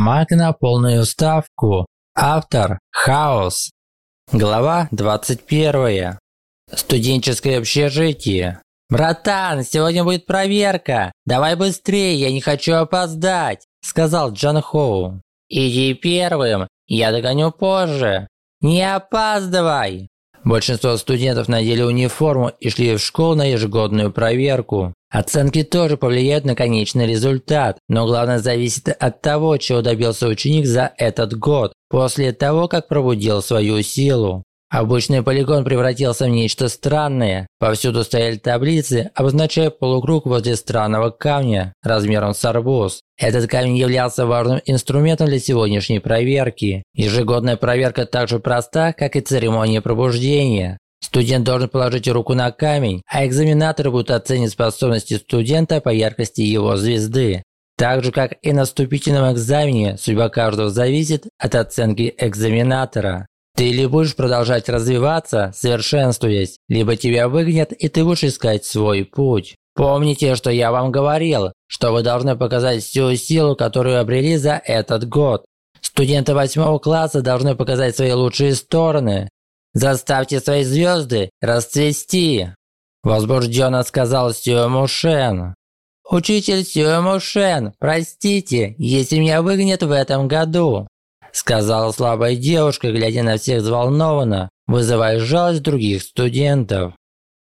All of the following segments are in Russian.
Маг на полную ставку. Автор – Хаос. Глава 21. Студенческое общежитие. «Братан, сегодня будет проверка! Давай быстрее, я не хочу опоздать!» – сказал Джан Хоу. «Иди первым, я догоню позже!» «Не опаздывай!» Большинство студентов надели униформу и шли в школу на ежегодную проверку. Оценки тоже повлияют на конечный результат, но главное зависит от того, чего добился ученик за этот год, после того, как пробудил свою силу. Обычный полигон превратился в нечто странное. Повсюду стояли таблицы, обозначая полукруг возле странного камня размером с арбуз. Этот камень являлся важным инструментом для сегодняшней проверки. Ежегодная проверка так же проста, как и церемония пробуждения. Студент должен положить руку на камень, а экзаменаторы будут оценивать способности студента по яркости его звезды. Так же, как и на вступительном экзамене, судьба каждого зависит от оценки экзаменатора. Ты или будешь продолжать развиваться, совершенствуясь, либо тебя выгонят и ты будешь искать свой путь. Помните, что я вам говорил, что вы должны показать всю силу, которую обрели за этот год. Студенты восьмого класса должны показать свои лучшие стороны. Заставьте свои звезды расцвести!» Возбужденно сказал Сюэ Мушен. «Учитель Сюэ Мушен, простите, если меня выгонят в этом году сказала слабая девушка, глядя на всех взволнованно, вызывая жалость других студентов.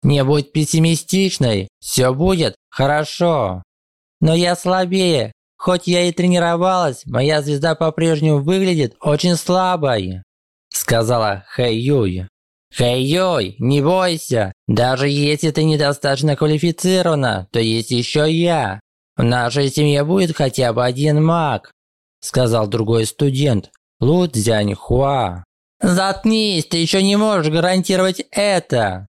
«Не будь пессимистичной, все будет хорошо. Но я слабее, хоть я и тренировалась, моя звезда по-прежнему выглядит очень слабой», сказала Хэй Юй. «Хэй Юй, не бойся, даже если ты недостаточно квалифицирована, то есть еще я. В нашей семье будет хотя бы один маг», сказал другой студент, Лу Цзяньхуа. «Заткнись, ты еще не можешь гарантировать это!»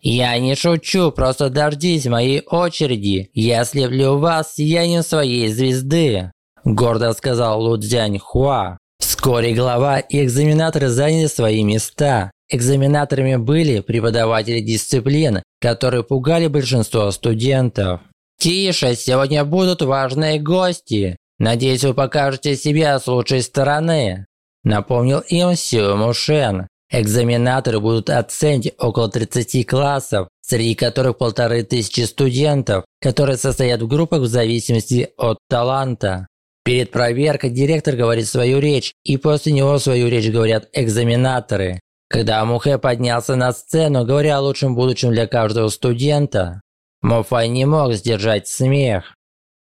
«Я не шучу, просто дождись моей очереди. Я ослеплю вас сиянием своей звезды», – гордо сказал Лу Цзяньхуа. Вскоре глава и экзаменаторы заняли свои места. Экзаменаторами были преподаватели дисциплин, которые пугали большинство студентов. «Тише, сегодня будут важные гости. Надеюсь, вы покажете себя с лучшей стороны. Напомнил им Сю Мушен. Экзаменаторы будут оценить около 30 классов, среди которых полторы тысячи студентов, которые состоят в группах в зависимости от таланта. Перед проверкой директор говорит свою речь, и после него свою речь говорят экзаменаторы. Когда Мухэ поднялся на сцену, говоря о лучшем будущем для каждого студента, Мофай не мог сдержать смех.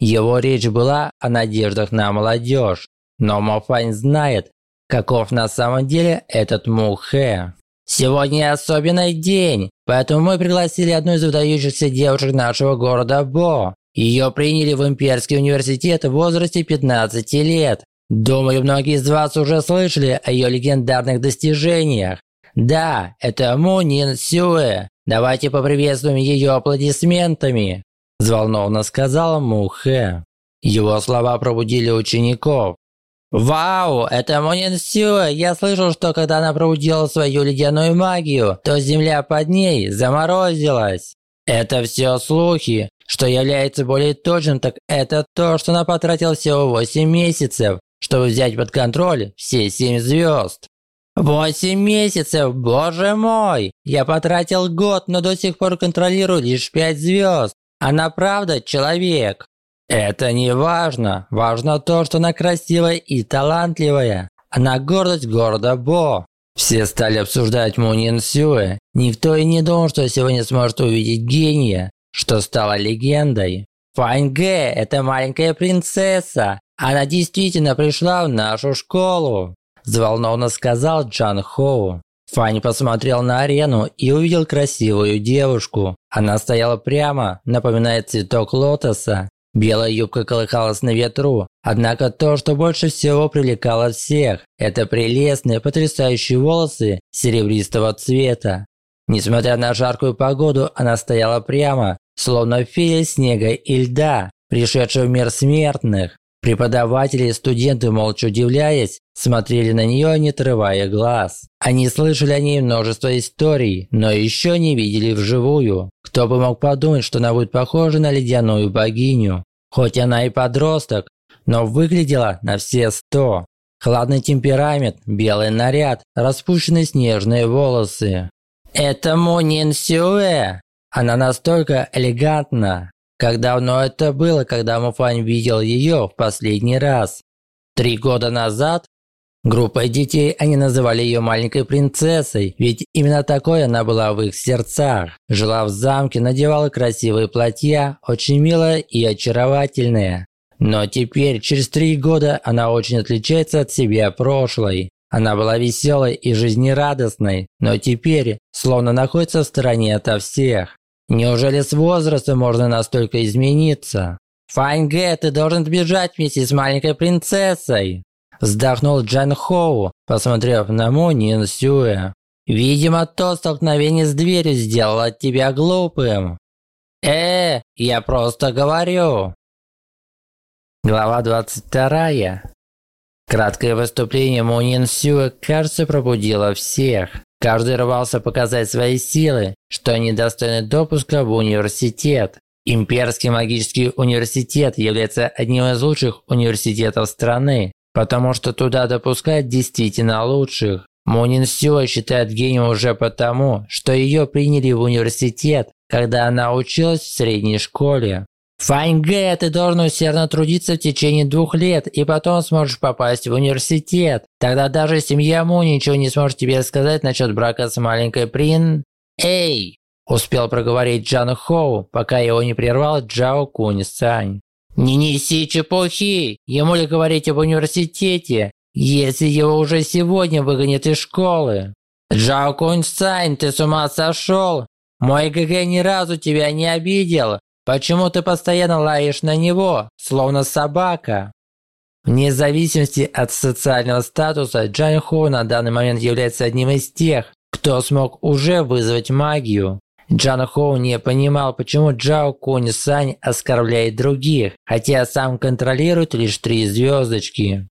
Его речь была о надеждах на молодежь, но Мофань знает, каков на самом деле этот Мухэ. Сегодня особенный день, поэтому мы пригласили одну из выдающихся девушек нашего города Бо. Ее приняли в Имперский университет в возрасте 15 лет. Думаю, многие из вас уже слышали о ее легендарных достижениях. Да, это Му Нин Сюэ. Давайте поприветствуем ее аплодисментами взволнованно сказала Мухэ. Его слова пробудили учеников. «Вау, это Монин Сюэ! Я слышал, что когда она пробудила свою ледяную магию, то земля под ней заморозилась. Это все слухи. Что является более точным, так это то, что она потратила всего 8 месяцев, чтобы взять под контроль все 7 звезд. Восемь месяцев, боже мой! Я потратил год, но до сих пор контролирую лишь пять звезд. Она правда человек. Это не важно. Важно то, что она красивая и талантливая. Она гордость города Бо. Все стали обсуждать Мунин Сюэ. Никто и не думал, что сегодня сможет увидеть гения, что стала легендой. Фань Гэ – это маленькая принцесса. Она действительно пришла в нашу школу. Взволнованно сказал Джан Хоу. Фанни посмотрел на арену и увидел красивую девушку. Она стояла прямо, напоминая цветок лотоса. Белая юбка колыхалась на ветру, однако то, что больше всего привлекало всех, это прелестные, потрясающие волосы серебристого цвета. Несмотря на жаркую погоду, она стояла прямо, словно фея снега и льда, пришедшая в мир смертных. Преподаватели и студенты, молча удивляясь, смотрели на нее, не отрывая глаз. Они слышали о ней множество историй, но еще не видели вживую. Кто бы мог подумать, что она будет похожа на ледяную богиню. Хоть она и подросток, но выглядела на все сто. Хладный темперамент, белый наряд, распущенные снежные волосы. Это Мунин Сюэ. Она настолько элегантна. Как давно это было, когда Муфань видел ее в последний раз? Три года назад? Группой детей они называли ее маленькой принцессой, ведь именно такой она была в их сердцах. Жила в замке, надевала красивые платья, очень милая и очаровательная. Но теперь, через три года, она очень отличается от себя прошлой. Она была веселой и жизнерадостной, но теперь словно находится в стороне ото всех. Неужели с возрастом можно настолько измениться? Фаньге, ты должен бежать вместе с маленькой принцессой. Вздохнул Джан Хоу, посмотрев на Му Нин Сюэ. Видимо, то столкновение с дверью сделало тебя глупым. Э, я просто говорю. Глава 22. Краткое выступление Мунин Сюэ, кажется, пробудило всех. Каждый рвался показать свои силы, что они достойны допуска в университет. Имперский магический университет является одним из лучших университетов страны, потому что туда допускают действительно лучших. Мунин Сюэ считает гением уже потому, что ее приняли в университет, когда она училась в средней школе. Фаньге, ты должен усердно трудиться в течение двух лет, и потом сможешь попасть в университет. Тогда даже семья Му ничего не сможет тебе сказать насчет брака с маленькой Прин. Эй! Успел проговорить Джан Хоу, пока его не прервал Джао Кунь Сань. «Не неси чепухи! Ему ли говорить об университете, если его уже сегодня выгонят из школы?» «Джао Кунь Сань, ты с ума сошел? Мой ГГ ни разу тебя не обидел. Почему ты постоянно лаешь на него, словно собака? Вне зависимости от социального статуса, Джан Хо на данный момент является одним из тех, кто смог уже вызвать магию. Джан Хоу не понимал, почему Джао Кунь Сань оскорбляет других, хотя сам контролирует лишь три звездочки.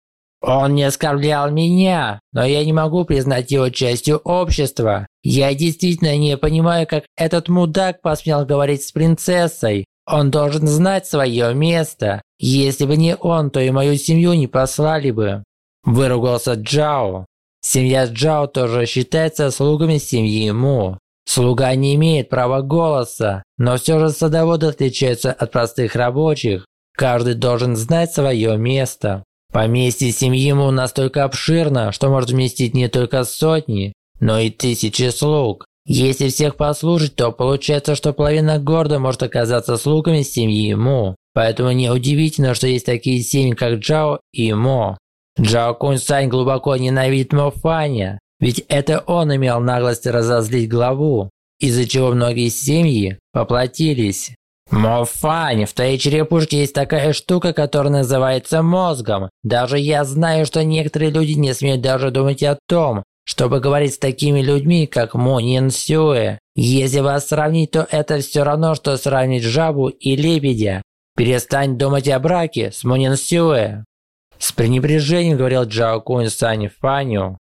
Он не оскорблял меня, но я не могу признать его частью общества. Я действительно не понимаю, как этот мудак посмел говорить с принцессой. Он должен знать свое место. Если бы не он, то и мою семью не послали бы. Выругался Джао. Семья Джао тоже считается слугами семьи Му. Слуга не имеет права голоса, но все же садоводы отличаются от простых рабочих. Каждый должен знать свое место. Поместье семьи Му настолько обширно, что может вместить не только сотни, но и тысячи слуг. Если всех послушать, то получается, что половина города может оказаться слугами семьи Му. Поэтому неудивительно, что есть такие семьи, как Джао и Мо. Джао Кунь Сань глубоко ненавидит Мо Фаня, ведь это он имел наглость разозлить главу, из-за чего многие семьи поплатились. Мофань, в твоей черепушке есть такая штука, которая называется мозгом. Даже я знаю, что некоторые люди не смеют даже думать о том, чтобы говорить с такими людьми, как Мо Нин Сюэ. Если вас сравнить, то это все равно, что сравнить жабу и лебедя. Перестань думать о браке с Мо Нин Сюэ. С пренебрежением говорил Джао Кунь Сань Фаню.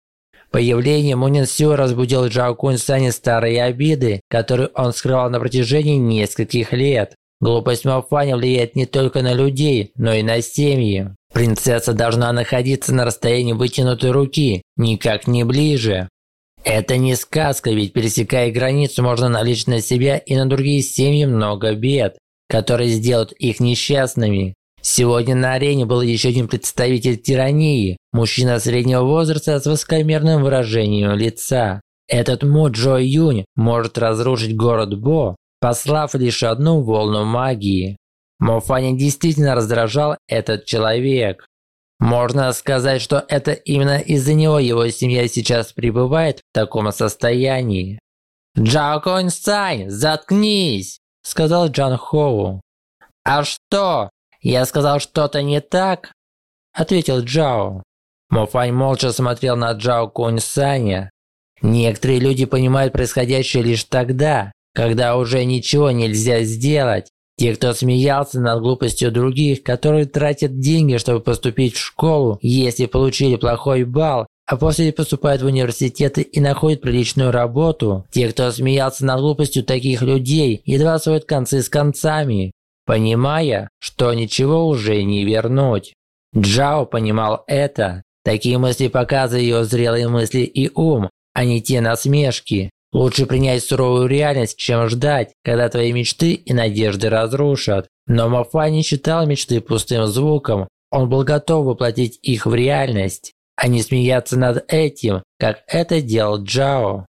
Появление Мунин Сю разбудил Джао Кунь Сани старые обиды, которые он скрывал на протяжении нескольких лет. Глупость Мафаня влияет не только на людей, но и на семьи. Принцесса должна находиться на расстоянии вытянутой руки, никак не ближе. Это не сказка, ведь пересекая границу можно налить на себя и на другие семьи много бед, которые сделают их несчастными. Сегодня на арене был еще один представитель тирании, мужчина среднего возраста с высокомерным выражением лица. Этот Мо Джо Юнь может разрушить город Бо, послав лишь одну волну магии. Мо Фаня действительно раздражал этот человек. Можно сказать, что это именно из-за него его семья сейчас пребывает в таком состоянии. «Джао Конь Сань, заткнись!» – сказал Джан Хоу. «А что, «Я сказал что-то не так?» – ответил Джао. Мофань молча смотрел на Джао Кунь Саня. Некоторые люди понимают происходящее лишь тогда, когда уже ничего нельзя сделать. Те, кто смеялся над глупостью других, которые тратят деньги, чтобы поступить в школу, если получили плохой балл, а после поступают в университеты и находят приличную работу. Те, кто смеялся над глупостью таких людей, едва сводят концы с концами понимая, что ничего уже не вернуть. Джао понимал это. Такие мысли показывали его зрелые мысли и ум, а не те насмешки. Лучше принять суровую реальность, чем ждать, когда твои мечты и надежды разрушат. Но Мафа не считал мечты пустым звуком. Он был готов воплотить их в реальность, а не смеяться над этим, как это делал Джао.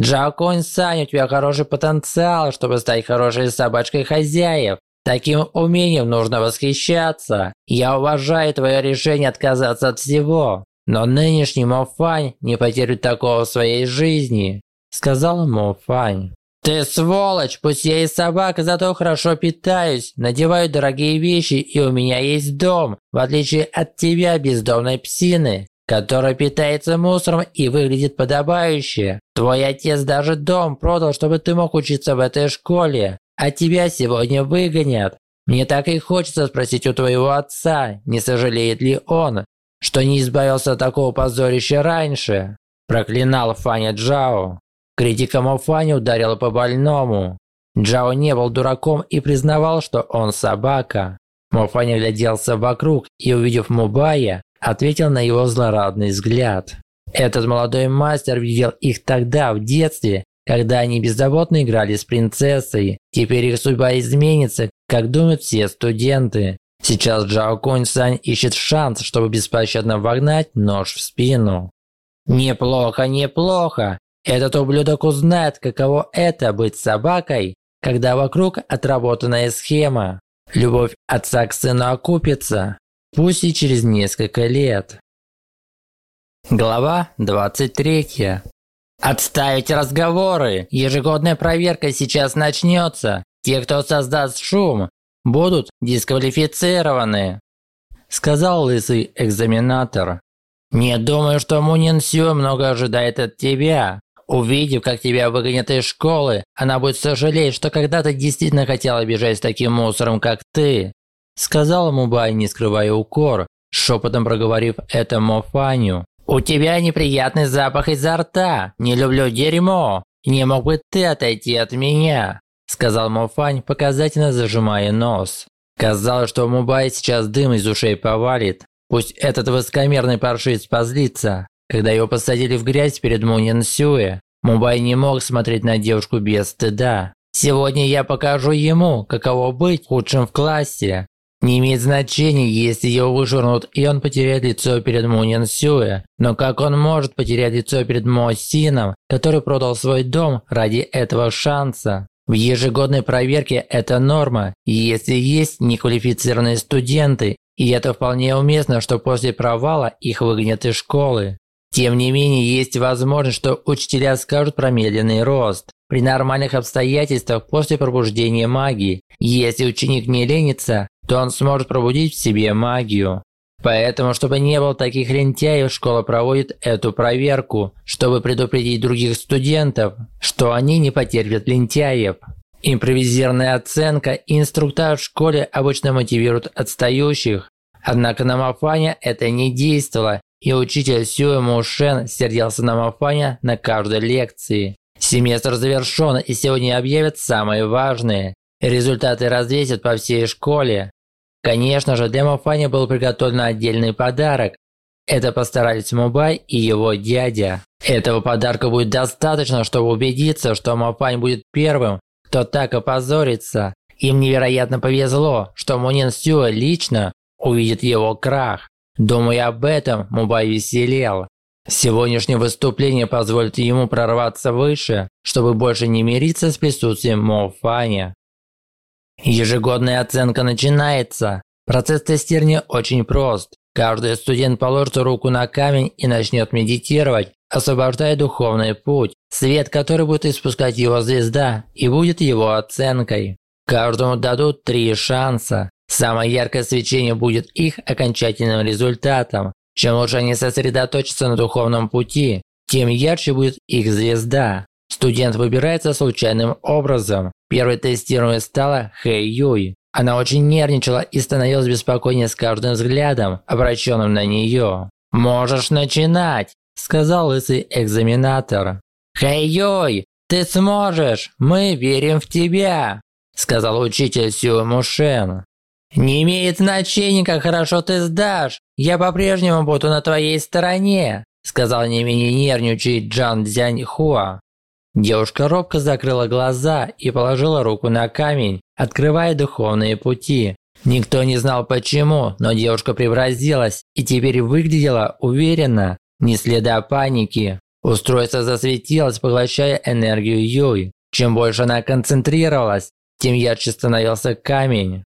Джао Кунь Сань, у тебя хороший потенциал, чтобы стать хорошей собачкой хозяев. Таким умением нужно восхищаться. Я уважаю твое решение отказаться от всего. Но нынешний Мофань не потерпит такого в своей жизни сказал Мофань. «Ты сволочь, пусть я и собака, зато хорошо питаюсь, надеваю дорогие вещи и у меня есть дом, в отличие от тебя, бездомной псины, которая питается мусором и выглядит подобающе. Твой отец даже дом продал, чтобы ты мог учиться в этой школе, а тебя сегодня выгонят. Мне так и хочется спросить у твоего отца, не сожалеет ли он, что не избавился от такого позорища раньше?» Проклинал Фаня Джао. Критика Мофани ударила по больному. Джао не был дураком и признавал, что он собака. Мофани гляделся вокруг и, увидев Мубая, ответил на его злорадный взгляд. Этот молодой мастер видел их тогда, в детстве, когда они беззаботно играли с принцессой. Теперь их судьба изменится, как думают все студенты. Сейчас Джао Кунь ищет шанс, чтобы беспощадно вогнать нож в спину. «Неплохо, неплохо. Этот ублюдок узнает, каково это быть собакой, когда вокруг отработанная схема. Любовь отца к сыну окупится, пусть и через несколько лет. Глава 23. Отставить разговоры. Ежегодная проверка сейчас начнется. Те, кто создаст шум, будут дисквалифицированы, сказал лысый экзаменатор. Не думаю, что Мунин Сю много ожидает от тебя. Увидев, как тебя выгонят из школы, она будет сожалеть, что когда-то действительно хотела бежать с таким мусором, как ты. Сказал ему Бай, не скрывая укор, шепотом проговорив это Мофаню. «У тебя неприятный запах изо рта. Не люблю дерьмо. Не мог бы ты отойти от меня?» Сказал Мофань, показательно зажимая нос. Казалось, что Мубай сейчас дым из ушей повалит. Пусть этот высокомерный паршивец позлится. Когда его посадили в грязь перед Мунин Сюэ, Мубай не мог смотреть на девушку без стыда. Сегодня я покажу ему, каково быть худшим в классе. Не имеет значения, если его вышвырнут и он потеряет лицо перед Мунин Сюэ. Но как он может потерять лицо перед Мо Сином, который продал свой дом ради этого шанса? В ежегодной проверке это норма, если есть неквалифицированные студенты, и это вполне уместно, что после провала их выгонят из школы. Тем не менее, есть возможность, что учителя скажут про медленный рост. При нормальных обстоятельствах после пробуждения магии, если ученик не ленится, то он сможет пробудить в себе магию. Поэтому, чтобы не было таких лентяев, школа проводит эту проверку, чтобы предупредить других студентов, что они не потерпят лентяев. Импровизированная оценка и инструктаж в школе обычно мотивируют отстающих. Однако на Мафане это не действовало, и учитель Сюэ Мушен сердился на Мафаня на каждой лекции. Семестр завершен, и сегодня объявят самые важные. Результаты развесят по всей школе. Конечно же, для Мафаня был приготовлен отдельный подарок. Это постарались Мубай и его дядя. Этого подарка будет достаточно, чтобы убедиться, что Мафань будет первым, кто так опозорится. Им невероятно повезло, что Мунин Сюэ лично увидит его крах. Думая об этом, Мубай веселел. Сегодняшнее выступление позволит ему прорваться выше, чтобы больше не мириться с присутствием Мофаня. Ежегодная оценка начинается. Процесс тестирования очень прост. Каждый студент положит руку на камень и начнет медитировать, освобождая духовный путь, свет, который будет испускать его звезда и будет его оценкой. Каждому дадут три шанса. Самое яркое свечение будет их окончательным результатом. Чем лучше они сосредоточатся на духовном пути, тем ярче будет их звезда. Студент выбирается случайным образом. Первой тестируемой стала Хэй Юй. Она очень нервничала и становилась беспокойнее с каждым взглядом, обращенным на нее. «Можешь начинать!» – сказал лысый экзаменатор. «Хэй Юй, ты сможешь! Мы верим в тебя!» – сказал учитель Сюэ Мушен. «Не имеет значения, как хорошо ты сдашь, я по-прежнему буду на твоей стороне», сказал не менее нервничий Джан Цзяньхуа. Девушка робко закрыла глаза и положила руку на камень, открывая духовные пути. Никто не знал почему, но девушка преобразилась и теперь выглядела уверенно, ни следа паники. Устройство засветилось, поглощая энергию Юй. Чем больше она концентрировалась, тем ярче становился камень.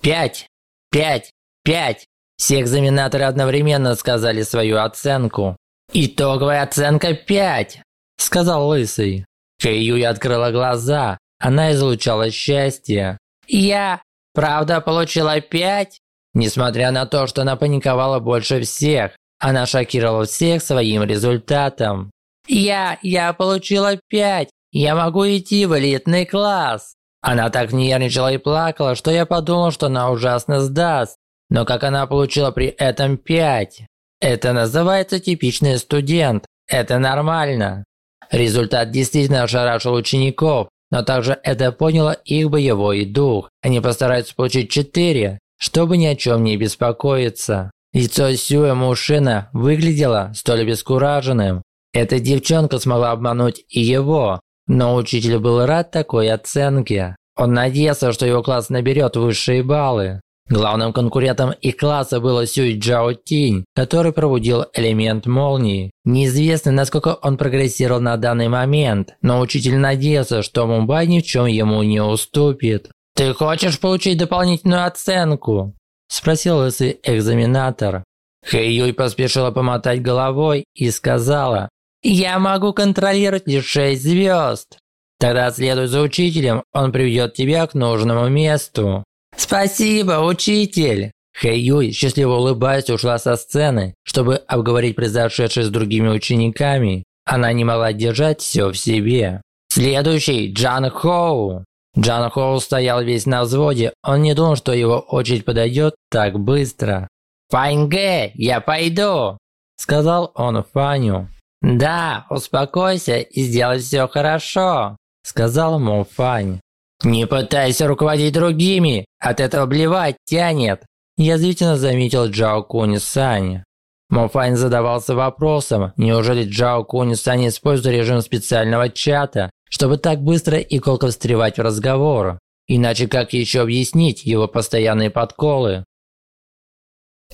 «Пять! Пять! Пять!» Все экзаменаторы одновременно сказали свою оценку. «Итоговая оценка пять!» – сказал Лысый. Хэйюй открыла глаза, она излучала счастье. «Я, правда, получила пять?» Несмотря на то, что она паниковала больше всех, она шокировала всех своим результатом. «Я, я получила пять! Я могу идти в элитный класс!» Она так нервничала и плакала, что я подумал, что она ужасно сдаст. Но как она получила при этом пять? Это называется типичный студент. Это нормально. Результат действительно ошарашил учеников, но также это поняло их боевой дух. Они постараются получить четыре, чтобы ни о чем не беспокоиться. Лицо Сюэ Мушина выглядело столь обескураженным. Эта девчонка смогла обмануть и его, но учитель был рад такой оценке. Он надеялся, что его класс наберет высшие баллы. Главным конкурентом их класса был Сюй Джао Тинь, который пробудил элемент молнии. Неизвестно, насколько он прогрессировал на данный момент, но учитель надеялся, что Мумбай ни в чем ему не уступит. «Ты хочешь получить дополнительную оценку?» – спросил лысый экзаменатор. Хэй Юй поспешила помотать головой и сказала, «Я могу контролировать лишь шесть звезд. Тогда следуй за учителем, он приведет тебя к нужному месту». «Спасибо, учитель!» Хэй Юй, счастливо улыбаясь, ушла со сцены, чтобы обговорить произошедшее с другими учениками. Она не могла держать все в себе. Следующий – Джан Хоу. Джан Хоу стоял весь на взводе, он не думал, что его очередь подойдет так быстро. «Фань Гэ, я пойду!» – сказал он Фаню. «Да, успокойся и сделай все хорошо», – сказал ему Фань. «Не пытайся руководить другими, от этого блевать тянет», – язвительно заметил Джао Куни Сань. Мофань задавался вопросом, неужели Джао Куни Сань использует режим специального чата, чтобы так быстро и колко встревать в разговор. Иначе как еще объяснить его постоянные подколы?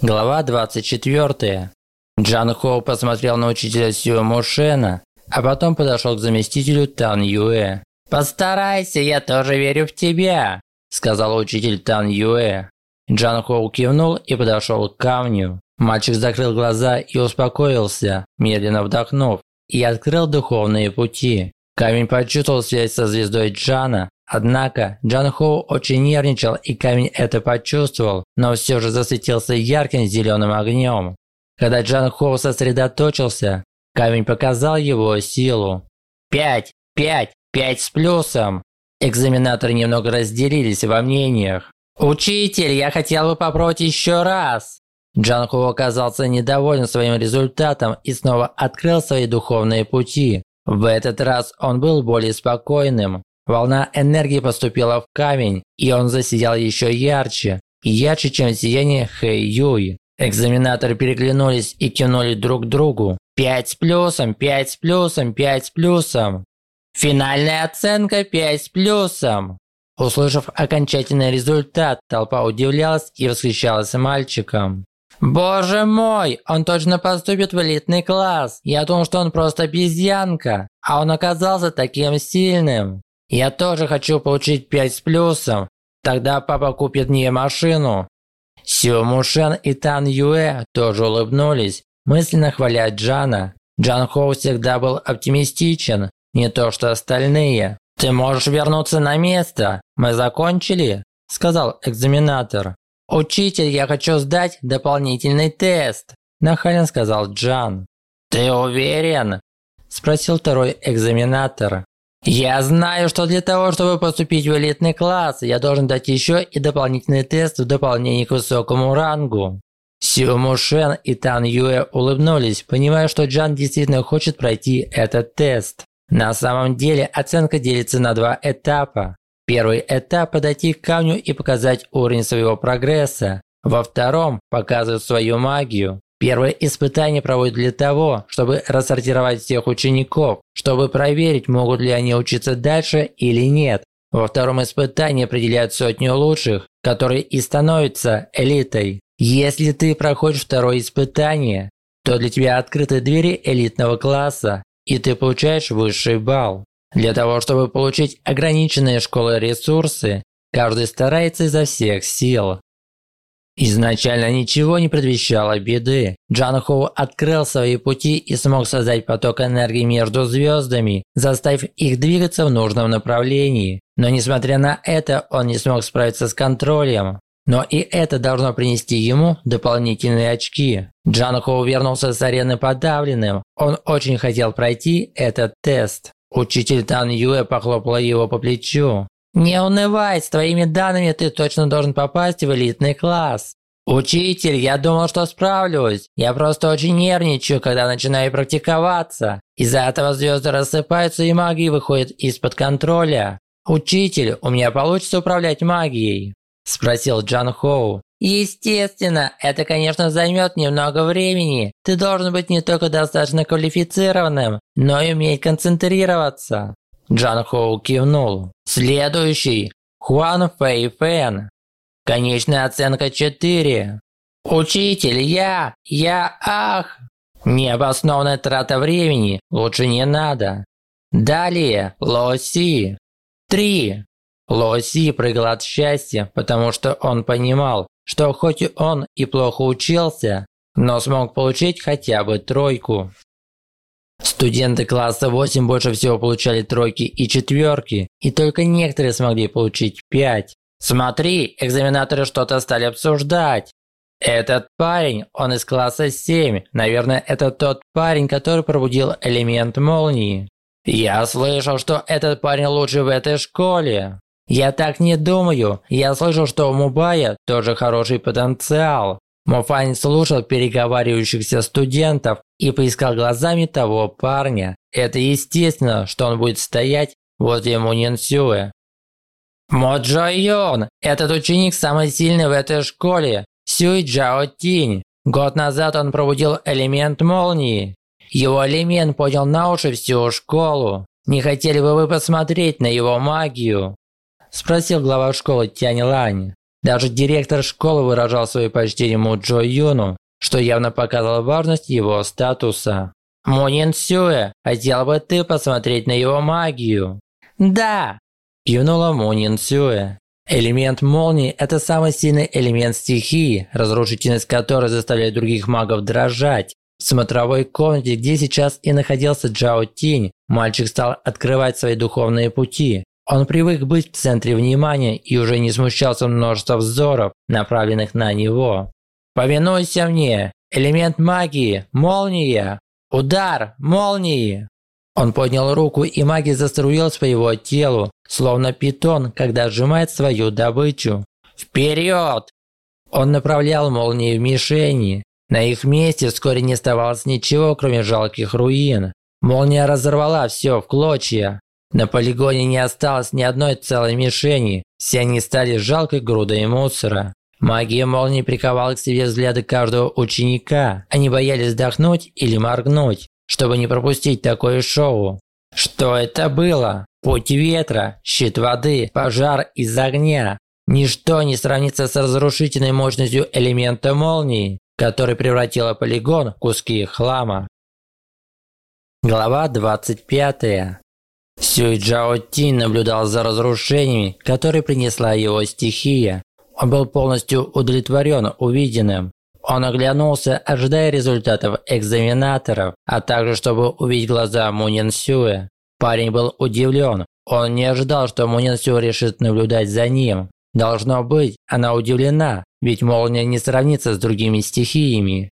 Глава 24. Джан Хоу посмотрел на учителя Сюэ Мушена, а потом подошел к заместителю Тан Юэ. «Постарайся, я тоже верю в тебя», – сказал учитель Тан Юэ. Джан Хоу кивнул и подошел к камню. Мальчик закрыл глаза и успокоился, медленно вдохнув, и открыл духовные пути. Камень почувствовал связь со звездой Джана, однако Джан Хоу очень нервничал и камень это почувствовал, но все же засветился ярким зеленым огнем. Когда Джан Хоу сосредоточился, камень показал его силу. «Пять! Пять! Пять с плюсом!» Экзаменаторы немного разделились во мнениях. «Учитель, я хотел бы попробовать еще раз!» Джан Хоу оказался недоволен своим результатом и снова открыл свои духовные пути. В этот раз он был более спокойным. Волна энергии поступила в камень, и он засиял еще ярче, ярче, чем сияние Хэй Юй. Экзаменаторы переглянулись и кивнули друг другу. «Пять с плюсом, пять с плюсом, пять с плюсом!» «Финальная оценка пять с плюсом!» Услышав окончательный результат, толпа удивлялась и восхищалась мальчиком. «Боже мой, он точно поступит в элитный класс! Я думал, что он просто обезьянка, а он оказался таким сильным! Я тоже хочу получить пять с плюсом, тогда папа купит мне машину!» Сю Мушен и Тан Юэ тоже улыбнулись, мысленно хваля Джана. Джан Хоу всегда был оптимистичен, не то что остальные. «Ты можешь вернуться на место, мы закончили», – сказал экзаменатор. «Учитель, я хочу сдать дополнительный тест», – нахально сказал Джан. «Ты уверен?» – спросил второй экзаменатор. Я знаю, что для того, чтобы поступить в элитный класс, я должен дать еще и дополнительный тест в дополнение к высокому рангу. Сю Мушен и Тан Юэ улыбнулись, понимая, что Джан действительно хочет пройти этот тест. На самом деле оценка делится на два этапа. Первый этап – подойти к камню и показать уровень своего прогресса. Во втором показывают свою магию. Первое испытание проводят для того, чтобы рассортировать всех учеников, чтобы проверить, могут ли они учиться дальше или нет. Во втором испытании определяют сотню лучших, которые и становятся элитой. Если ты проходишь второе испытание, то для тебя открыты двери элитного класса, и ты получаешь высший балл. Для того, чтобы получить ограниченные школы ресурсы, каждый старается изо всех сил. Изначально ничего не предвещало беды. Джан Хоу открыл свои пути и смог создать поток энергии между звездами, заставив их двигаться в нужном направлении. Но несмотря на это, он не смог справиться с контролем. Но и это должно принести ему дополнительные очки. Джан Хоу вернулся с арены подавленным. Он очень хотел пройти этот тест. Учитель Тан Юэ похлопала его по плечу. «Не унывай, с твоими данными ты точно должен попасть в элитный класс». «Учитель, я думал, что справлюсь. Я просто очень нервничаю, когда начинаю практиковаться. Из-за этого звезды рассыпаются и магия выходит из-под контроля. Учитель, у меня получится управлять магией?» Спросил Джан Хоу. Естественно, это, конечно, займет немного времени. Ты должен быть не только достаточно квалифицированным, но и уметь концентрироваться. Джан Хоу кивнул. Следующий. Хуан Фэй Фэн. Конечная оценка 4. Учитель, я, я, ах. Необоснованная трата времени, лучше не надо. Далее, Лоси. 3. Лоси прыгал от счастья, потому что он понимал, что хоть он и плохо учился, но смог получить хотя бы тройку. Студенты класса 8 больше всего получали тройки и четверки, и только некоторые смогли получить 5. Смотри, экзаменаторы что-то стали обсуждать. Этот парень, он из класса 7. Наверное, это тот парень, который пробудил элемент молнии. Я слышал, что этот парень лучший в этой школе. Я так не думаю. Я слышал, что у Мубая тоже хороший потенциал. Мофань слушал переговаривающихся студентов и поискал глазами того парня. Это естественно, что он будет стоять возле Мунин Сюэ. Мо Джо Йон, этот ученик самый сильный в этой школе. Сюй Джао Тинь. Год назад он пробудил элемент молнии. Его элемент поднял на уши всю школу. Не хотели бы вы посмотреть на его магию? Спросил глава школы Тянь Лань. Даже директор школы выражал свое почтение Му Джо Юну, что явно показывало важность его статуса. «Мунин Сюэ, хотел бы ты посмотреть на его магию?» «Да!» – кивнула Мунин Сюэ. Элемент молнии – это самый сильный элемент стихии, разрушительность которой заставляет других магов дрожать. В смотровой комнате, где сейчас и находился Джао Тинь, мальчик стал открывать свои духовные пути. Он привык быть в центре внимания и уже не смущался множества взоров, направленных на него. «Повинуйся мне! Элемент магии! Молния! Удар! Молнии!» Он поднял руку, и магия заструилась по его телу, словно питон, когда сжимает свою добычу. «Вперед!» Он направлял молнии в мишени. На их месте вскоре не оставалось ничего, кроме жалких руин. Молния разорвала все в клочья. На полигоне не осталось ни одной целой мишени, все они стали жалкой грудой мусора. Магия молнии приковала к себе взгляды каждого ученика. Они боялись вздохнуть или моргнуть, чтобы не пропустить такое шоу. Что это было? Путь ветра, щит воды, пожар из огня. Ничто не сравнится с разрушительной мощностью элемента молнии, который превратила полигон в куски хлама. Глава 25. Сюй Джао Тин наблюдал за разрушениями, которые принесла его стихия. Он был полностью удовлетворен увиденным. Он оглянулся, ожидая результатов экзаменаторов, а также чтобы увидеть глаза Мунин Сюэ. Парень был удивлен. Он не ожидал, что Мунин Сюэ решит наблюдать за ним. Должно быть, она удивлена, ведь молния не сравнится с другими стихиями.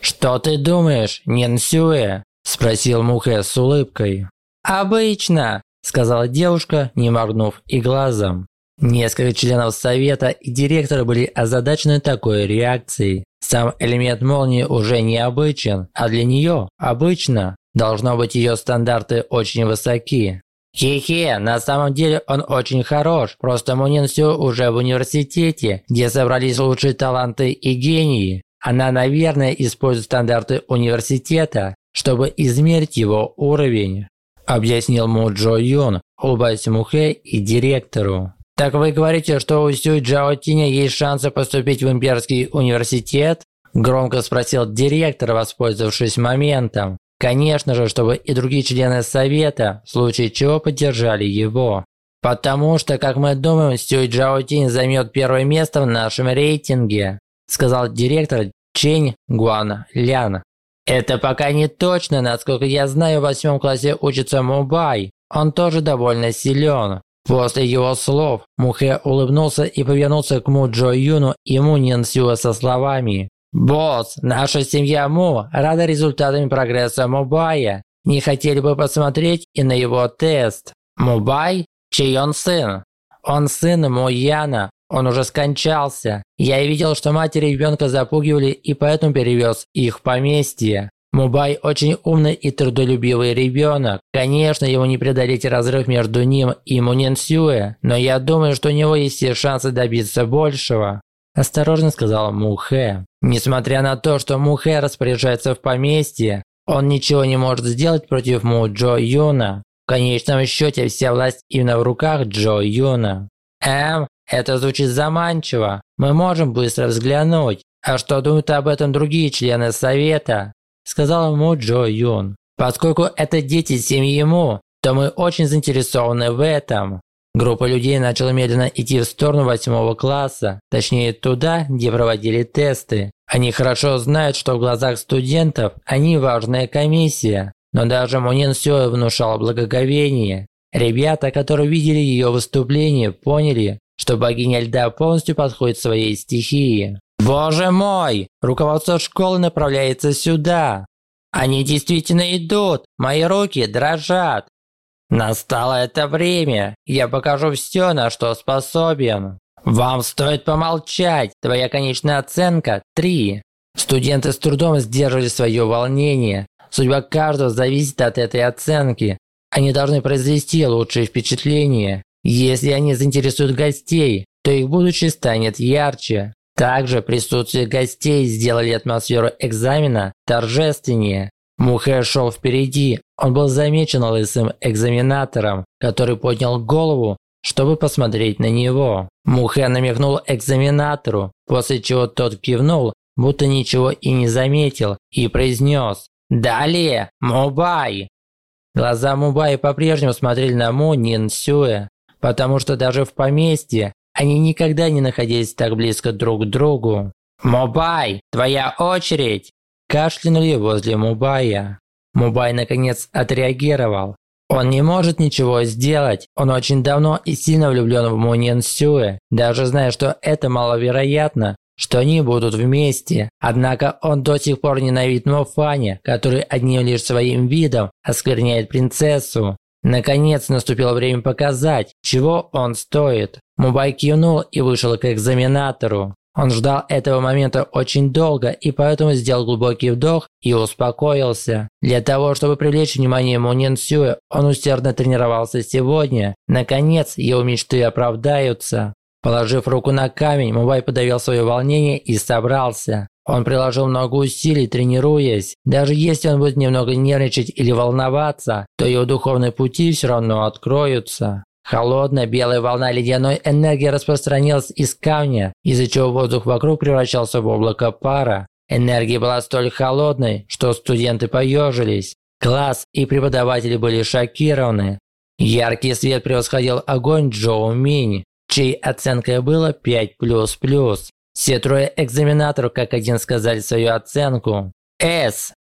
«Что ты думаешь, Нин Сюэ?» – спросил Мухэ с улыбкой. «Обычно», – сказала девушка, не моргнув и глазом. Несколько членов совета и директора были озадачены такой реакцией. Сам элемент молнии уже необычен, а для нее обычно. Должно быть ее стандарты очень высоки. Хе-хе, на самом деле он очень хорош, просто Мунин все уже в университете, где собрались лучшие таланты и гении. Она, наверное, использует стандарты университета, чтобы измерить его уровень, объяснил Му Джо Юн, улыбаясь Мухе и директору. Так вы говорите, что у Сюй Джао Тиня есть шансы поступить в имперский университет? Громко спросил директор, воспользовавшись моментом. Конечно же, чтобы и другие члены совета, в случае чего, поддержали его. Потому что, как мы думаем, Сюй Джаотин займет первое место в нашем рейтинге, сказал директор Чень Гуан Лян. Это пока не точно, насколько я знаю, в восьмом классе учится Мубай. Он тоже довольно силен. После его слов Мухе улыбнулся и повернулся к Му Джо Юну и Му Нин Сюа со словами «Босс, наша семья Му рада результатами прогресса Мубая. Не хотели бы посмотреть и на его тест. Мубай? Чей он сын? Он сын Муяна. Он уже скончался. Я видел, что матери ребенка запугивали и поэтому перевез их в поместье. Мубай очень умный и трудолюбивый ребенок. Конечно, ему не преодолеть разрыв между ним и Муненсюэ, но я думаю, что у него есть все шансы добиться большего. Осторожно сказала Мухэ. Несмотря на то, что Мухэ распоряжается в поместье, он ничего не может сделать против Му Джо Юна. В конечном счете вся власть именно в руках Джо Юна. Эм, это звучит заманчиво. Мы можем быстро взглянуть. А что думают об этом другие члены совета? Сказал ему Джо Юн. Поскольку это дети семьи Му, то мы очень заинтересованы в этом. Группа людей начала медленно идти в сторону восьмого класса, точнее туда, где проводили тесты. Они хорошо знают, что в глазах студентов они важная комиссия, но даже Мунин Сюэ внушал благоговение. Ребята, которые видели ее выступление, поняли, что богиня льда полностью подходит своей стихии. «Боже мой! Руководство школы направляется сюда! Они действительно идут! Мои руки дрожат! Настало это время. Я покажу все, на что способен. Вам стоит помолчать. Твоя конечная оценка – 3. Студенты с трудом сдерживали свое волнение. Судьба каждого зависит от этой оценки. Они должны произвести лучшее впечатление. Если они заинтересуют гостей, то их будущее станет ярче. Также присутствие гостей сделали атмосферу экзамена торжественнее. Мухэ шел впереди. Он был замечен лысым экзаменатором, который поднял голову, чтобы посмотреть на него. Мухэ намекнул экзаменатору, после чего тот кивнул, будто ничего и не заметил, и произнес «Далее, Мубай!». Глаза Мубай по-прежнему смотрели на Му Нин Сюэ, потому что даже в поместье они никогда не находились так близко друг к другу. «Мубай, твоя очередь!» Кашлянули возле Мубая. Мубай наконец отреагировал. Он не может ничего сделать. Он очень давно и сильно влюблен в Муньен Сюэ, даже зная, что это маловероятно, что они будут вместе. Однако он до сих пор ненавидит Мофаня, который одним лишь своим видом оскверняет принцессу. Наконец наступило время показать, чего он стоит. Мубай кивнул и вышел к экзаменатору. Он ждал этого момента очень долго и поэтому сделал глубокий вдох и успокоился. Для того, чтобы привлечь внимание Мунин Сюэ, он усердно тренировался сегодня. Наконец, его мечты оправдаются. Положив руку на камень, Мубай подавил свое волнение и собрался. Он приложил много усилий, тренируясь. Даже если он будет немного нервничать или волноваться, то его духовные пути все равно откроются. Холодная белая волна ледяной энергии распространилась из камня, из-за чего воздух вокруг превращался в облако пара. Энергия была столь холодной, что студенты поежились. Класс и преподаватели были шокированы. Яркий свет превосходил огонь Джоу Минь, чьей оценкой было 5++. Все трое экзаменаторов как один сказали свою оценку. S,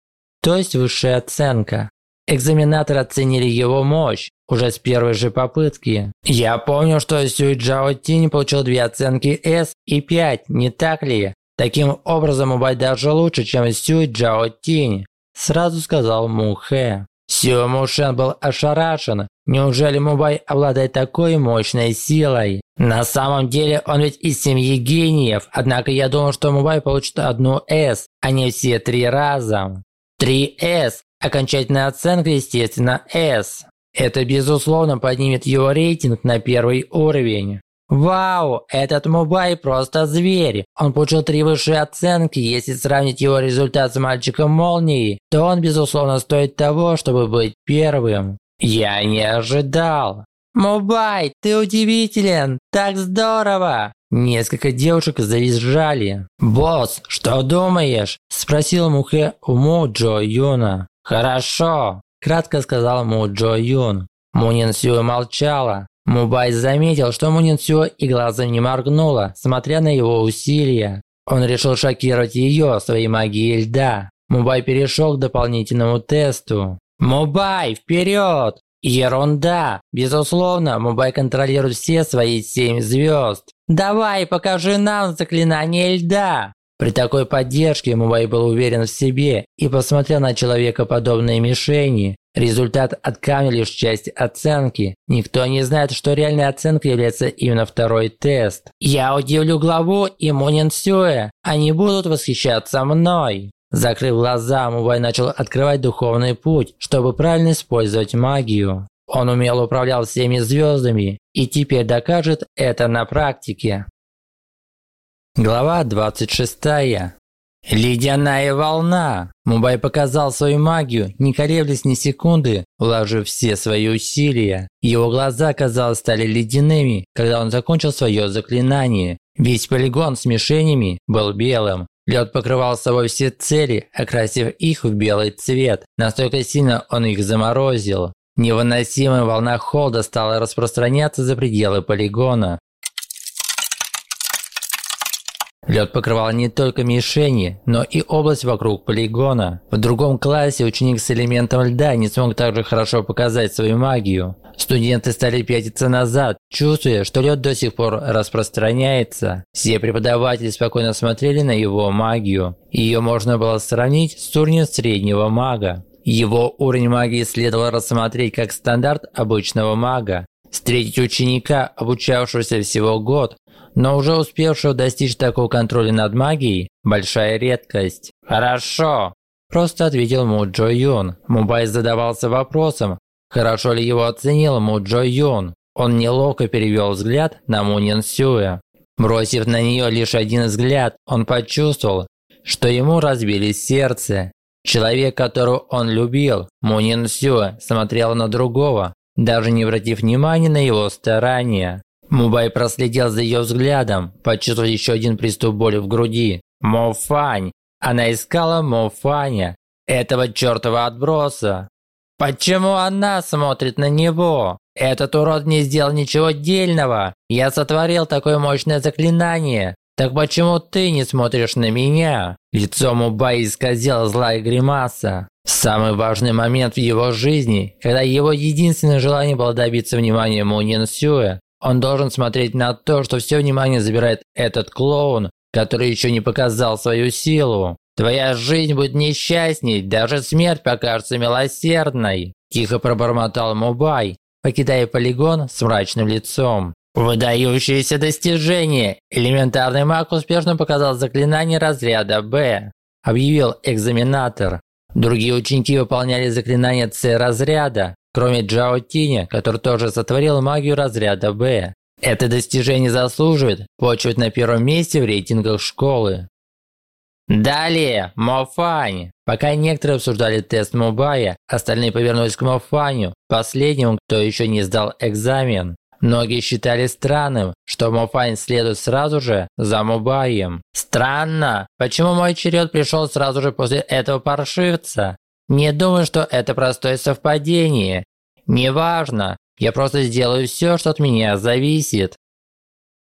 то есть высшая оценка. Экзаменаторы оценили его мощь уже с первой же попытки. Я помню, что Сюй Джао Тинь получил две оценки S и 5, не так ли? Таким образом, Мубай даже лучше, чем Сюй Джао Тинь, сразу сказал Му Хэ. Сюй Мушен был ошарашен. Неужели Мубай обладает такой мощной силой? На самом деле он ведь из семьи гениев, однако я думал, что Мубай получит одну S, а не все три раза. 3S Окончательная оценка, естественно, S. Это безусловно поднимет его рейтинг на первый уровень. Вау, этот Мубай просто зверь. Он получил три высшие оценки. Если сравнить его результат с мальчиком молнией, то он безусловно стоит того, чтобы быть первым. Я не ожидал. Мубай, ты удивителен. Так здорово. Несколько девушек завизжали. «Босс, что думаешь?» – спросил Мухе Му Джо Юна. «Хорошо», – кратко сказал Му Джо Юн. Мунин Сюэ молчала. Мубай заметил, что Мунин Сюэ и глазом не моргнула, смотря на его усилия. Он решил шокировать ее своей магией льда. Мубай перешел к дополнительному тесту. «Мубай, вперед!» Ерунда! Безусловно, Мубай контролирует все свои семь звезд. Давай, покажи нам заклинание льда! При такой поддержке Мубай был уверен в себе и посмотрел на человекоподобные мишени. Результат от камня лишь часть оценки. Никто не знает, что реальной оценкой является именно второй тест. Я удивлю главу и Мунин Сюэ. Они будут восхищаться мной. Закрыв глаза, Мубай начал открывать духовный путь, чтобы правильно использовать магию. Он умело управлял всеми звездами и теперь докажет это на практике. Глава 26. Ледяная волна! Мубай показал свою магию, не колеблясь ни секунды, вложив все свои усилия. Его глаза, казалось, стали ледяными, когда он закончил свое заклинание. Весь полигон с мишенями был белым, Лед покрывал собой все цели, окрасив их в белый цвет. Настолько сильно он их заморозил. Невыносимая волна холода стала распространяться за пределы полигона. Лед покрывал не только мишени, но и область вокруг полигона. В другом классе ученик с элементом льда не смог так же хорошо показать свою магию. Студенты стали пятиться назад, чувствуя, что лед до сих пор распространяется. Все преподаватели спокойно смотрели на его магию. Ее можно было сравнить с уровнем среднего мага. Его уровень магии следовало рассмотреть как стандарт обычного мага. Встретить ученика, обучавшегося всего год, но уже успевшего достичь такого контроля над магией – большая редкость. «Хорошо», – просто ответил Му Джо Юн. Мубай задавался вопросом, хорошо ли его оценил Му Джо Юн. Он неловко перевел взгляд на Му Нин Сюэ. Бросив на нее лишь один взгляд, он почувствовал, что ему разбили сердце. Человек, которого он любил, Му Нин Сюэ, смотрел на другого, даже не обратив внимания на его старания. Мубай проследил за ее взглядом, почувствовал еще один приступ боли в груди. Мофань! Она искала Мофаня, этого чертова отброса. Почему она смотрит на него? Этот урод не сделал ничего дельного. Я сотворил такое мощное заклинание. Так почему ты не смотришь на меня? Лицо Мубай исказило злая гримаса. Самый важный момент в его жизни, когда его единственное желание было добиться внимания Мунин Сюэ, он должен смотреть на то, что все внимание забирает этот клоун, который еще не показал свою силу. Твоя жизнь будет несчастней, даже смерть покажется милосердной. Тихо пробормотал Мубай, покидая полигон с мрачным лицом. Выдающееся достижение! Элементарный маг успешно показал заклинание разряда «Б», объявил экзаменатор. Другие ученики выполняли заклинание С разряда, кроме Джао Тиня, который тоже сотворил магию разряда Б. Это достижение заслуживает почивать на первом месте в рейтингах школы. Далее, Мофань. Пока некоторые обсуждали тест Мубая, остальные повернулись к Мофаню, последнему, кто еще не сдал экзамен. Многие считали странным, что Мофань следует сразу же за Мубаем. Странно, почему мой черед пришел сразу же после этого паршивца? Не думаю, что это простое совпадение. Неважно, я просто сделаю все, что от меня зависит.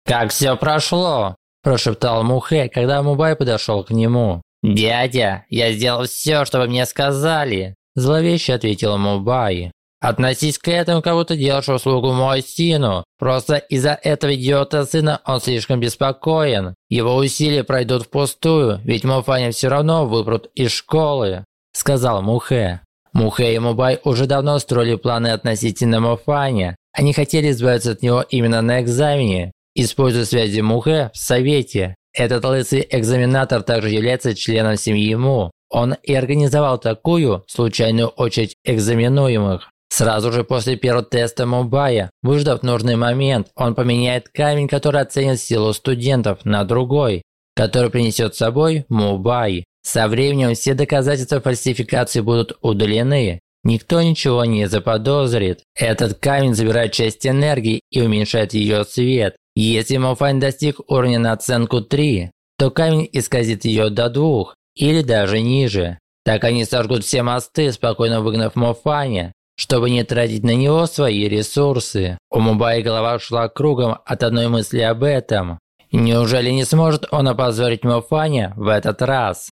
«Как все прошло?» – прошептал Мухе, когда Мубай подошел к нему. «Дядя, я сделал все, что вы мне сказали», – зловеще ответил Мубай. «Относись к этому, как будто делаешь услугу мой сыну. Просто из-за этого идиота сына он слишком беспокоен. Его усилия пройдут впустую, ведь Муфаня все равно выпрут из школы» сказал Мухе. Мухе и Мубай уже давно строили планы относительно Муфаня. Они хотели избавиться от него именно на экзамене, используя связи Мухе в Совете. Этот лысый экзаменатор также является членом семьи Му. Он и организовал такую случайную очередь экзаменуемых. Сразу же после первого теста Мубая, выждав нужный момент, он поменяет камень, который оценит силу студентов, на другой, который принесет с собой Мубай. Со временем все доказательства фальсификации будут удалены. Никто ничего не заподозрит. Этот камень забирает часть энергии и уменьшает ее цвет. Если Мофань достиг уровня на оценку 3, то камень исказит ее до 2 или даже ниже. Так они сожгут все мосты, спокойно выгнав Мофаня чтобы не тратить на него свои ресурсы. У Мубаи голова шла кругом от одной мысли об этом. Неужели не сможет он опозорить Мофаня в этот раз?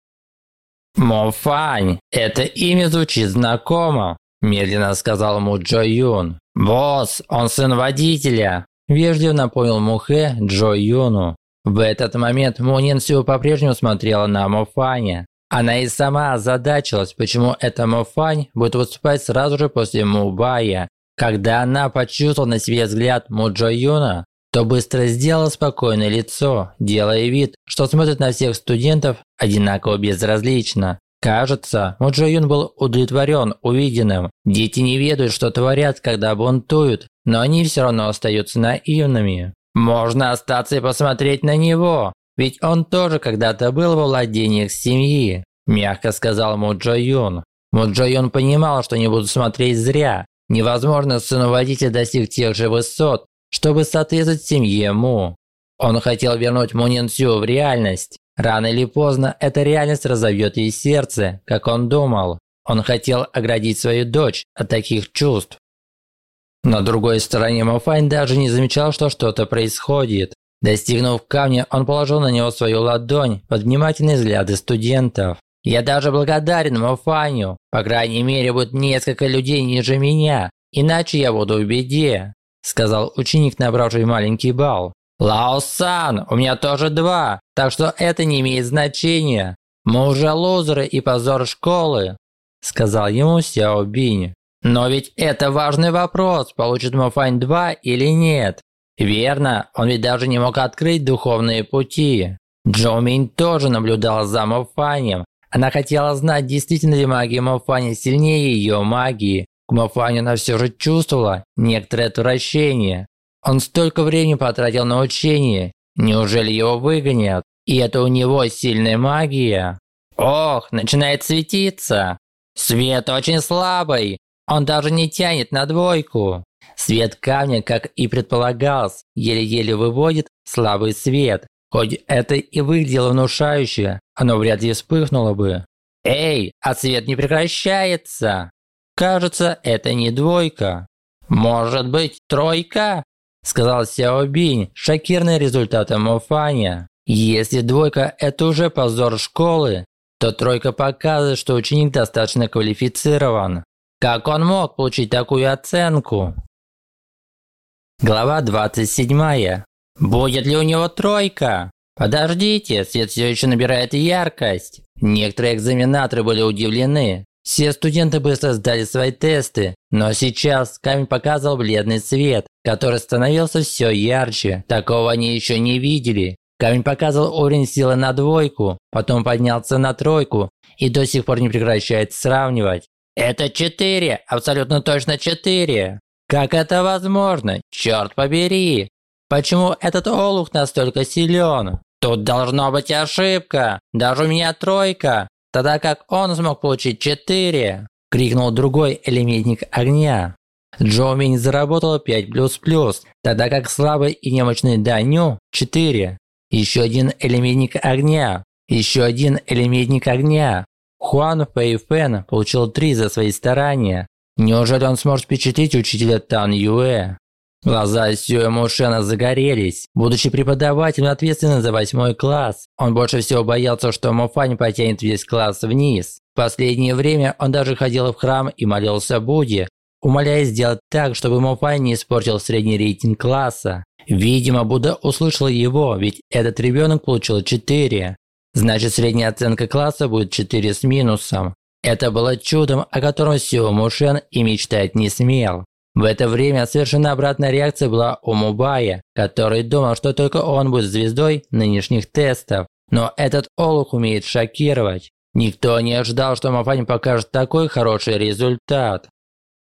«Мофань, это имя звучит знакомо», – медленно сказал ему Джо Юн. «Босс, он сын водителя», – вежливо напомнил Мухе Джо Юну. В этот момент Мунин Сю по-прежнему смотрела на Мофаня. Она и сама озадачилась, почему эта Муфань будет выступать сразу же после Мубая. Когда она почувствовала на себе взгляд Муджо Юна, то быстро сделала спокойное лицо, делая вид, что смотрит на всех студентов одинаково безразлично. Кажется, Муджо Юн был удовлетворен увиденным. Дети не ведают, что творят, когда бунтуют, но они все равно остаются наивными. Можно остаться и посмотреть на него, ведь он тоже когда-то был во владениях семьи, мягко сказал Му Джо Юн. Му Джо Юн понимал, что не будут смотреть зря. Невозможно сыну водителя достиг тех же высот, чтобы соответствовать семье Му. Он хотел вернуть Му Нин Сю в реальность. Рано или поздно эта реальность разовьет ей сердце, как он думал. Он хотел оградить свою дочь от таких чувств. На другой стороне Мафань даже не замечал, что что-то происходит. Достигнув камня, он положил на него свою ладонь под внимательные взгляды студентов. «Я даже благодарен Мафаню. По крайней мере, будет несколько людей ниже меня, иначе я буду в беде», сказал ученик, набравший маленький балл. «Лао-сан, у меня тоже два, так что это не имеет значения. Мы уже лузеры и позор школы», сказал ему Сяо Бинь. «Но ведь это важный вопрос, получит Мафань 2 или нет. Верно, он ведь даже не мог открыть духовные пути. Джо Минь тоже наблюдала за Мофанем. Она хотела знать, действительно ли магия Мофани сильнее ее магии. К Мофаню она все же чувствовала некоторое отвращение. Он столько времени потратил на учение. Неужели его выгонят? И это у него сильная магия? Ох, начинает светиться. Свет очень слабый. Он даже не тянет на двойку. Свет камня, как и предполагалось, еле-еле выводит слабый свет. Хоть это и выглядело внушающе, оно вряд ли вспыхнуло бы. Эй, а свет не прекращается! Кажется, это не двойка. Может быть, тройка? Сказал Сяо Бинь, шокированный результатом Мофаня. Если двойка – это уже позор школы, то тройка показывает, что ученик достаточно квалифицирован. Как он мог получить такую оценку? Глава 27. Будет ли у него тройка? Подождите, свет все еще набирает яркость. Некоторые экзаменаторы были удивлены. Все студенты быстро сдали свои тесты, но сейчас камень показывал бледный свет, который становился все ярче. Такого они еще не видели. Камень показывал уровень силы на двойку, потом поднялся на тройку и до сих пор не прекращает сравнивать. Это четыре, абсолютно точно четыре. Как это возможно? Черт побери! Почему этот олух настолько силен? Тут должна быть ошибка. Даже у меня тройка. Тогда как он смог получить четыре? Крикнул другой элементник огня. Джоуминь заработала 5++, тогда как слабый и немощный Даню 4. Еще один элементник огня. Еще один элементник огня. Хуан Фэйфэн получил 3 за свои старания. Неужели он сможет впечатлить учителя Тан Юэ? Глаза Сюэ Мушена загорелись. Будучи преподавателем, ответственным за восьмой класс, он больше всего боялся, что Мофань потянет весь класс вниз. В последнее время он даже ходил в храм и молился Будде, умоляя сделать так, чтобы Мофань не испортил средний рейтинг класса. Видимо, Будда услышал его, ведь этот ребенок получил 4. Значит, средняя оценка класса будет 4 с минусом. Это было чудом, о котором Сио Мушен и мечтать не смел. В это время совершенно обратная реакция была у Мубая, который думал, что только он будет звездой нынешних тестов. Но этот Олух умеет шокировать. Никто не ожидал, что Мафань покажет такой хороший результат.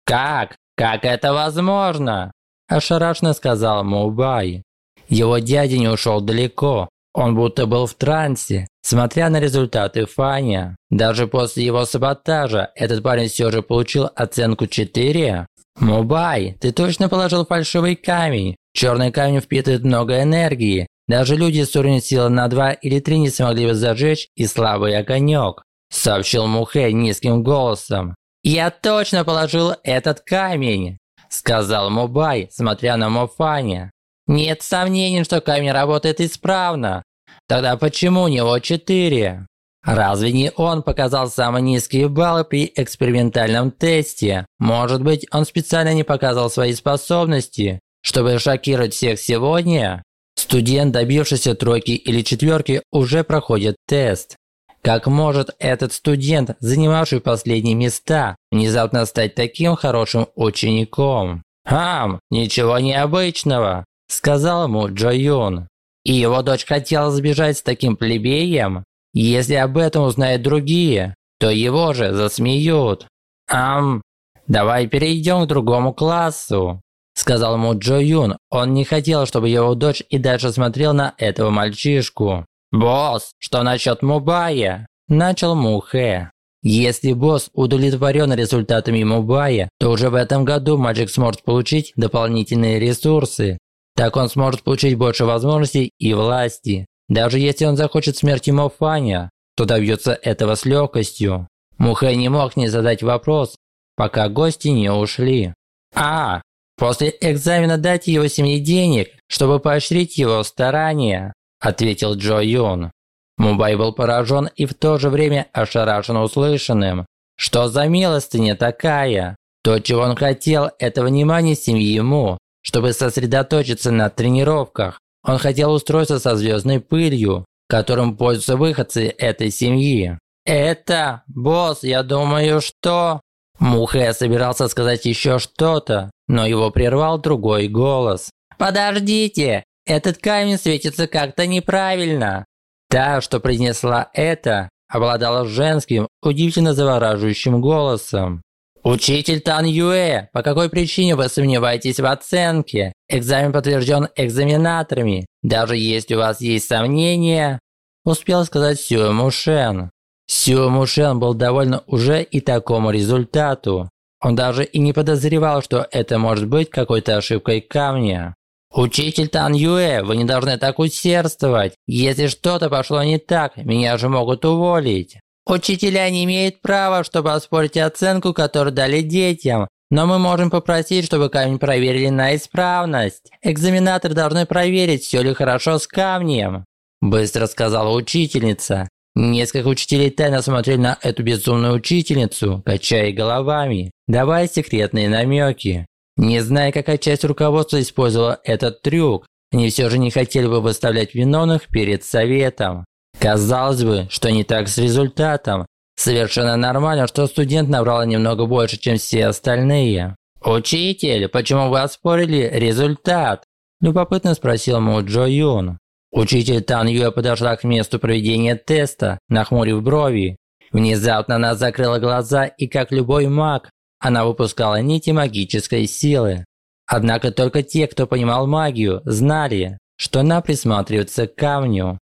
«Как? Как это возможно?» – ошарашенно сказал Мубай. Его дядя не ушел далеко. Он будто был в трансе, смотря на результаты Фаня. Даже после его саботажа этот парень все же получил оценку 4. «Мубай, ты точно положил фальшивый камень. Черный камень впитывает много энергии. Даже люди с уровнем силы на 2 или 3 не смогли бы зажечь и слабый огонек», сообщил Мухэ низким голосом. «Я точно положил этот камень», сказал Мубай, смотря на Муфаня. «Нет сомнений, что камень работает исправно. Тогда почему у него 4? Разве не он показал самые низкие баллы при экспериментальном тесте? Может быть, он специально не показал свои способности, чтобы шокировать всех сегодня? Студент, добившийся тройки или четверки, уже проходит тест. Как может этот студент, занимавший последние места, внезапно стать таким хорошим учеником? «Хам, ничего необычного», – сказал ему Джо Юн. И его дочь хотела сбежать с таким плебеем? Если об этом узнают другие, то его же засмеют. Ам, давай перейдем к другому классу сказал ему Джо Юн. Он не хотел, чтобы его дочь и дальше смотрел на этого мальчишку. «Босс, что насчет Мубая?» Начал Мухэ. Если босс удовлетворен результатами Мубая, то уже в этом году мальчик сможет получить дополнительные ресурсы. Так он сможет получить больше возможностей и власти. Даже если он захочет смерти Мофаня, то добьется этого с легкостью. Мухэ не мог не задать вопрос, пока гости не ушли. «А, «После экзамена дайте его семье денег, чтобы поощрить его старания», – ответил Джо Юн. Мубай был поражен и в то же время ошарашен услышанным. Что за милостыня такая? То, чего он хотел, это внимание семьи ему, чтобы сосредоточиться на тренировках. Он хотел устроиться со звездной пылью, которым пользуются выходцы этой семьи. «Это, босс, я думаю, что...» Мухэ собирался сказать еще что-то, но его прервал другой голос. «Подождите! Этот камень светится как-то неправильно!» Та, что произнесла это, обладала женским, удивительно завораживающим голосом. «Учитель Тан Юэ, по какой причине вы сомневаетесь в оценке? Экзамен подтвержден экзаменаторами. Даже если у вас есть сомнения...» Успел сказать Сюэ Мушен. Сюэ Мушен был доволен уже и такому результату. Он даже и не подозревал, что это может быть какой-то ошибкой камня. «Учитель Тан Юэ, вы не должны так усердствовать. Если что-то пошло не так, меня же могут уволить». Учителя не имеют права, чтобы оспорить оценку, которую дали детям. Но мы можем попросить, чтобы камень проверили на исправность. Экзаменаторы должны проверить, все ли хорошо с камнем. Быстро сказала учительница. Несколько учителей тайно смотрели на эту безумную учительницу, качая головами, давая секретные намеки. Не зная, какая часть руководства использовала этот трюк, они все же не хотели бы выставлять виновных перед советом. Казалось бы, что не так с результатом. Совершенно нормально, что студент набрал немного больше, чем все остальные. «Учитель, почему вы оспорили результат?» Любопытно спросил Му Джо Юн. Учитель Тан Юэ подошла к месту проведения теста, нахмурив брови. Внезапно она закрыла глаза и, как любой маг, она выпускала нити магической силы. Однако только те, кто понимал магию, знали, что она присматривается к камню.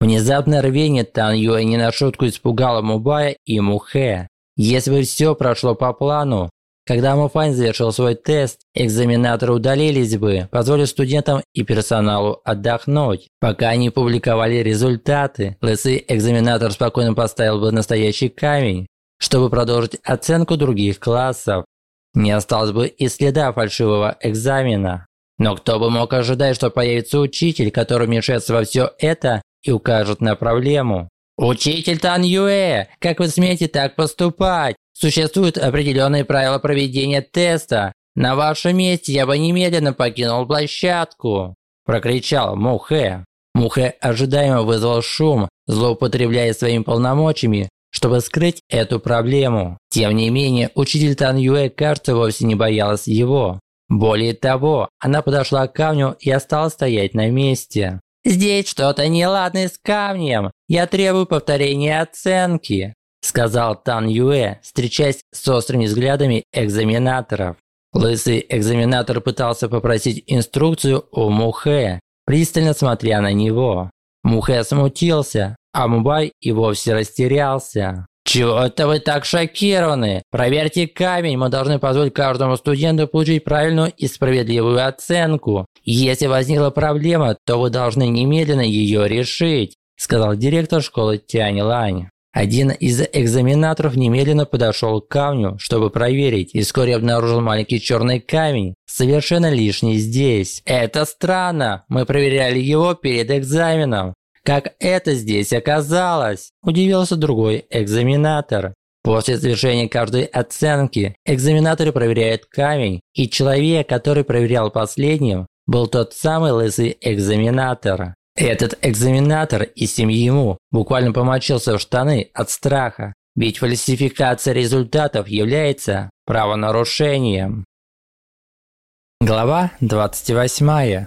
Внезапное рвение Тан Юэ не на шутку испугало Мубая и Мухэ. Если бы все прошло по плану, когда Муфань завершил свой тест, экзаменаторы удалились бы, позволив студентам и персоналу отдохнуть. Пока они публиковали результаты, лысый экзаменатор спокойно поставил бы настоящий камень, чтобы продолжить оценку других классов. Не осталось бы и следа фальшивого экзамена. Но кто бы мог ожидать, что появится учитель, который вмешается во все это и укажет на проблему? «Учитель Тан Юэ, как вы смеете так поступать? Существуют определенные правила проведения теста. На вашем месте я бы немедленно покинул площадку!» Прокричал Мухэ. Мухэ ожидаемо вызвал шум, злоупотребляя своими полномочиями, чтобы скрыть эту проблему. Тем не менее, учитель Тан Юэ, кажется, вовсе не боялась его. Более того, она подошла к камню и осталась стоять на месте. «Здесь что-то неладное с камнем. Я требую повторения оценки», сказал Тан Юэ, встречаясь с острыми взглядами экзаменаторов. Лысый экзаменатор пытался попросить инструкцию у Мухэ, пристально смотря на него. Мухэ смутился, а Мубай и вовсе растерялся. «Чего это вы так шокированы? Проверьте камень, мы должны позволить каждому студенту получить правильную и справедливую оценку. Если возникла проблема, то вы должны немедленно ее решить», сказал директор школы Тянь Лань. Один из экзаменаторов немедленно подошел к камню, чтобы проверить, и вскоре обнаружил маленький черный камень, совершенно лишний здесь. Это странно, мы проверяли его перед экзаменом. Как это здесь оказалось? Удивился другой экзаменатор. После завершения каждой оценки экзаменаторы проверяют камень, и человек, который проверял последним, был тот самый лысый экзаменатор. Этот экзаменатор и семьи ему буквально помочился в штаны от страха, ведь фальсификация результатов является правонарушением. Глава 28.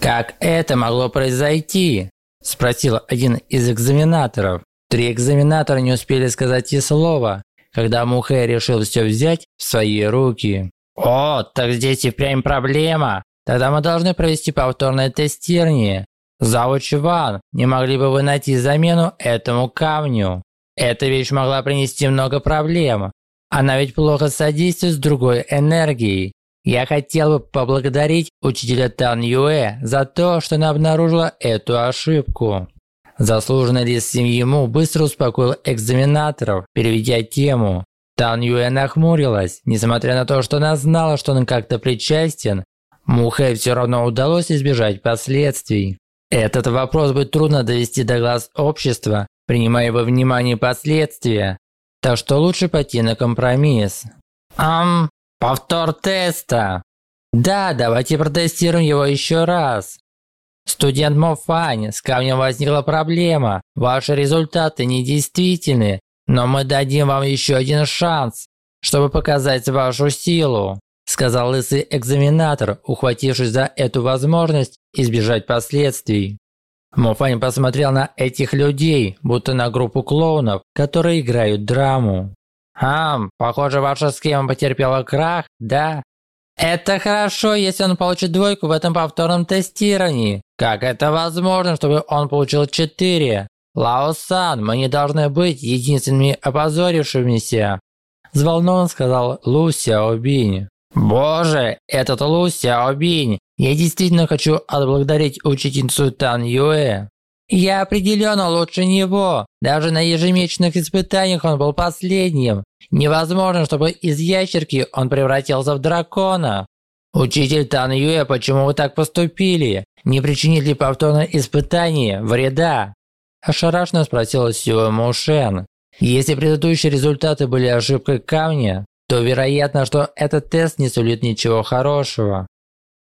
Как это могло произойти? Спросил один из экзаменаторов. Три экзаменатора не успели сказать и слова, когда Мухэ решил все взять в свои руки. «О, так здесь и прям проблема. Тогда мы должны провести повторное тестирование. Завуч Ван, не могли бы вы найти замену этому камню? Эта вещь могла принести много проблем. Она ведь плохо содействует с другой энергией. Я хотел бы поблагодарить учителя Тан Юэ за то, что она обнаружила эту ошибку. Заслуженный лист семьи Му быстро успокоил экзаменаторов, переведя тему. Тан Юэ нахмурилась, несмотря на то, что она знала, что он как-то причастен, Мухэ все равно удалось избежать последствий. Этот вопрос будет трудно довести до глаз общества, принимая во внимание последствия, так что лучше пойти на компромисс. Ам, Повтор теста. Да, давайте протестируем его еще раз. Студент Мофань, с камнем возникла проблема. Ваши результаты недействительны, но мы дадим вам еще один шанс, чтобы показать вашу силу, сказал лысый экзаменатор, ухватившись за эту возможность избежать последствий. Мофань посмотрел на этих людей, будто на группу клоунов, которые играют драму. «Ам, похоже, ваша схема потерпела крах, да?» «Это хорошо, если он получит двойку в этом повторном тестировании. Как это возможно, чтобы он получил четыре? Лао-сан, мы не должны быть единственными опозорившимися!» Взволнованно сказал Лу Сяобинь. «Боже, этот Лу Сяобинь! Я действительно хочу отблагодарить учительницу Тан Юэ!» Я определенно лучше него. Даже на ежемесячных испытаниях он был последним. Невозможно, чтобы из ящерки он превратился в дракона. Учитель Тан Юэ, почему вы так поступили? Не причинит ли повторное испытание вреда? Ошарашенно спросила Сюэ Мушен. Если предыдущие результаты были ошибкой камня, то вероятно, что этот тест не сулит ничего хорошего.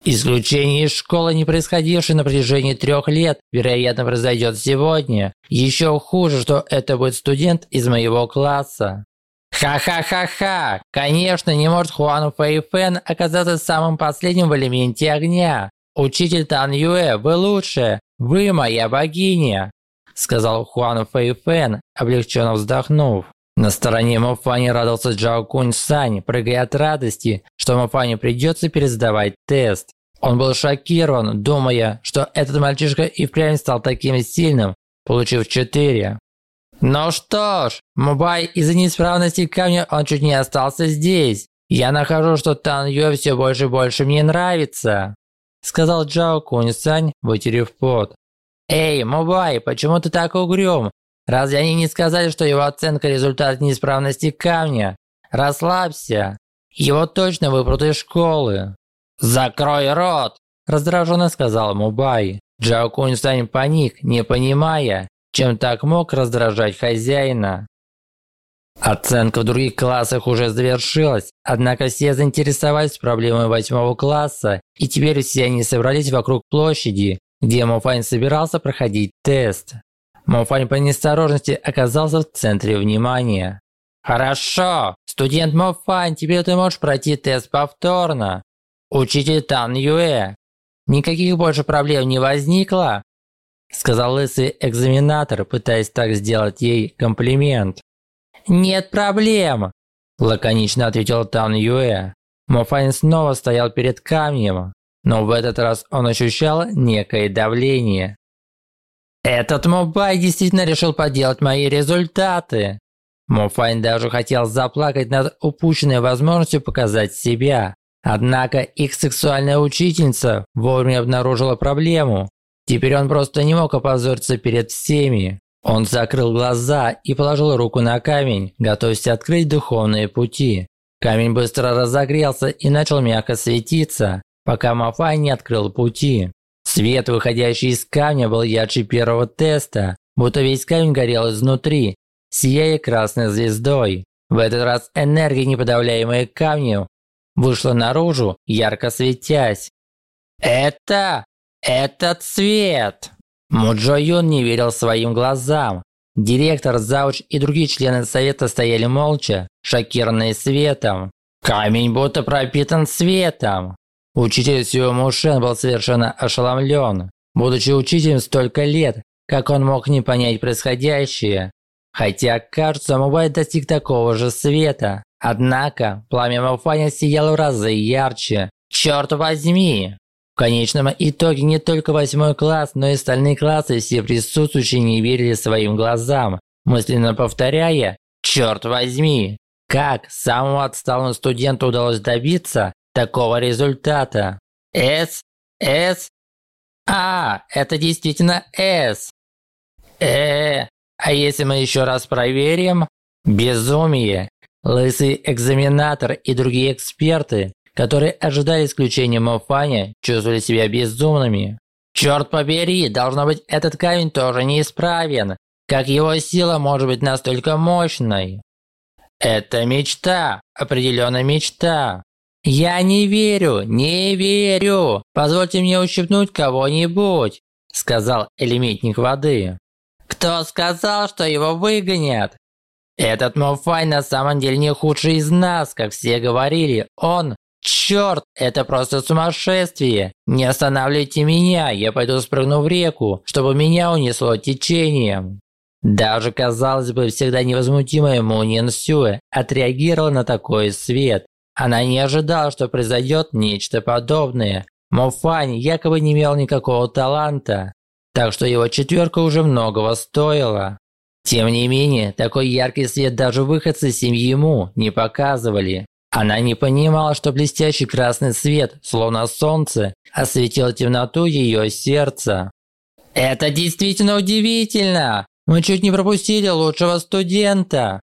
Исключение из школы, не происходившее на протяжении трех лет, вероятно, произойдет сегодня. Еще хуже, что это будет студент из моего класса. Ха-ха-ха-ха! Конечно, не может Хуан Фэйфэн оказаться самым последним в элементе огня. Учитель Тан Юэ, вы лучше. Вы моя богиня. Сказал Хуан Фэйфэн, облегченно вздохнув. На стороне Мофаня радовался Джао Кунь Сань, прыгая от радости, что Мофаню придется пересдавать тест. Он был шокирован, думая, что этот мальчишка и впрямь стал таким сильным, получив 4. Ну что ж, Мубай из-за неисправности камня он чуть не остался здесь. Я нахожу, что Тан Юэ все больше и больше мне нравится, сказал Джао Кунь Сань, вытерев пот. Эй, Мубай, почему ты так угрюм? Разве они не сказали, что его оценка – результат неисправности камня? Расслабься. Его точно выпрут из школы. Закрой рот! Раздраженно сказал Мубай. Джао Кунь-Сань паник, не понимая, чем так мог раздражать хозяина. Оценка в других классах уже завершилась, однако все заинтересовались проблемой восьмого класса, и теперь все они собрались вокруг площади, где Муфань собирался проходить тест. Мофань по неосторожности оказался в центре внимания. «Хорошо, студент Мофань, теперь ты можешь пройти тест повторно. Учитель Тан Юэ, никаких больше проблем не возникло?» Сказал лысый экзаменатор, пытаясь так сделать ей комплимент. «Нет проблем!» – лаконично ответила Тан Юэ. Мофань снова стоял перед камнем, но в этот раз он ощущал некое давление. «Этот Мубай действительно решил подделать мои результаты!» Мофань даже хотел заплакать над упущенной возможностью показать себя. Однако их сексуальная учительница вовремя обнаружила проблему. Теперь он просто не мог опозориться перед всеми. Он закрыл глаза и положил руку на камень, готовясь открыть духовные пути. Камень быстро разогрелся и начал мягко светиться, пока Мофань не открыл пути. Свет, выходящий из камня, был ярче первого теста, будто весь камень горел изнутри, сияя красной звездой. В этот раз энергия, неподавляемая камнем, вышла наружу, ярко светясь. «Это... этот цвет!» Муджо Юн не верил своим глазам. Директор, зауч и другие члены совета стояли молча, шокированные светом. Камень будто пропитан светом. Учитель Сюэ Мушен был совершенно ошеломлен. Будучи учителем столько лет, как он мог не понять происходящее? Хотя, кажется, Мубай достиг такого же света. Однако, пламя Малфаня сияло в разы ярче. Черт возьми! В конечном итоге не только восьмой класс, но и остальные классы все присутствующие не верили своим глазам, мысленно повторяя «Черт возьми!» Как самому отсталому студенту удалось добиться такого результата? С, С, А, это действительно С. Э, а если мы еще раз проверим? Безумие. Лысый экзаменатор и другие эксперты которые ожидали исключения Мофаня, чувствовали себя безумными. Черт побери, должно быть, этот камень тоже неисправен. Как его сила может быть настолько мощной? Это мечта, определенно мечта. Я не верю, не верю. Позвольте мне ущипнуть кого-нибудь, сказал элементник воды. Кто сказал, что его выгонят? Этот Мофай на самом деле не худший из нас, как все говорили. Он Черт, это просто сумасшествие! Не останавливайте меня, я пойду спрыгну в реку, чтобы меня унесло течением. Даже, казалось бы, всегда невозмутимая Мунин Сюэ отреагировала на такой свет. Она не ожидала, что произойдет нечто подобное. Мофань якобы не имел никакого таланта, так что его четверка уже многого стоила. Тем не менее, такой яркий свет даже выходцы семьи Му не показывали. Она не понимала, что блестящий красный свет, словно солнце, осветил темноту ее сердца. «Это действительно удивительно! Мы чуть не пропустили лучшего студента!»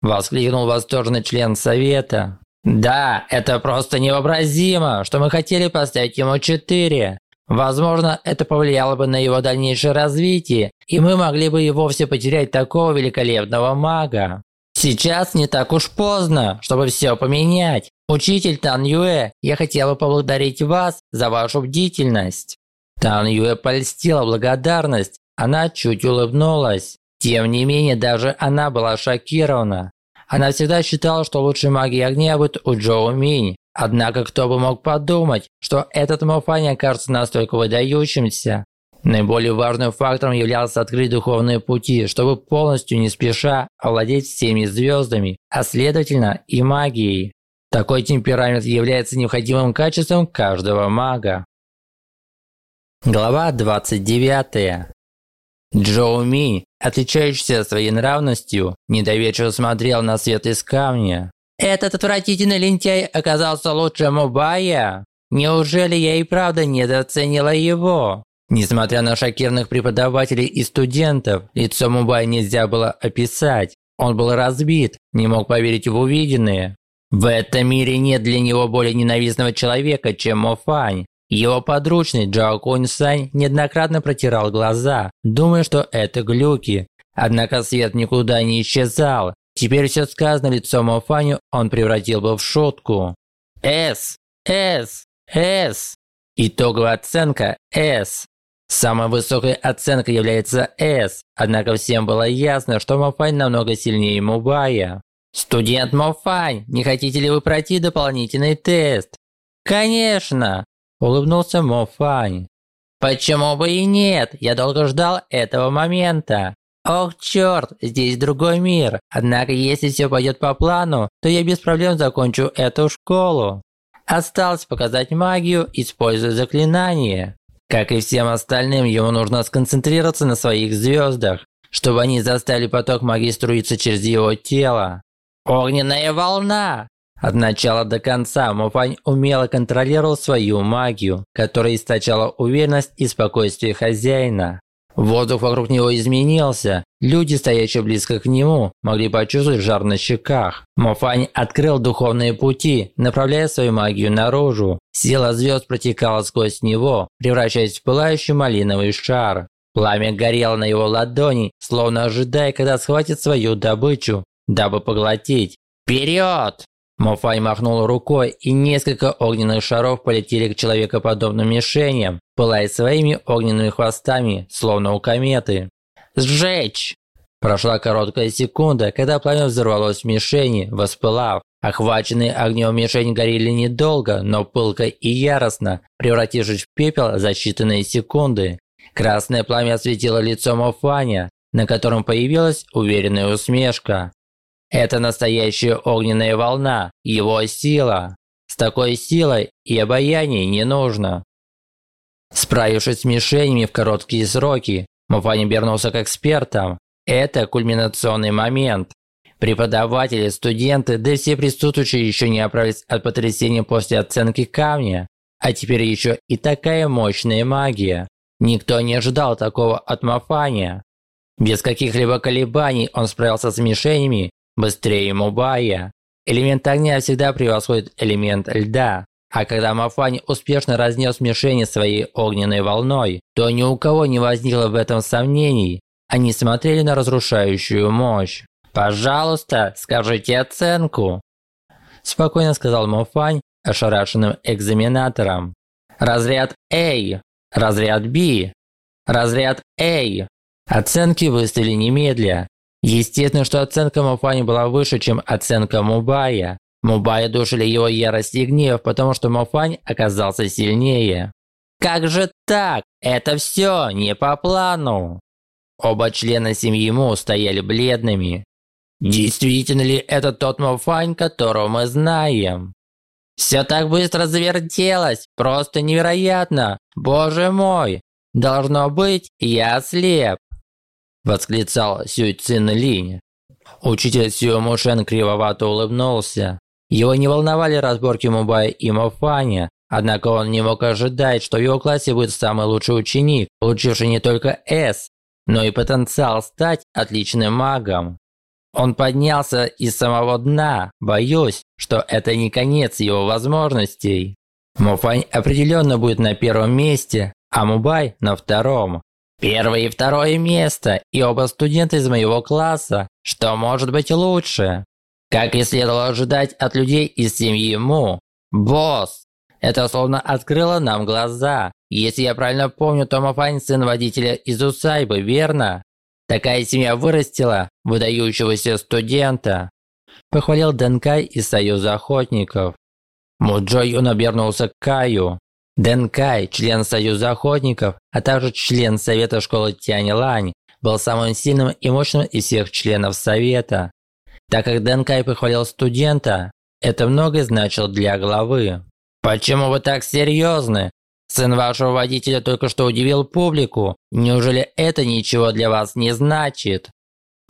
Воскликнул восторженный член совета. «Да, это просто невообразимо, что мы хотели поставить ему четыре. Возможно, это повлияло бы на его дальнейшее развитие, и мы могли бы и вовсе потерять такого великолепного мага. Сейчас не так уж поздно, чтобы все поменять. Учитель Тан Юэ, я хотел бы поблагодарить вас за вашу бдительность. Тан Юэ польстила благодарность, она чуть улыбнулась. Тем не менее, даже она была шокирована. Она всегда считала, что лучшей магией огня будет у Джоу Минь. Однако кто бы мог подумать, что этот Мофань окажется настолько выдающимся. Наиболее важным фактором являлся открыть духовные пути, чтобы полностью не спеша овладеть всеми звездами, а следовательно и магией. Такой темперамент является необходимым качеством каждого мага. Глава 29. Джоу Ми, отличающийся своей нравностью, недоверчиво смотрел на свет из камня. «Этот отвратительный лентяй оказался лучше Мубая? Неужели я и правда недооценила его?» Несмотря на шокированных преподавателей и студентов, лицо Мубая нельзя было описать. Он был разбит, не мог поверить в увиденное. В этом мире нет для него более ненавистного человека, чем Мофань. Его подручный Джао Кунь Сань неоднократно протирал глаза, думая, что это глюки. Однако свет никуда не исчезал. Теперь все сказанное лицом Мофаню он превратил бы в шутку. «С! С! С!» Итоговая оценка «С». Самой высокой оценкой является S, однако всем было ясно, что Мофань намного сильнее Мубая. «Студент Мофань, не хотите ли вы пройти дополнительный тест?» «Конечно!» – улыбнулся Мофань. «Почему бы и нет? Я долго ждал этого момента. Ох, черт, здесь другой мир. Однако, если все пойдет по плану, то я без проблем закончу эту школу. Осталось показать магию, используя заклинание. Как и всем остальным, ему нужно сконцентрироваться на своих звездах, чтобы они заставили поток магии струиться через его тело. Огненная волна! От начала до конца Муфань умело контролировал свою магию, которая источала уверенность и спокойствие хозяина. Воздух вокруг него изменился. Люди, стоящие близко к нему, могли почувствовать жар на щеках. Мофань открыл духовные пути, направляя свою магию наружу. Сила звезд протекала сквозь него, превращаясь в пылающий малиновый шар. Пламя горело на его ладони, словно ожидая, когда схватит свою добычу, дабы поглотить. «Вперед!» Мофай махнул рукой, и несколько огненных шаров полетели к человекоподобным мишеням, пылая своими огненными хвостами, словно у кометы. «Сжечь!» Прошла короткая секунда, когда пламя взорвалось в мишени, воспылав. Охваченные огнем мишень горели недолго, но пылко и яростно, превратившись в пепел за считанные секунды. Красное пламя осветило лицо Мофаня, на котором появилась уверенная усмешка. Это настоящая огненная волна, его сила. С такой силой и обаяние не нужно. Справившись с мишенями в короткие сроки, Муфани вернулся к экспертам. Это кульминационный момент. Преподаватели, студенты, да и все присутствующие еще не оправились от потрясения после оценки камня. А теперь еще и такая мощная магия. Никто не ожидал такого от Мафания. Без каких-либо колебаний он справился с мишенями быстрее Мубая. Элемент огня всегда превосходит элемент льда. А когда Мафань успешно разнес мишени своей огненной волной, то ни у кого не возникло в этом сомнений. Они смотрели на разрушающую мощь. «Пожалуйста, скажите оценку!» Спокойно сказал Мафань ошарашенным экзаменатором. «Разряд A, разряд B, разряд A». Оценки выставили немедля. Естественно, что оценка Муфани была выше, чем оценка Мубая. Мубая душили его ярость и гнев, потому что Муфань оказался сильнее. «Как же так? Это все не по плану!» Оба члена семьи Му стояли бледными. «Действительно ли это тот Муфань, которого мы знаем?» «Все так быстро завертелось! Просто невероятно! Боже мой! Должно быть, я слеп!» Восклицал Сюй Цин Линь. Учитель Сюй Мушен кривовато улыбнулся. Его не волновали разборки Мубая и Мофаня, однако он не мог ожидать, что в его классе будет самый лучший ученик, получивший не только «С», но и потенциал стать отличным магом. Он поднялся из самого дна, боюсь, что это не конец его возможностей. Муфань определенно будет на первом месте, а Мубай на втором. Первое и второе место, и оба студента из моего класса. Что может быть лучше? Как и следовало ожидать от людей из семьи Му. Босс! Это словно открыло нам глаза. Если я правильно помню, то Мафань сын водителя из Усайбы, верно? Такая семья вырастила выдающегося студента. Похвалил Дэнкай из Союза охотников. Муджо Юн обернулся к Каю. Дэн Кай, член Союза охотников, а также член Совета школы Тянь Лань, был самым сильным и мощным из всех членов Совета. Так как Дэн Кай похвалил студента, это многое значило для главы. «Почему вы так серьезны? Сын вашего водителя только что удивил публику. Неужели это ничего для вас не значит?»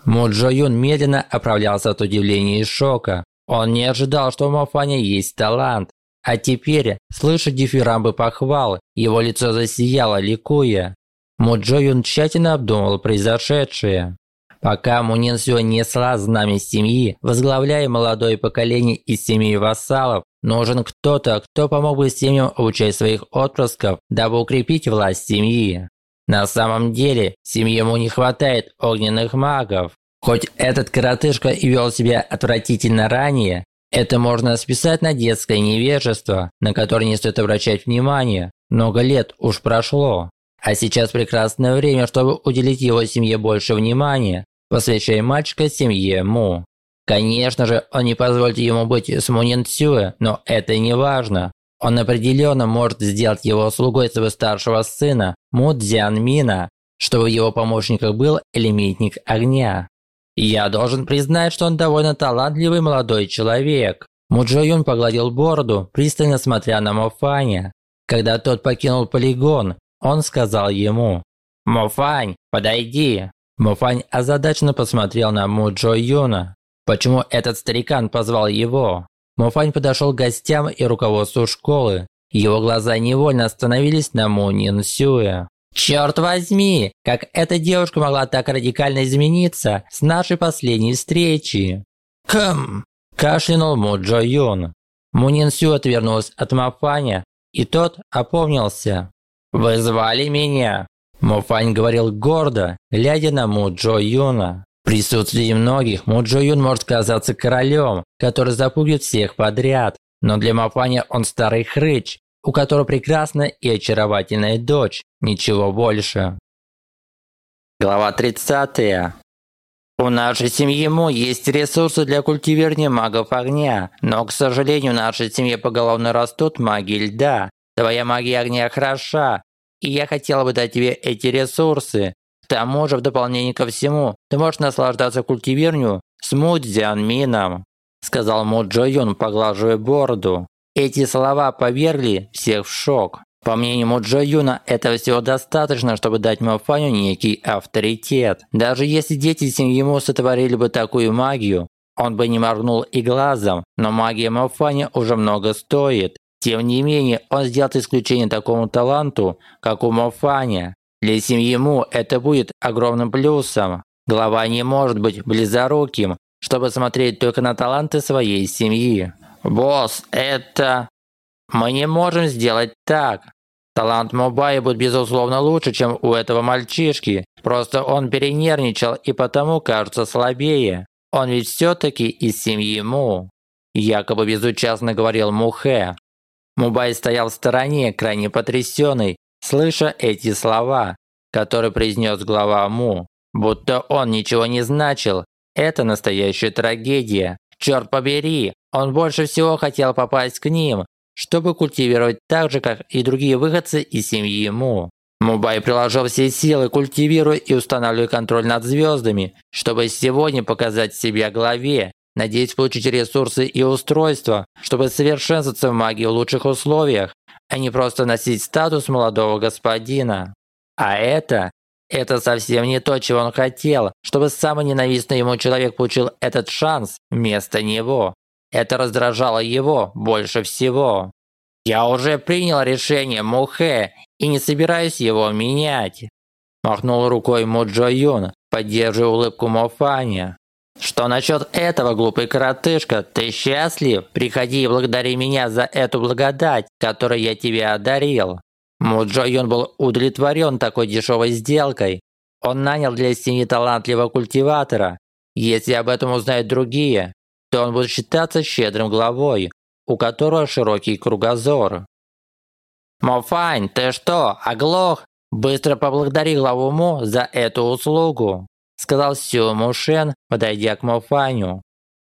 Му Джо Юн медленно оправлялся от удивления и шока. Он не ожидал, что у Мафаня есть талант, а теперь, слыша дифирамбы похвал, его лицо засияло, ликуя. Муджо Юн тщательно обдумывал произошедшее. Пока Мунин Сюэ несла знамя семьи, возглавляя молодое поколение из семьи вассалов, нужен кто-то, кто помог бы семьям обучать своих отпрысков, дабы укрепить власть семьи. На самом деле, семье Му не хватает огненных магов. Хоть этот коротышка и вел себя отвратительно ранее, это можно списать на детское невежество, на которое не стоит обращать внимание. Много лет уж прошло. А сейчас прекрасное время, чтобы уделить его семье больше внимания, посвящая мальчика семье Му. Конечно же, он не позволит ему быть с Мунин Цюэ, но это не важно. Он определенно может сделать его слугой своего старшего сына Му Цзян Мина. что в его помощниках был элементник огня. Я должен признать, что он довольно талантливый молодой человек. Муджо Юн погладил бороду, пристально смотря на Мофаня. Когда тот покинул полигон, он сказал ему «Мофань, подойди!» Мофань озадаченно посмотрел на Муджо Юна. Почему этот старикан позвал его? Мофань подошел к гостям и руководству школы. Его глаза невольно остановились на Му Сюэ. «Черт возьми, как эта девушка могла так радикально измениться с нашей последней встречи?» «Хм!» – кашлянул Му Джо Юн. Му Нин Сю отвернулась от Мафаня, и тот опомнился. «Вы звали меня?» Мофань говорил гордо, глядя на Му Джо Юна. В присутствии многих Му Джо Юн может казаться королем, который запугивает всех подряд. Но для Мофаня он старый хрыч, у которого прекрасная и очаровательная дочь, ничего больше. Глава 30. У нашей семьи Му есть ресурсы для культивирования магов огня, но, к сожалению, в нашей семье поголовно растут маги льда. Твоя магия огня хороша, и я хотела бы дать тебе эти ресурсы. К тому же, в дополнение ко всему, ты можешь наслаждаться культивированием с Му Цзянмином», сказал Му Джо Юн, поглаживая бороду. Эти слова повергли всех в шок. По мнению Муджо Юна, этого всего достаточно, чтобы дать Мафаню некий авторитет. Даже если дети семьи Му сотворили бы такую магию, он бы не моргнул и глазом, но магия Мафани уже много стоит. Тем не менее, он сделал исключение такому таланту, как у Мафаня. Для семьи Му это будет огромным плюсом. Глава не может быть близоруким, чтобы смотреть только на таланты своей семьи. «Босс, это...» «Мы не можем сделать так. Талант Мобаи будет безусловно лучше, чем у этого мальчишки. Просто он перенервничал и потому кажется слабее. Он ведь все-таки из семьи Му». Якобы безучастно говорил Мухэ. Мубай стоял в стороне, крайне потрясенный, слыша эти слова, которые произнес глава Му. Будто он ничего не значил. Это настоящая трагедия. Черт побери, он больше всего хотел попасть к ним, чтобы культивировать так же, как и другие выходцы из семьи Му. Мубай приложил все силы, культивируя и устанавливая контроль над звездами, чтобы сегодня показать себя главе, Надеюсь получить ресурсы и устройства, чтобы совершенствоваться в магии в лучших условиях, а не просто носить статус молодого господина. А это... Это совсем не то, чего он хотел, чтобы самый ненавистный ему человек получил этот шанс вместо него. Это раздражало его больше всего. «Я уже принял решение, Мухэ, и не собираюсь его менять», махнул рукой Муджо Юн, поддерживая улыбку Мофаня. Что насчет этого, глупый коротышка? Ты счастлив? Приходи и благодари меня за эту благодать, которую я тебе одарил. Муджо Юн был удовлетворен такой дешевой сделкой. Он нанял для семьи талантливого культиватора. Если об этом узнают другие, то он будет считаться щедрым главой, у которого широкий кругозор. «Мофань, ты что, оглох? Быстро поблагодари главу Му за эту услугу!» сказал Сю Мушен, подойдя к Мофаню.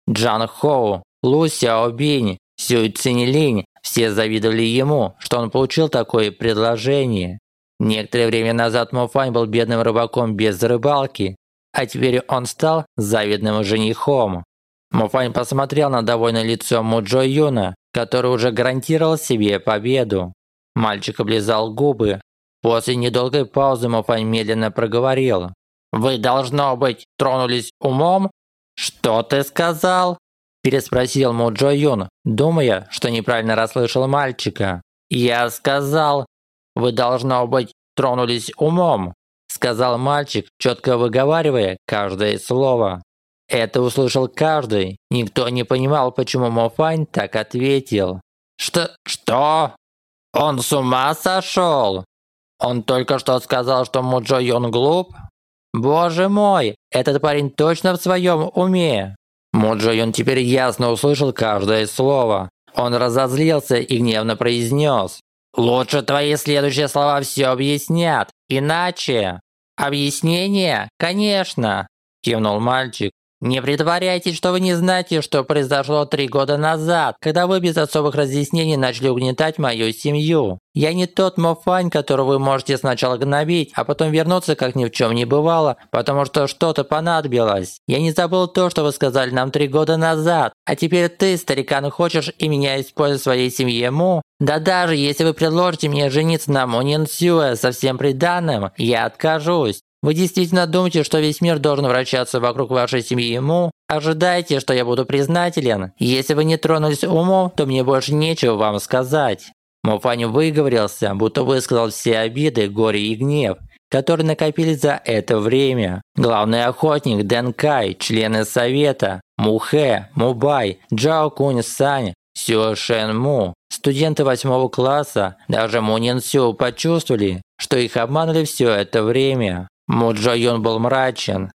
Джан Хоу, Лу Сяобинь, Сю Цинилинь все завидовали ему, что он получил такое предложение. Некоторое время назад Мофань был бедным рыбаком без рыбалки, а теперь он стал завидным женихом. Мофань посмотрел на довольное лицо Муджо Юна, который уже гарантировал себе победу. Мальчик облизал губы. После недолгой паузы Мофань медленно проговорил. «Вы, должно быть, тронулись умом?» «Что ты сказал?» Переспросил Муджо Юн, думая, что неправильно расслышал мальчика. «Я сказал, вы, должно быть, тронулись умом», сказал мальчик, четко выговаривая каждое слово. Это услышал каждый. Никто не понимал, почему Мофань так ответил. «Что? Что? Он с ума сошел? Он только что сказал, что Муджо Юн глуп?» «Боже мой, этот парень точно в своем уме!» Муджо Юн теперь ясно услышал каждое слово. Он разозлился и гневно произнес. «Лучше твои следующие слова все объяснят, иначе...» «Объяснение? Конечно!» – кивнул мальчик. Не притворяйтесь, что вы не знаете, что произошло три года назад, когда вы без особых разъяснений начали угнетать мою семью. Я не тот Мофань, которого вы можете сначала гнобить, а потом вернуться, как ни в чем не бывало, потому что что-то понадобилось. Я не забыл то, что вы сказали нам три года назад. А теперь ты, старикан, хочешь и меня использовать в своей семье Му? Да даже если вы предложите мне жениться на Мунин Сюэ со всем приданным, я откажусь. Вы действительно думаете, что весь мир должен вращаться вокруг вашей семьи ему? Ожидайте, что я буду признателен. Если вы не тронулись умом, то мне больше нечего вам сказать. Мофань выговорился, будто высказал все обиды, горе и гнев, которые накопились за это время. Главный охотник Дэн Кай, члены совета, Мухэ, Мубай, Джао Кунь Сань, Сюэ Шен Му, студенты восьмого класса, даже Му Нин Сю почувствовали, что их обманули все это время. Му Джо Юн был мрачен,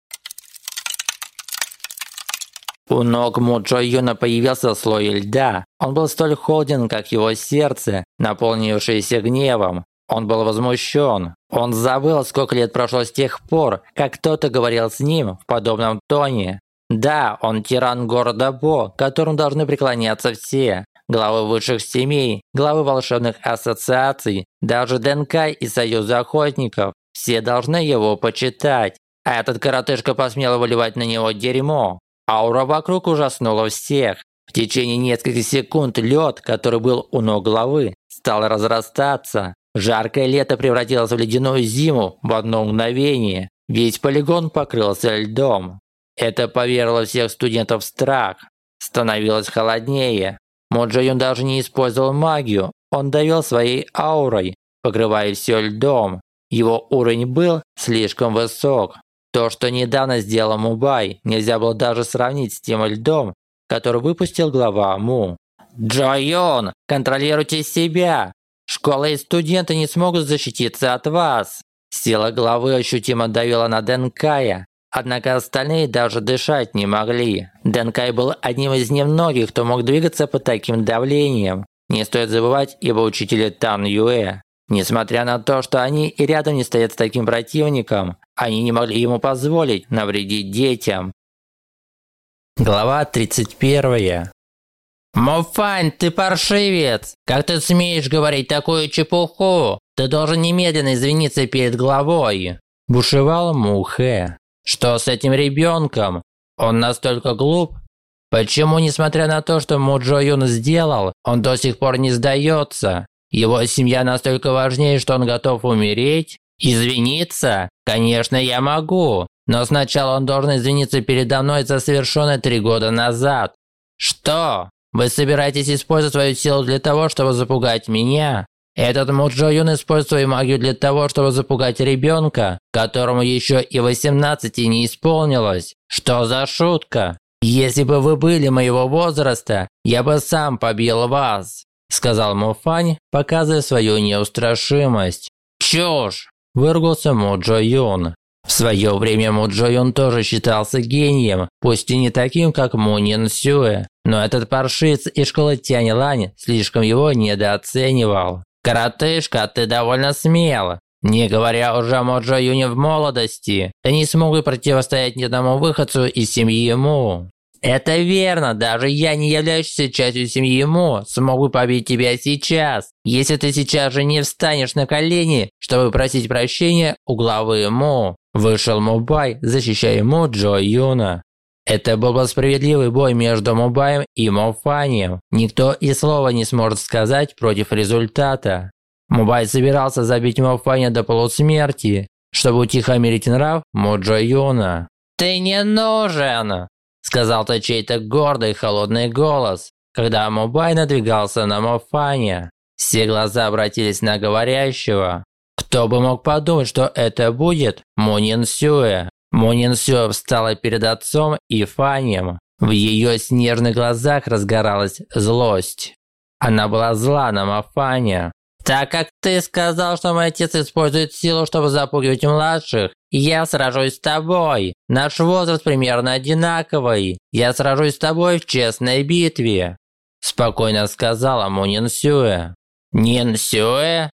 у ног Му Джо Юна появился слой льда. Он был столь холоден, как его сердце, наполнившееся гневом. Он был возмущен. Он забыл, сколько лет прошло с тех пор, как кто-то говорил с ним в подобном тоне. Да, он тиран города Бо, которому должны преклоняться все. Главы высших семей, главы волшебных ассоциаций, даже ДНК и Союза охотников. Все должны его почитать. Этот коротышка посмел выливать на него дерьмо. Аура вокруг ужаснула всех. В течение нескольких секунд лед, который был у ног головы, стал разрастаться. Жаркое лето превратилось в ледяную зиму в одно мгновение. Весь полигон покрылся льдом. Это повергло всех студентов в страх. Становилось холоднее. Моджо даже не использовал магию. Он давил своей аурой, покрывая все льдом. Его уровень был слишком высок. То, что недавно сделал Мубай, нельзя было даже сравнить с тем льдом, который выпустил глава Му. «Джойон, контролируйте себя! Школа и студенты не смогут защититься от вас!» Сила главы ощутимо давила на Денкая, однако остальные даже дышать не могли. Денкай был одним из немногих, кто мог двигаться под таким давлением. Не стоит забывать его учителя Тан Юэ. Несмотря на то, что они и рядом не стоят с таким противником, они не могли ему позволить навредить детям. Глава 31. «Мофань, ты паршивец! Как ты смеешь говорить такую чепуху? Ты должен немедленно извиниться перед главой!» Бушевал Мухэ. «Что с этим ребенком? Он настолько глуп? Почему, несмотря на то, что Муджо Юн сделал, он до сих пор не сдается? Его семья настолько важнее, что он готов умереть? Извиниться? Конечно, я могу. Но сначала он должен извиниться передо мной за совершенное три года назад. Что? Вы собираетесь использовать свою силу для того, чтобы запугать меня? Этот Муджо Юн использует свою магию для того, чтобы запугать ребенка, которому еще и 18 не исполнилось. Что за шутка? Если бы вы были моего возраста, я бы сам побил вас, сказал Муфань, показывая свою неустрашимость. Чушь! выругался Мо Джо Юн. В свое время Мо Джо Юн тоже считался гением, пусть и не таким, как Му Нин Сюэ, но этот паршиц из школы Тянь Лань слишком его недооценивал. «Коротышка, ты довольно смел. Не говоря уже о Моджо Юне в молодости, ты не смог бы противостоять ни одному выходцу из семьи Му. «Это верно, даже я, не являющийся частью семьи Му, смогу побить тебя сейчас, если ты сейчас же не встанешь на колени, чтобы просить прощения у главы Му». Вышел Мубай, защищая Му Джо Юна. Это был бы справедливый бой между Мубаем и Мофанием. Никто и слова не сможет сказать против результата. Мубай собирался забить Мофаня до полусмерти, чтобы утихомирить нрав Моджо Юна. «Ты не нужен!» Сказал то чей-то гордый холодный голос, когда Мубай надвигался на Мофаня. Все глаза обратились на говорящего. Кто бы мог подумать, что это будет Мунин Сюэ. Мунин Сюэ встала перед отцом и Фанем. В ее снежных глазах разгоралась злость. Она была зла на Мафаня. Так как ты сказал, что мой отец использует силу, чтобы запугивать младших, я сражусь с тобой. Наш возраст примерно одинаковый. Я сражусь с тобой в честной битве. Спокойно сказала ему Нинсюэ. Нинсюэ?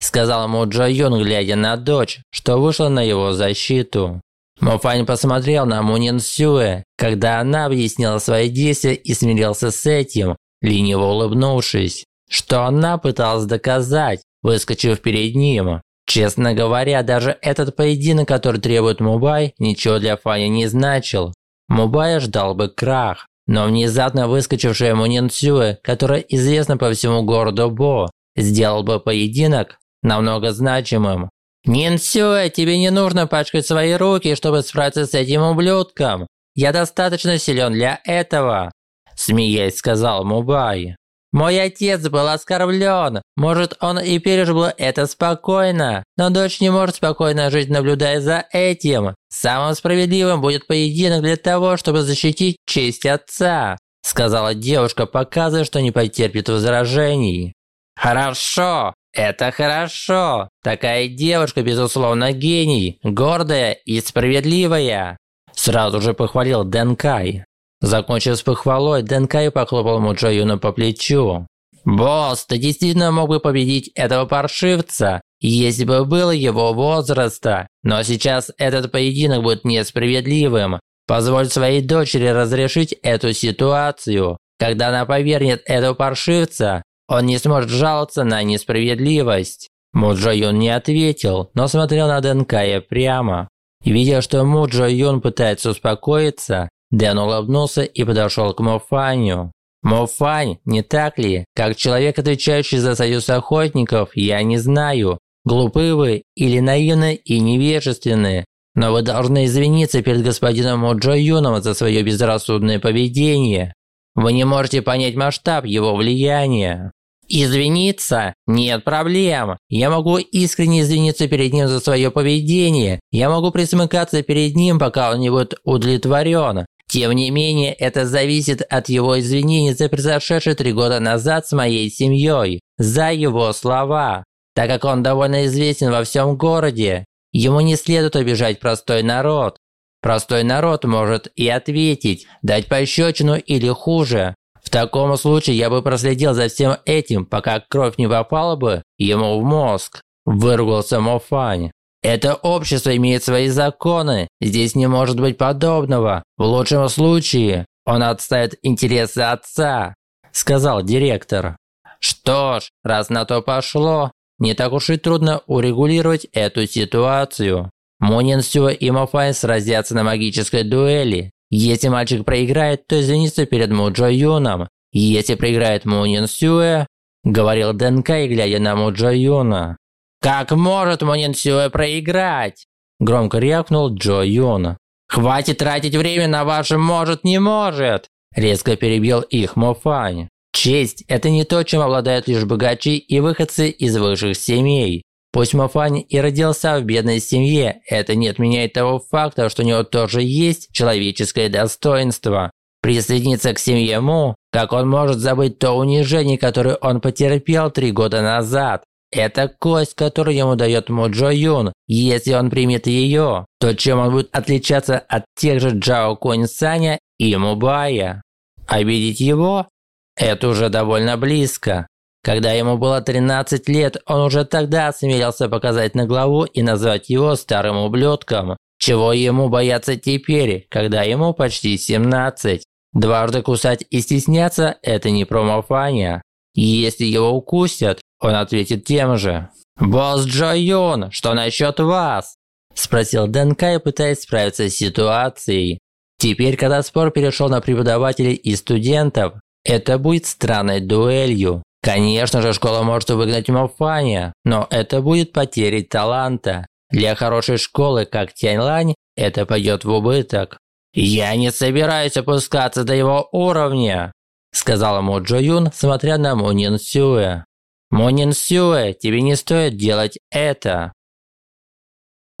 Сказал ему Джо Юн, глядя на дочь, что вышла на его защиту. Мофань посмотрел на Мунин Сюэ, когда она объяснила свои действия и смирился с этим, лениво улыбнувшись. Что она пыталась доказать, выскочив перед ним. Честно говоря, даже этот поединок, который требует Мубай, ничего для Фаня не значил. Мубая ждал бы крах. Но внезапно выскочившая Мунин Цюэ, которая известна по всему городу Бо, сделал бы поединок намного значимым. «Нин Цюэ, тебе не нужно пачкать свои руки, чтобы справиться с этим ублюдком. Я достаточно силен для этого», – смеясь сказал Мубай. Мой отец был оскорблен. Может, он и пережил это спокойно, но дочь не может спокойно жить, наблюдая за этим. Самым справедливым будет поединок для того, чтобы защитить честь отца, сказала девушка, показывая, что не потерпит возражений. Хорошо, это хорошо. Такая девушка, безусловно, гений, гордая и справедливая. Сразу же похвалил Дэнкай. Закончив с похвалой, Дэнкай похлопал Муджо Юна по плечу. «Босс, ты действительно мог бы победить этого паршивца, если бы был его возраста. Но сейчас этот поединок будет несправедливым. Позволь своей дочери разрешить эту ситуацию. Когда она повернет этого паршивца, он не сможет жаловаться на несправедливость». Муджо Юн не ответил, но смотрел на Дэнкая прямо. Видя, что Муджо Юн пытается успокоиться, Дэн улыбнулся и подошел к Мофаню. «Мофань, не так ли? Как человек, отвечающий за союз охотников, я не знаю, глупы вы или наивны и невежественны, но вы должны извиниться перед господином Моджо Юном за свое безрассудное поведение. Вы не можете понять масштаб его влияния». Извиниться? Нет проблем. Я могу искренне извиниться перед ним за свое поведение. Я могу присмыкаться перед ним, пока он не будет удовлетворен. Тем не менее, это зависит от его извинений за произошедшее три года назад с моей семьей, за его слова. Так как он довольно известен во всем городе, ему не следует обижать простой народ. Простой народ может и ответить, дать пощечину или хуже. В таком случае я бы проследил за всем этим, пока кровь не попала бы ему в мозг. Выругался Мофань. Это общество имеет свои законы, здесь не может быть подобного. В лучшем случае он отставит интересы отца, сказал директор. Что ж, раз на то пошло, не так уж и трудно урегулировать эту ситуацию. Мунин Сю и Мофай сразятся на магической дуэли. Если мальчик проиграет, то извинится перед Муджо Юном. Если проиграет Мунин Сюэ, говорил Дэнкай, глядя на Муджо Юна. «Как может Монин Сюэ проиграть?» Громко рявкнул Джо Юн. «Хватит тратить время на ваше «может, не может!» Резко перебил их Мофань. Честь – это не то, чем обладают лишь богачи и выходцы из высших семей. Пусть Мофань и родился в бедной семье, это не отменяет того факта, что у него тоже есть человеческое достоинство. Присоединиться к семье Му, как он может забыть то унижение, которое он потерпел три года назад. Это кость, которую ему дает Моджо Юн. Если он примет ее, то чем он будет отличаться от тех же Джао Кунь Саня и Мубая? Обидеть его? Это уже довольно близко. Когда ему было 13 лет, он уже тогда осмелился показать на главу и назвать его старым ублюдком. Чего ему бояться теперь, когда ему почти 17? Дважды кусать и стесняться – это не промофания. Если его укусят, он ответит тем же. «Босс Джо Юн, что насчет вас?» – спросил Дэн Кай, пытаясь справиться с ситуацией. Теперь, когда спор перешел на преподавателей и студентов, это будет странной дуэлью. Конечно же, школа может выгнать Мофаня, но это будет потерей таланта. Для хорошей школы, как Тяньлань, это пойдет в убыток. «Я не собираюсь опускаться до его уровня», сказал ему Джо Юн, смотря на Мунин Сюэ. Монин Сюэ, тебе не стоит делать это.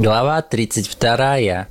Глава 32.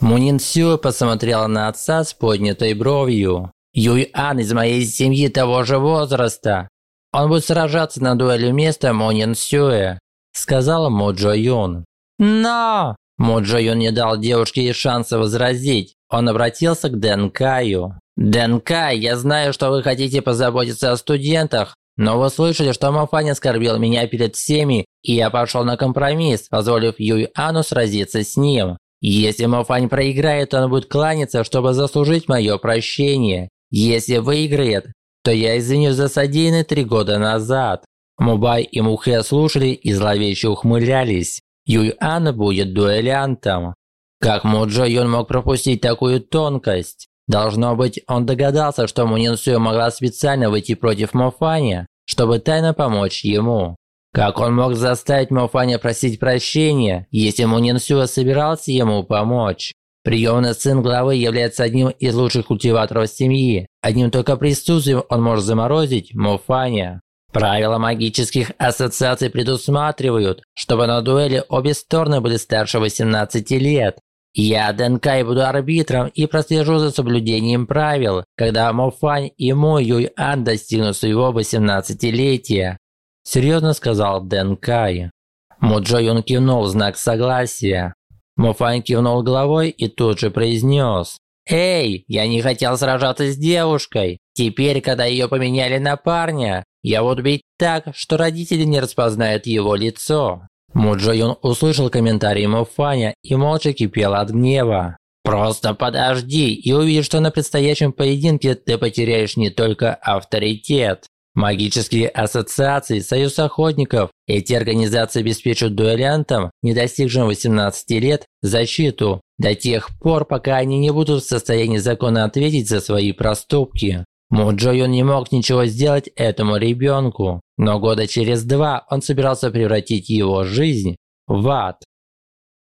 Мунин Сюэ посмотрела на отца с поднятой бровью. Юй Ан из моей семьи того же возраста. Он будет сражаться на дуэли вместо Монин Сюэ, сказала Мо Джо Юн. Но! Мо Джо Юн не дал девушке шанса возразить. Он обратился к Дэн Каю. Дэн Кай, я знаю, что вы хотите позаботиться о студентах, но вы слышали, что Мафань оскорбил меня перед всеми, и я пошел на компромисс, позволив Юй Ану сразиться с ним. Если Мофань проиграет, он будет кланяться, чтобы заслужить мое прощение. Если выиграет, то я извинюсь за содеянное три года назад. Мубай и Мухе слушали и зловеще ухмылялись. Юй-Ан будет дуэлянтом. Как Мо Джо Юн мог пропустить такую тонкость? Должно быть, он догадался, что Мунин Сюэ могла специально выйти против Мофаня, чтобы тайно помочь ему. Как он мог заставить Мофаня просить прощения, если Мунин Сюэ собирался ему помочь? Приемный сын главы является одним из лучших культиваторов семьи. Одним только присутствием он может заморозить Мофаня. Правила магических ассоциаций предусматривают, чтобы на дуэли обе стороны были старше 18 лет. Я Дэнкай буду арбитром и прослежу за соблюдением правил, когда Мофань и Мо Юй-Ан достигнут своего 18-летия. Серьезно сказал Дэнкай. Мо Джо Юн кивнул знак согласия. Мофань кивнул головой и тут же произнес. «Эй, я не хотел сражаться с девушкой. Теперь, когда ее поменяли на парня, я буду бить так, что родители не распознают его лицо». Му Джо Юн услышал комментарий Мофаня и молча кипел от гнева. «Просто подожди и увидишь, что на предстоящем поединке ты потеряешь не только авторитет. Магические ассоциации, союз охотников, эти организации обеспечат дуэлянтам, не достигшим 18 лет, защиту до тех пор, пока они не будут в состоянии законно ответить за свои проступки. Му Джо Юн не мог ничего сделать этому ребенку, но года через два он собирался превратить его жизнь в ад.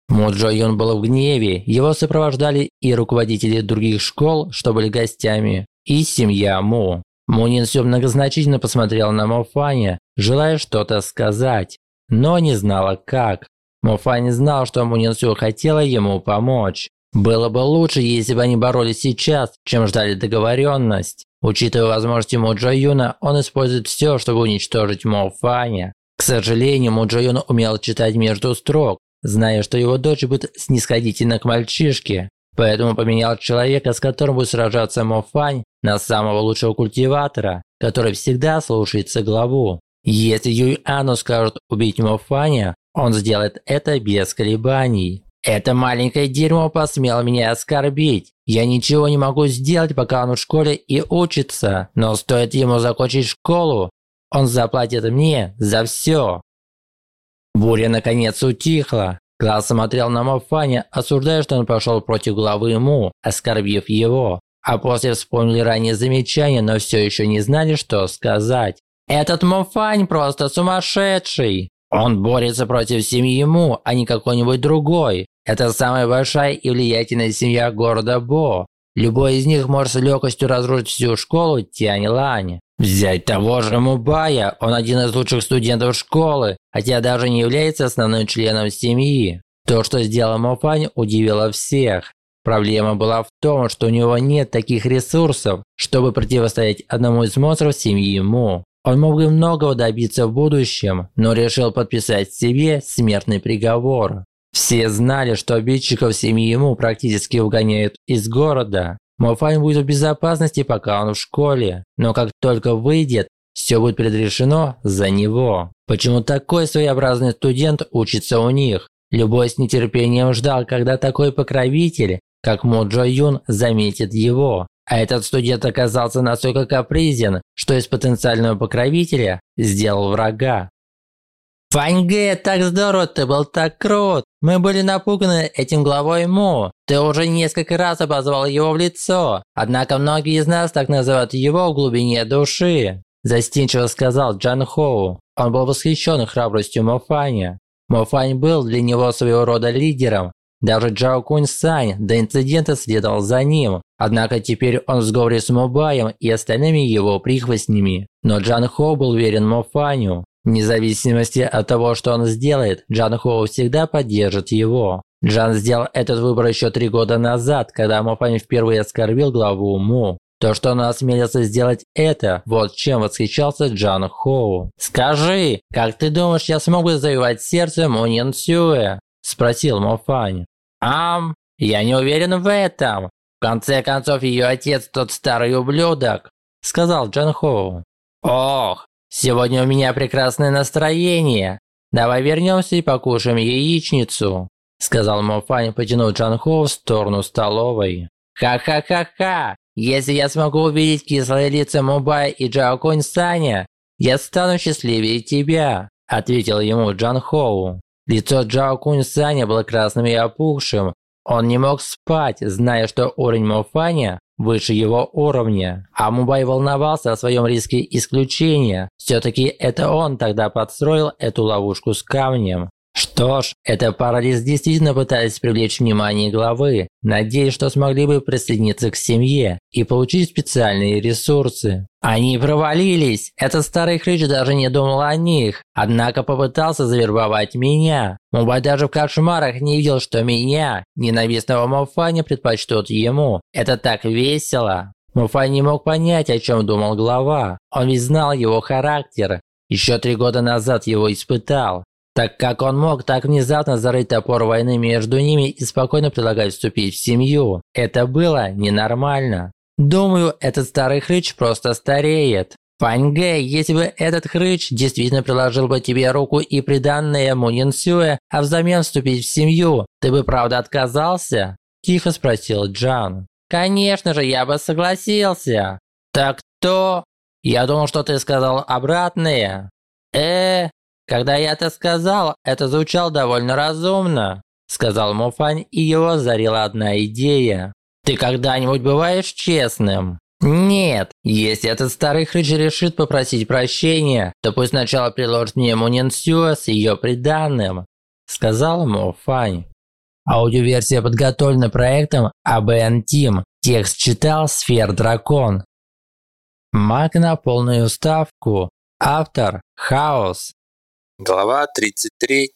Му Джо Юн был в гневе, его сопровождали и руководители других школ, что были гостями, и семья Му. Му Нин Сю многозначительно посмотрел на Мо Фаня, желая что-то сказать, но не знала как. Мо Фань знал, что Му Нин Сю хотела ему помочь. Было бы лучше, если бы они боролись сейчас, чем ждали договоренность. Учитывая возможности Мо Джо Юна, он использует все, чтобы уничтожить Мо Фаня. К сожалению, Мо Джо Юн умел читать между строк, зная, что его дочь будет снисходительна к мальчишке. Поэтому поменял человека, с которым будет сражаться Мо Фань, на самого лучшего культиватора, который всегда слушается главу. Если Юй Ану скажут убить Мо Фаня, он сделает это без колебаний. Это маленькое дерьмо посмело меня оскорбить. Я ничего не могу сделать, пока он в школе и учится, но стоит ему закончить школу, он заплатит мне за все. Буря наконец утихла. Класс смотрел на Мофаня, осуждая, что он пошел против главы ему, оскорбив его. А после вспомнили ранее замечания, но все еще не знали, что сказать. «Этот Мофань просто сумасшедший!» Он борется против семьи ему, а не какой-нибудь другой. Это самая большая и влиятельная семья города Бо. Любой из них может с легкостью разрушить всю школу Тянь-Лань. Взять того же Мубая, он один из лучших студентов школы, хотя даже не является основным членом семьи. То, что сделал Мопань, удивило всех. Проблема была в том, что у него нет таких ресурсов, чтобы противостоять одному из монстров семьи Му. Он мог бы многого добиться в будущем, но решил подписать себе смертный приговор. Все знали, что обидчиков семьи ему практически угоняют из города. Мофайн будет в безопасности, пока он в школе, но как только выйдет, все будет предрешено за него. Почему такой своеобразный студент учится у них? Любой с нетерпением ждал, когда такой покровитель, как Мо Джо Юн, заметит его. А этот студент оказался настолько капризен, что из потенциального покровителя сделал врага. Фаньге, так здорово, ты был так крут. Мы были напуганы этим главой Му. Ты уже несколько раз обозвал его в лицо. Однако многие из нас так называют его в глубине души. Застенчиво сказал Джан Хоу. Он был восхищен храбростью Мофаня. Мофань был для него своего рода лидером. Даже Джао Кунь Сань до инцидента следовал за ним. Однако теперь он в сговоре с Мобаем и остальными его прихвостнями. Но Джан Хоу был верен Мофаню. Вне зависимости от того, что он сделает, Джан Хоу всегда поддержит его. Джан сделал этот выбор еще три года назад, когда Мофань впервые оскорбил главу Му. То, что он осмелился сделать это, вот чем восхищался Джан Хоу. «Скажи, как ты думаешь, я смогу завоевать сердце Му Нин Сюэ?» – спросил Мофань. «Ам, я не уверен в этом. В конце концов, ее отец тот старый ублюдок», – сказал Джан Хоу. «Ох, Сегодня у меня прекрасное настроение. Давай вернемся и покушаем яичницу», – сказал Мофань, потянув Джанхо в сторону столовой. «Ха-ха-ха-ха! Если я смогу увидеть кислые лица Мубая и Джао Кунь Саня, я стану счастливее тебя», – ответил ему Джан Хоу. Лицо Джао Кунь было красным и опухшим. Он не мог спать, зная, что уровень Мофаня выше его уровня. А Мубай волновался о своем риске исключения. Все-таки это он тогда подстроил эту ловушку с камнем. Что ж, эта пара лиц действительно пытались привлечь внимание главы, надеясь, что смогли бы присоединиться к семье и получить специальные ресурсы. Они провалились. Этот старый хрыч даже не думал о них, однако попытался завербовать меня. Мубай даже в кошмарах не видел, что меня, ненавистного Мофаня, предпочтут ему. Это так весело. Муфай не мог понять, о чем думал глава. Он ведь знал его характер. Еще три года назад его испытал. Так как он мог так внезапно зарыть топор войны между ними и спокойно предлагать вступить в семью? Это было ненормально. Думаю, этот старый хрыч просто стареет. Фаньгэй, если бы этот хрыч действительно приложил бы тебе руку и приданное Мунин Сюэ, а взамен вступить в семью, ты бы правда отказался? Тихо спросил Джан. Конечно же, я бы согласился. Так то... Я думал, что ты сказал обратное. Э, когда я это сказал, это звучало довольно разумно, сказал Муфань, и его озарила одна идея. Ты когда-нибудь бываешь честным? Нет, если этот старый хрыч решит попросить прощения, то пусть сначала приложит мне Мунин Сюа с ее приданным, сказал Муфань. Аудиоверсия подготовлена проектом ABN Team. Текст читал Сфер Дракон. Маг на полную ставку. Автор Хаос. Глава 33.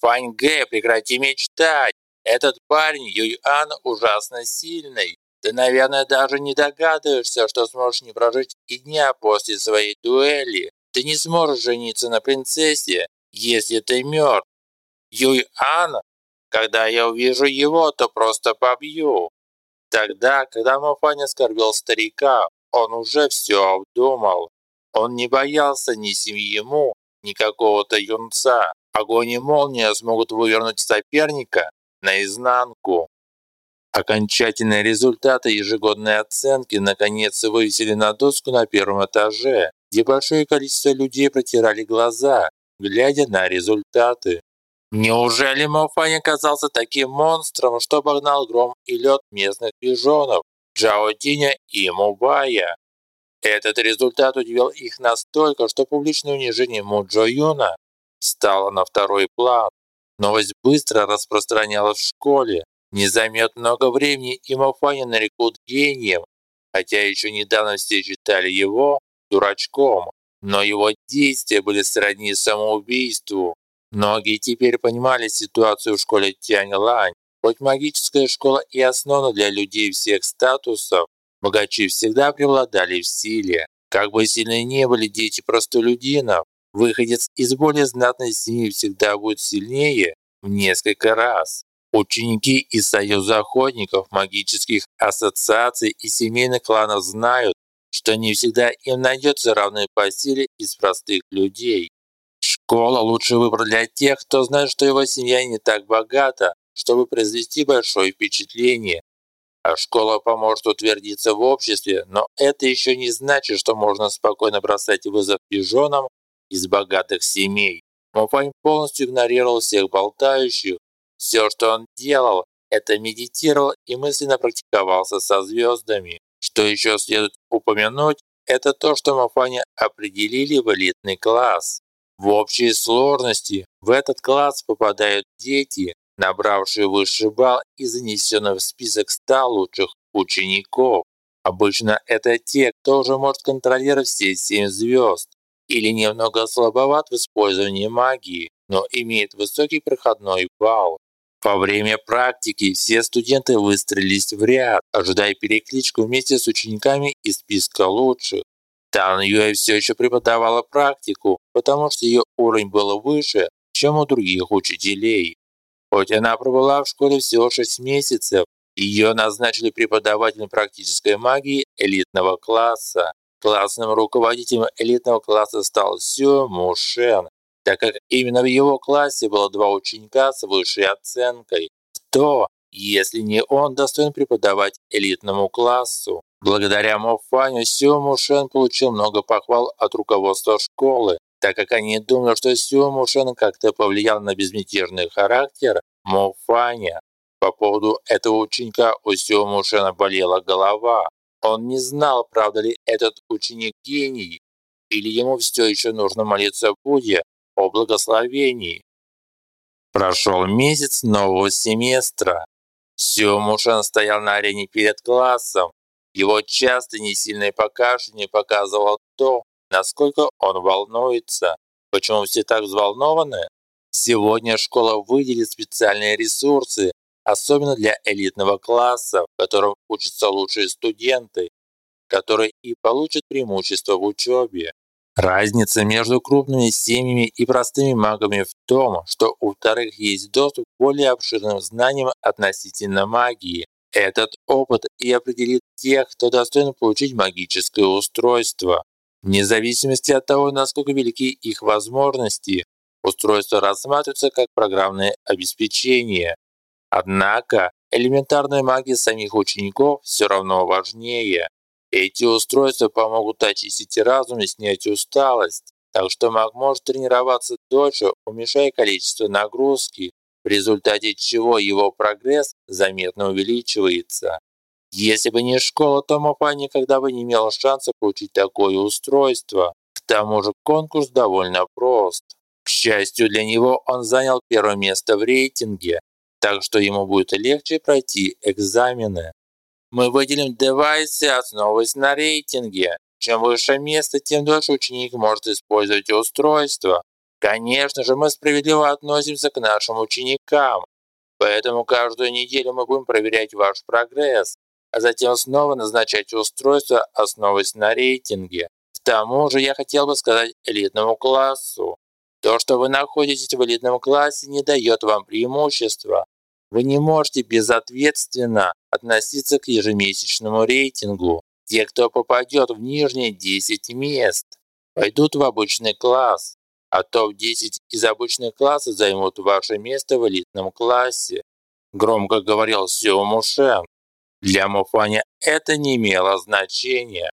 Фань Гэ, прекрати мечтать. Этот парень Юйан ужасно сильный. Ты, наверное, даже не догадываешься, что сможешь не прожить и дня после своей дуэли. Ты не сможешь жениться на принцессе, если ты мертв. Юйан, когда я увижу его, то просто побью. Тогда, когда Мафань оскорбил старика, он уже все обдумал. Он не боялся ни семьи ему, ни какого-то юнца. Огонь и молния смогут вывернуть соперника наизнанку. Окончательные результаты ежегодной оценки наконец вывесили на доску на первом этаже, где большое количество людей протирали глаза, глядя на результаты. Неужели Мофань оказался таким монстром, что обогнал гром и лед местных пижонов, Джао Диня и Мубая? Этот результат удивил их настолько, что публичное унижение Му Джо Юна стало на второй план. Новость быстро распространялась в школе. Не займет много времени, и Мафаня нарекут гением, хотя еще недавно все считали его дурачком. Но его действия были сродни самоубийству. Многие теперь понимали ситуацию в школе Тянь Лань. Хоть магическая школа и основана для людей всех статусов, Богачи всегда преобладали в силе. Как бы сильны не были дети простолюдинов, выходец из более знатной семьи всегда будет сильнее в несколько раз. Ученики из союза охотников, магических ассоциаций и семейных кланов знают, что не всегда им найдется равный по силе из простых людей. Школа лучше выбор для тех, кто знает, что его семья не так богата, чтобы произвести большое впечатление а школа поможет утвердиться в обществе, но это еще не значит, что можно спокойно бросать вызов пижонам из богатых семей. Мопань полностью игнорировал всех болтающих. Все, что он делал, это медитировал и мысленно практиковался со звездами. Что еще следует упомянуть, это то, что Мафаня определили в элитный класс. В общей сложности в этот класс попадают дети, набравшие высший балл и занесенные в список 100 лучших учеников. Обычно это те, кто уже может контролировать все семь звезд или немного слабоват в использовании магии, но имеет высокий проходной балл. Во время практики все студенты выстроились в ряд, ожидая перекличку вместе с учениками из списка лучших. Тан Юэ все еще преподавала практику, потому что ее уровень был выше, чем у других учителей. Хоть она пробыла в школе всего 6 месяцев, ее назначили преподавателем практической магии элитного класса. Классным руководителем элитного класса стал Сю Мушен. так как именно в его классе было два ученика с высшей оценкой. Кто, если не он, достоин преподавать элитному классу? Благодаря Мофаню Сю Мушен получил много похвал от руководства школы, так как они думали, что Сю Мушен как-то повлиял на безмятежный характер Мофаня. По поводу этого ученика у Сю Мушена болела голова. Он не знал, правда ли этот ученик гений, или ему все еще нужно молиться Будде о благословении. Прошел месяц нового семестра. Сю Мушен стоял на арене перед классом. Его часто несильное покашливание показывало то, насколько он волнуется. Почему все так взволнованы? Сегодня школа выделит специальные ресурсы, особенно для элитного класса, в котором учатся лучшие студенты, которые и получат преимущество в учебе. Разница между крупными семьями и простыми магами в том, что у вторых есть доступ к более обширным знаниям относительно магии. Этот опыт и определит тех, кто достоин получить магическое устройство. Вне зависимости от того, насколько велики их возможности, устройство рассматривается как программное обеспечение. Однако элементарная магия самих учеников все равно важнее. Эти устройства помогут очистить разум и снять усталость, так что маг может тренироваться дольше, уменьшая количество нагрузки, в результате чего его прогресс заметно увеличивается. Если бы не школа, то Мопа никогда бы не имел шанса получить такое устройство. К тому же конкурс довольно прост. К счастью для него, он занял первое место в рейтинге, так что ему будет легче пройти экзамены. Мы выделим девайсы, основываясь на рейтинге. Чем выше место, тем дольше ученик может использовать устройство. Конечно же, мы справедливо относимся к нашим ученикам. Поэтому каждую неделю мы будем проверять ваш прогресс, а затем снова назначать устройство, основываясь на рейтинге. К тому же я хотел бы сказать элитному классу. То, что вы находитесь в элитном классе, не дает вам преимущества. Вы не можете безответственно относиться к ежемесячному рейтингу. Те, кто попадет в нижние 10 мест, пойдут в обычный класс, а топ-10 из обычных классов займут ваше место в элитном классе. Громко говорил Сю Мушен. Для Муфаня это не имело значения.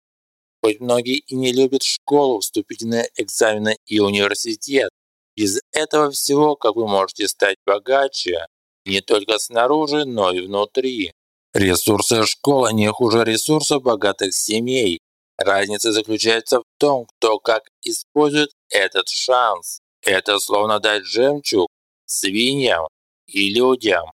Хоть многие и не любят школу, вступительные экзамены и университет, без этого всего, как вы можете стать богаче, не только снаружи, но и внутри. Ресурсы школы не хуже ресурсов богатых семей. Разница заключается в том, кто как использует этот шанс. Это словно дать жемчуг свиньям и людям.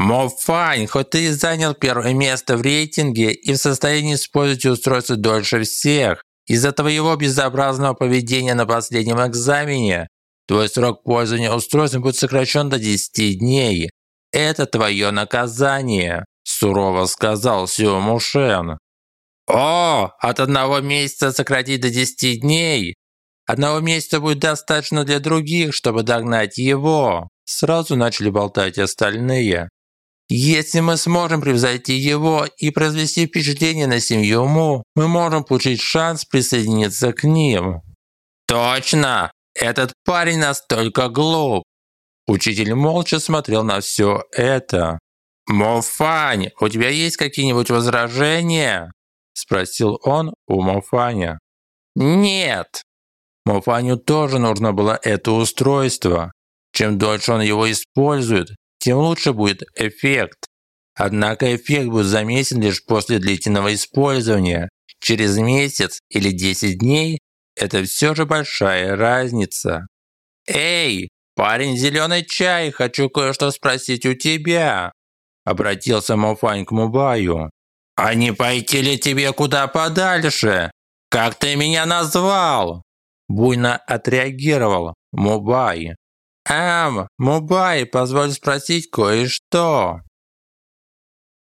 Мофань, хоть ты и занял первое место в рейтинге и в состоянии использовать устройство дольше всех, из-за твоего безобразного поведения на последнем экзамене, твой срок пользования устройством будет сокращен до 10 дней. Это твое наказание, сурово сказал Сю Мушен. О, от одного месяца сократить до 10 дней? Одного месяца будет достаточно для других, чтобы догнать его. Сразу начали болтать остальные. Если мы сможем превзойти его и произвести впечатление на семью Му, мы можем получить шанс присоединиться к ним. Точно! Этот парень настолько глуп. Учитель молча смотрел на все это. «Мофань, у тебя есть какие-нибудь возражения?» Спросил он у Мофаня. «Нет!» Мофаню тоже нужно было это устройство. Чем дольше он его использует, тем лучше будет эффект. Однако эффект будет заметен лишь после длительного использования. Через месяц или 10 дней это все же большая разница. «Эй, парень зеленый чай, хочу кое-что спросить у тебя!» Обратился Мофань к Мубаю. «А не пойти ли тебе куда подальше? Как ты меня назвал?» Буйно отреагировал Мубай. «Эм, Мубай, позволь спросить кое-что».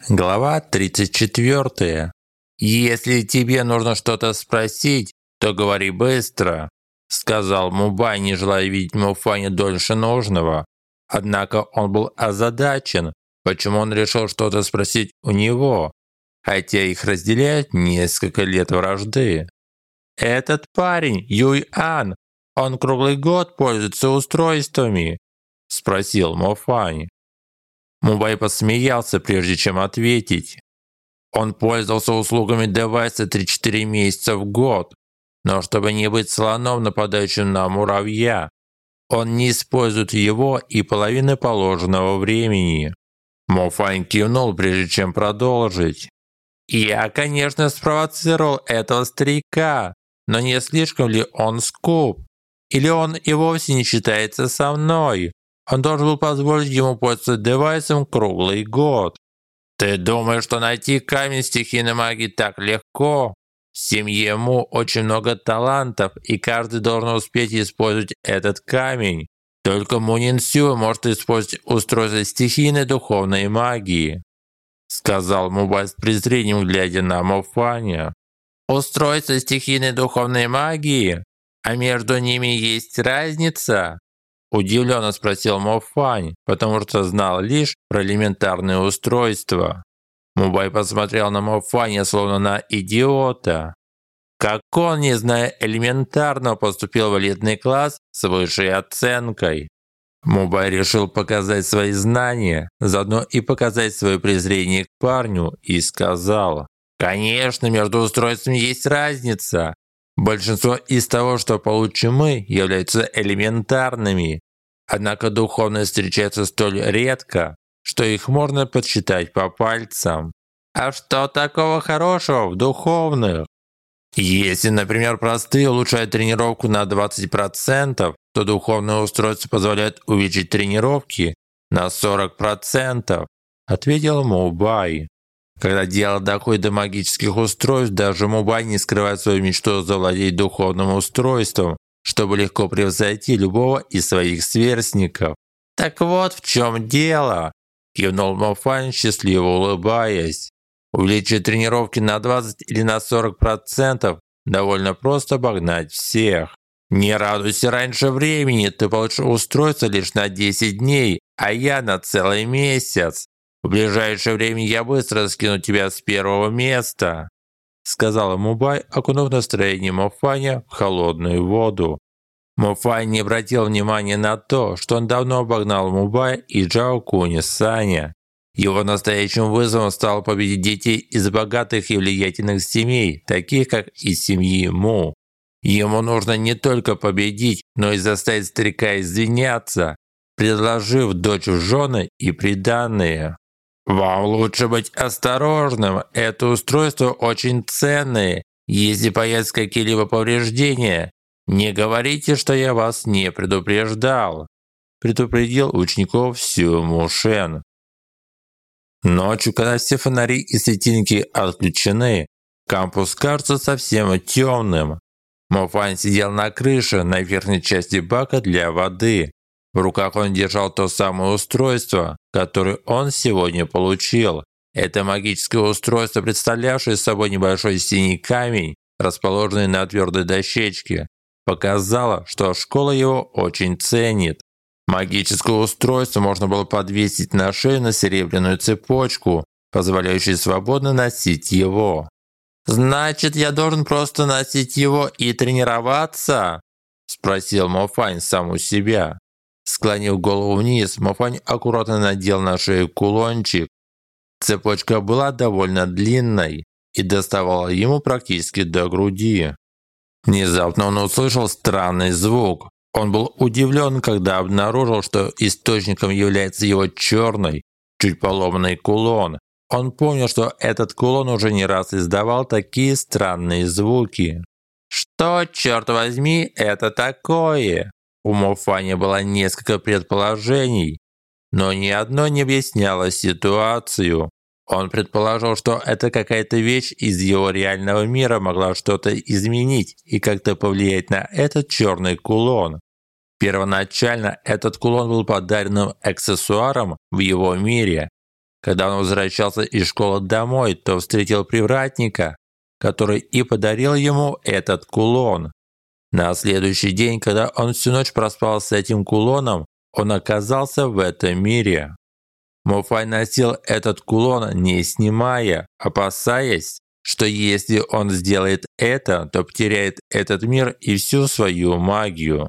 Глава 34. «Если тебе нужно что-то спросить, то говори быстро», сказал Мубай, не желая видеть Муфани дольше нужного. Однако он был озадачен, почему он решил что-то спросить у него, хотя их разделяют несколько лет вражды. «Этот парень, Юй Ан, он круглый год пользуется устройствами?» – спросил Мофань. Мубай посмеялся, прежде чем ответить. Он пользовался услугами девайса 3-4 месяца в год, но чтобы не быть слоном, нападающим на муравья, он не использует его и половины положенного времени. Мофань кивнул, прежде чем продолжить. «Я, конечно, спровоцировал этого старика, но не слишком ли он скуп? Или он и вовсе не считается со мной? Он должен был позволить ему пользоваться девайсом круглый год. Ты думаешь, что найти камень стихийной магии так легко? В семье Му очень много талантов, и каждый должен успеть использовать этот камень. Только Мунин Сю может использовать устройство стихийной духовной магии. Сказал Мубай с презрением, глядя на Мофаня. Устройство стихийной духовной магии? А между ними есть разница? Удивленно спросил Мофань, потому что знал лишь про элементарные устройства. Мубай посмотрел на Мофаня, словно на идиота. Как он, не зная элементарно, поступил в элитный класс с высшей оценкой. Мубай решил показать свои знания, заодно и показать свое презрение к парню, и сказал, «Конечно, между устройствами есть разница. Большинство из того, что получим мы, являются элементарными. Однако духовные встречаются столь редко, что их можно подсчитать по пальцам. А что такого хорошего в духовных? Если, например, простые улучшают тренировку на 20%, то духовное устройство позволяет увеличить тренировки на 40%, ответил Мубай. Когда дело доходит до магических устройств, даже Мубай не скрывает свою мечту завладеть духовным устройством, чтобы легко превзойти любого из своих сверстников. «Так вот в чем дело!» – кивнул Мофайн, счастливо улыбаясь. «Увеличить тренировки на 20 или на 40% довольно просто обогнать всех. Не радуйся раньше времени, ты получишь устройство лишь на 10 дней, а я на целый месяц. В ближайшее время я быстро скину тебя с первого места сказала Мубай, окунув настроение Мофаня в холодную воду. Муфай не обратил внимания на то, что он давно обогнал Мубай и Джао Куни Саня. Его настоящим вызовом стало победить детей из богатых и влиятельных семей, таких как из семьи Му. Ему нужно не только победить, но и заставить старика извиняться, предложив дочь в жены и приданные. Вам лучше быть осторожным. Это устройство очень ценное. Если появятся какие-либо повреждения, не говорите, что я вас не предупреждал. Предупредил учеников Сю Мушен. Ночью, когда все фонари и светильники отключены, кампус кажется совсем темным. Мофань сидел на крыше на верхней части бака для воды. В руках он держал то самое устройство, которое он сегодня получил. Это магическое устройство, представлявшее собой небольшой синий камень, расположенный на твердой дощечке, показало, что школа его очень ценит. Магическое устройство можно было подвесить на шею на серебряную цепочку, позволяющую свободно носить его. «Значит, я должен просто носить его и тренироваться?» – спросил Мофань сам у себя. Склонив голову вниз, Мафань аккуратно надел на шею кулончик. Цепочка была довольно длинной и доставала ему практически до груди. Внезапно он услышал странный звук. Он был удивлен, когда обнаружил, что источником является его черный, чуть поломанный кулон. Он помнил, что этот кулон уже не раз издавал такие странные звуки. «Что, черт возьми, это такое?» У Мофани было несколько предположений, но ни одно не объясняло ситуацию. Он предположил, что это какая-то вещь из его реального мира могла что-то изменить и как-то повлиять на этот черный кулон. Первоначально этот кулон был подаренным аксессуаром в его мире. Когда он возвращался из школы домой, то встретил привратника, который и подарил ему этот кулон. На следующий день, когда он всю ночь проспал с этим кулоном, он оказался в этом мире. Муфай носил этот кулон, не снимая, опасаясь, что если он сделает это, то потеряет этот мир и всю свою магию.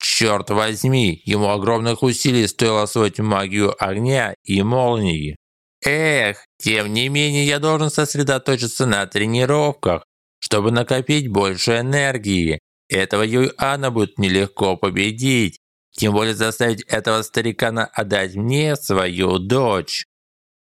Черт возьми, ему огромных усилий стоило освоить магию огня и молнии. Эх, тем не менее я должен сосредоточиться на тренировках, чтобы накопить больше энергии. Этого Юйана будет нелегко победить. Тем более заставить этого старикана отдать мне свою дочь.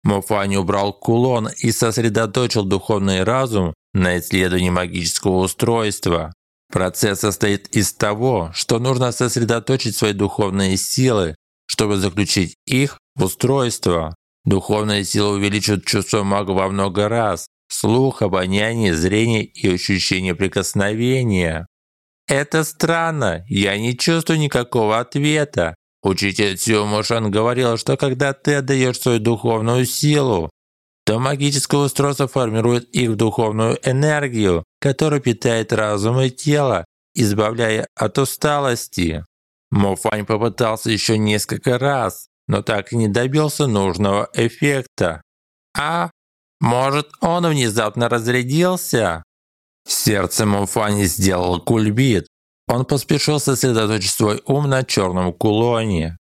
Муфани убрал кулон и сосредоточил духовный разум на исследовании магического устройства. Процесс состоит из того, что нужно сосредоточить свои духовные силы, чтобы заключить их в устройство. Духовные силы увеличивают чувство мага во много раз. Слух, обоняние, зрение и ощущение прикосновения. Это странно, я не чувствую никакого ответа. Учитель Сюмушан говорил, что когда ты отдаешь свою духовную силу, то магическое устройство формирует их духовную энергию, которая питает разум и тело, избавляя от усталости. Мофань попытался еще несколько раз, но так и не добился нужного эффекта. А может, он внезапно разрядился? Сердце Мофани сделало кульбит. Он поспешил сосредоточить свой ум на черном кулоне.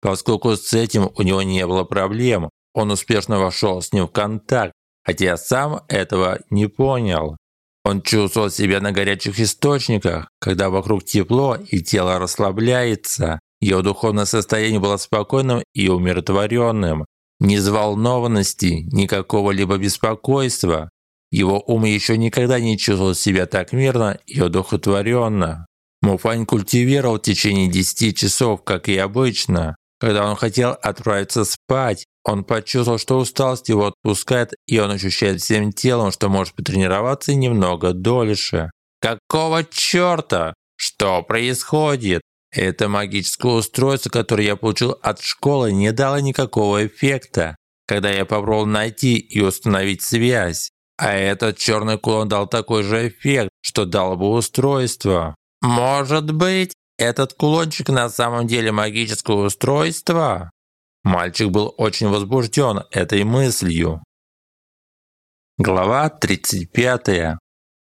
Поскольку с этим у него не было проблем, он успешно вошел с ним в контакт, хотя сам этого не понял. Он чувствовал себя на горячих источниках, когда вокруг тепло и тело расслабляется. Его духовное состояние было спокойным и умиротворенным. Ни взволнованности, ни какого-либо беспокойства. Его ум еще никогда не чувствовал себя так мирно и одухотворенно. Муфань культивировал в течение 10 часов, как и обычно. Когда он хотел отправиться спать, он почувствовал, что усталость его отпускает, и он ощущает всем телом, что может потренироваться немного дольше. Какого чёрта? Что происходит? Это магическое устройство, которое я получил от школы, не дало никакого эффекта, когда я попробовал найти и установить связь. А этот черный кулон дал такой же эффект, что дало бы устройство. Может быть, этот кулончик на самом деле магическое устройство? Мальчик был очень возбужден этой мыслью. Глава 35.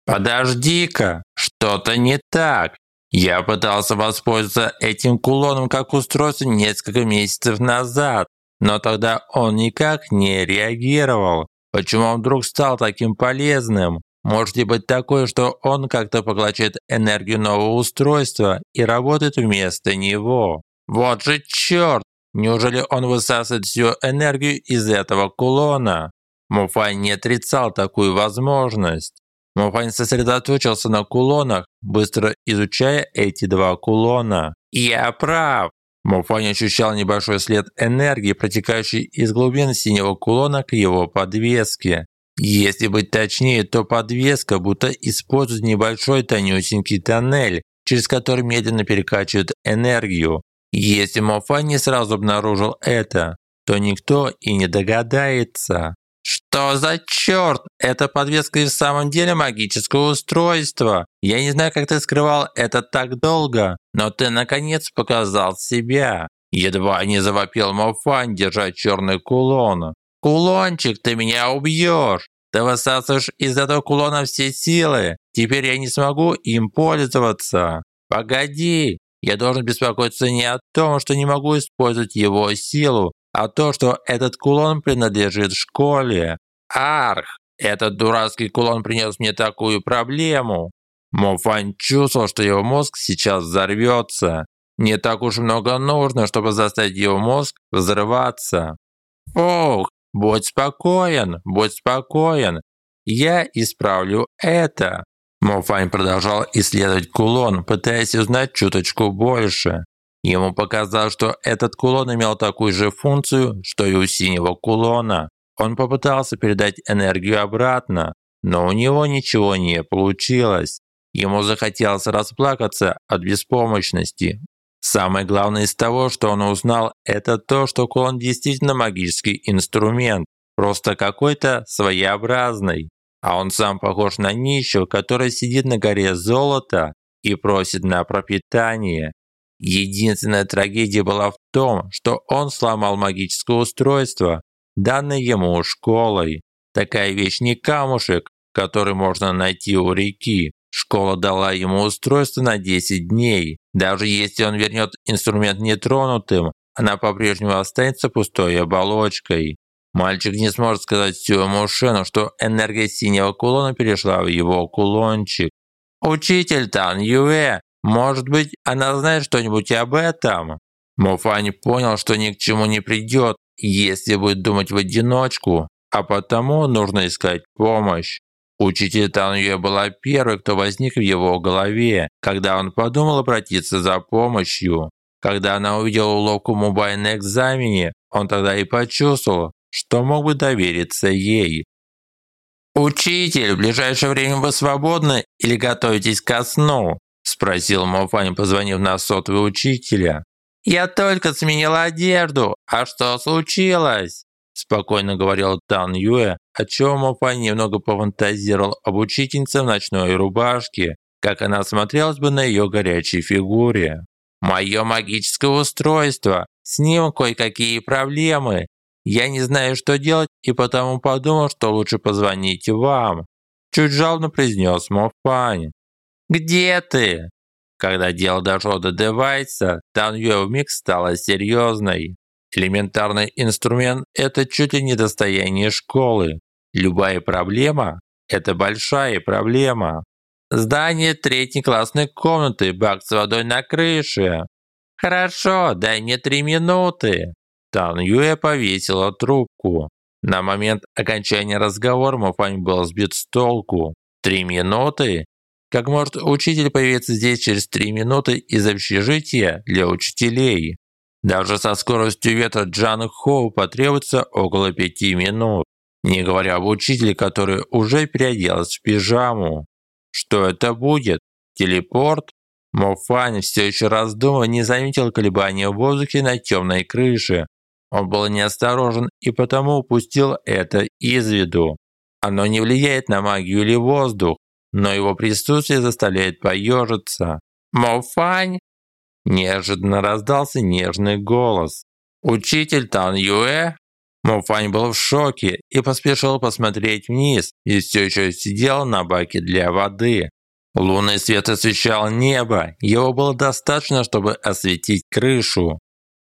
Подожди-ка, что-то не так. Я пытался воспользоваться этим кулоном как устройством несколько месяцев назад, но тогда он никак не реагировал. Почему он вдруг стал таким полезным? Может ли быть такое, что он как-то поглощает энергию нового устройства и работает вместо него? Вот же черт! Неужели он высасывает всю энергию из этого кулона? Муфань не отрицал такую возможность. Муфань сосредоточился на кулонах, быстро изучая эти два кулона. «Я прав!» Муфань ощущал небольшой след энергии, протекающий из глубин синего кулона к его подвеске. Если быть точнее, то подвеска будто использует небольшой тонюсенький тоннель, через который медленно перекачивает энергию. Если Мофа не сразу обнаружил это, то никто и не догадается. Что за черт? Эта подвеска и в самом деле магическое устройство. Я не знаю, как ты скрывал это так долго, но ты наконец показал себя. Едва не завопил Мофан, держа черный кулон. «Кулончик, ты меня убьешь! Ты высасываешь из этого кулона все силы! Теперь я не смогу им пользоваться! Погоди! Я должен беспокоиться не о том, что не могу использовать его силу, а то, что этот кулон принадлежит школе. Арх! Этот дурацкий кулон принес мне такую проблему!» Мофань чувствовал, что его мозг сейчас взорвется. Не так уж много нужно, чтобы заставить его мозг взрываться. Ох, Будь спокоен, будь спокоен. Я исправлю это. Мофань продолжал исследовать кулон, пытаясь узнать чуточку больше. Ему показалось, что этот кулон имел такую же функцию, что и у синего кулона. Он попытался передать энергию обратно, но у него ничего не получилось. Ему захотелось расплакаться от беспомощности. Самое главное из того, что он узнал, это то, что клон действительно магический инструмент, просто какой-то своеобразный. А он сам похож на нищего, который сидит на горе золота и просит на пропитание. Единственная трагедия была в том, что он сломал магическое устройство, данное ему школой. Такая вещь не камушек, который можно найти у реки. Школа дала ему устройство на 10 дней. Даже если он вернет инструмент нетронутым, она по-прежнему останется пустой оболочкой. Мальчик не сможет сказать Сюэму Шену, что энергия синего кулона перешла в его кулончик. «Учитель Тан Юэ, может быть, она знает что-нибудь об этом?» Мофань понял, что ни к чему не придет, если будет думать в одиночку, а потому нужно искать помощь. Учитель Тан Юэ была первой, кто возник в его голове, когда он подумал обратиться за помощью. Когда она увидела уловку Мубай на экзамене, он тогда и почувствовал, что мог бы довериться ей. «Учитель, в ближайшее время вы свободны или готовитесь ко сну?» – спросил Мофань, позвонив на сотовый учителя. «Я только сменил одежду. А что случилось?» Спокойно говорил Тан Юэ, о чем Мофань немного пофантазировал об учительнице в ночной рубашке, как она смотрелась бы на ее горячей фигуре. «Мое магическое устройство. С ним кое-какие проблемы. Я не знаю, что делать, и потому подумал, что лучше позвонить вам. Чуть жалобно произнес Мофань. «Где ты?» Когда дело дошло до девайса, Тан Юэ вмиг стала серьезной. Элементарный инструмент – это чуть ли не достояние школы. Любая проблема – это большая проблема. Здание третьей классной комнаты, бак с водой на крыше. Хорошо, дай мне три минуты. Тан Юэ повесила трубку. На момент окончания разговора Мафань был сбит с толку. Три минуты? Как может учитель появиться здесь через три минуты из общежития для учителей? Даже со скоростью ветра Джан Хоу потребуется около пяти минут, не говоря об учителе, который уже переоделась в пижаму. Что это будет? Телепорт? Мофань все еще раздумывая не заметил колебания в воздухе на темной крыше, он был неосторожен и потому упустил это из виду. Оно не влияет на магию или воздух, но его присутствие заставляет поежиться. «Мофань!» Неожиданно раздался нежный голос. «Учитель Тан Юэ?» Мофань был в шоке и поспешил посмотреть вниз и все еще сидел на баке для воды. Лунный свет освещал небо, его было достаточно, чтобы осветить крышу.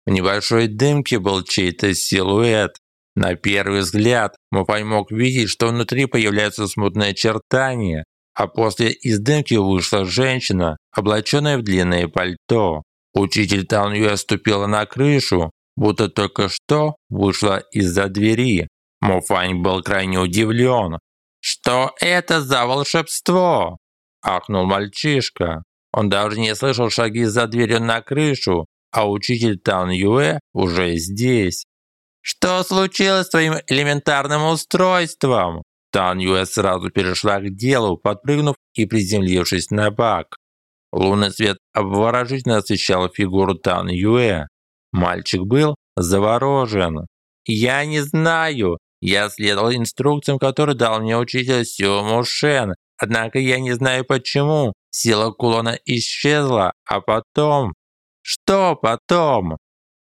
В небольшой дымке был чей-то силуэт. На первый взгляд Мопай мог видеть, что внутри появляются смутные очертания, а после из дымки вышла женщина, облаченная в длинное пальто. Учитель Танюэ ступила на крышу, будто только что вышла из-за двери. Муфань был крайне удивлен. «Что это за волшебство?» – ахнул мальчишка. Он даже не слышал шаги за дверью на крышу, а учитель Тан Юэ уже здесь. Что случилось с твоим элементарным устройством? Тан Юэ сразу перешла к делу, подпрыгнув и приземлившись на бак. Лунный свет обворожительно освещал фигуру Тан Юэ. Мальчик был заворожен. «Я не знаю. Я следовал инструкциям, которые дал мне учитель Сю Мушен. Однако я не знаю почему. Сила кулона исчезла, а потом что потом?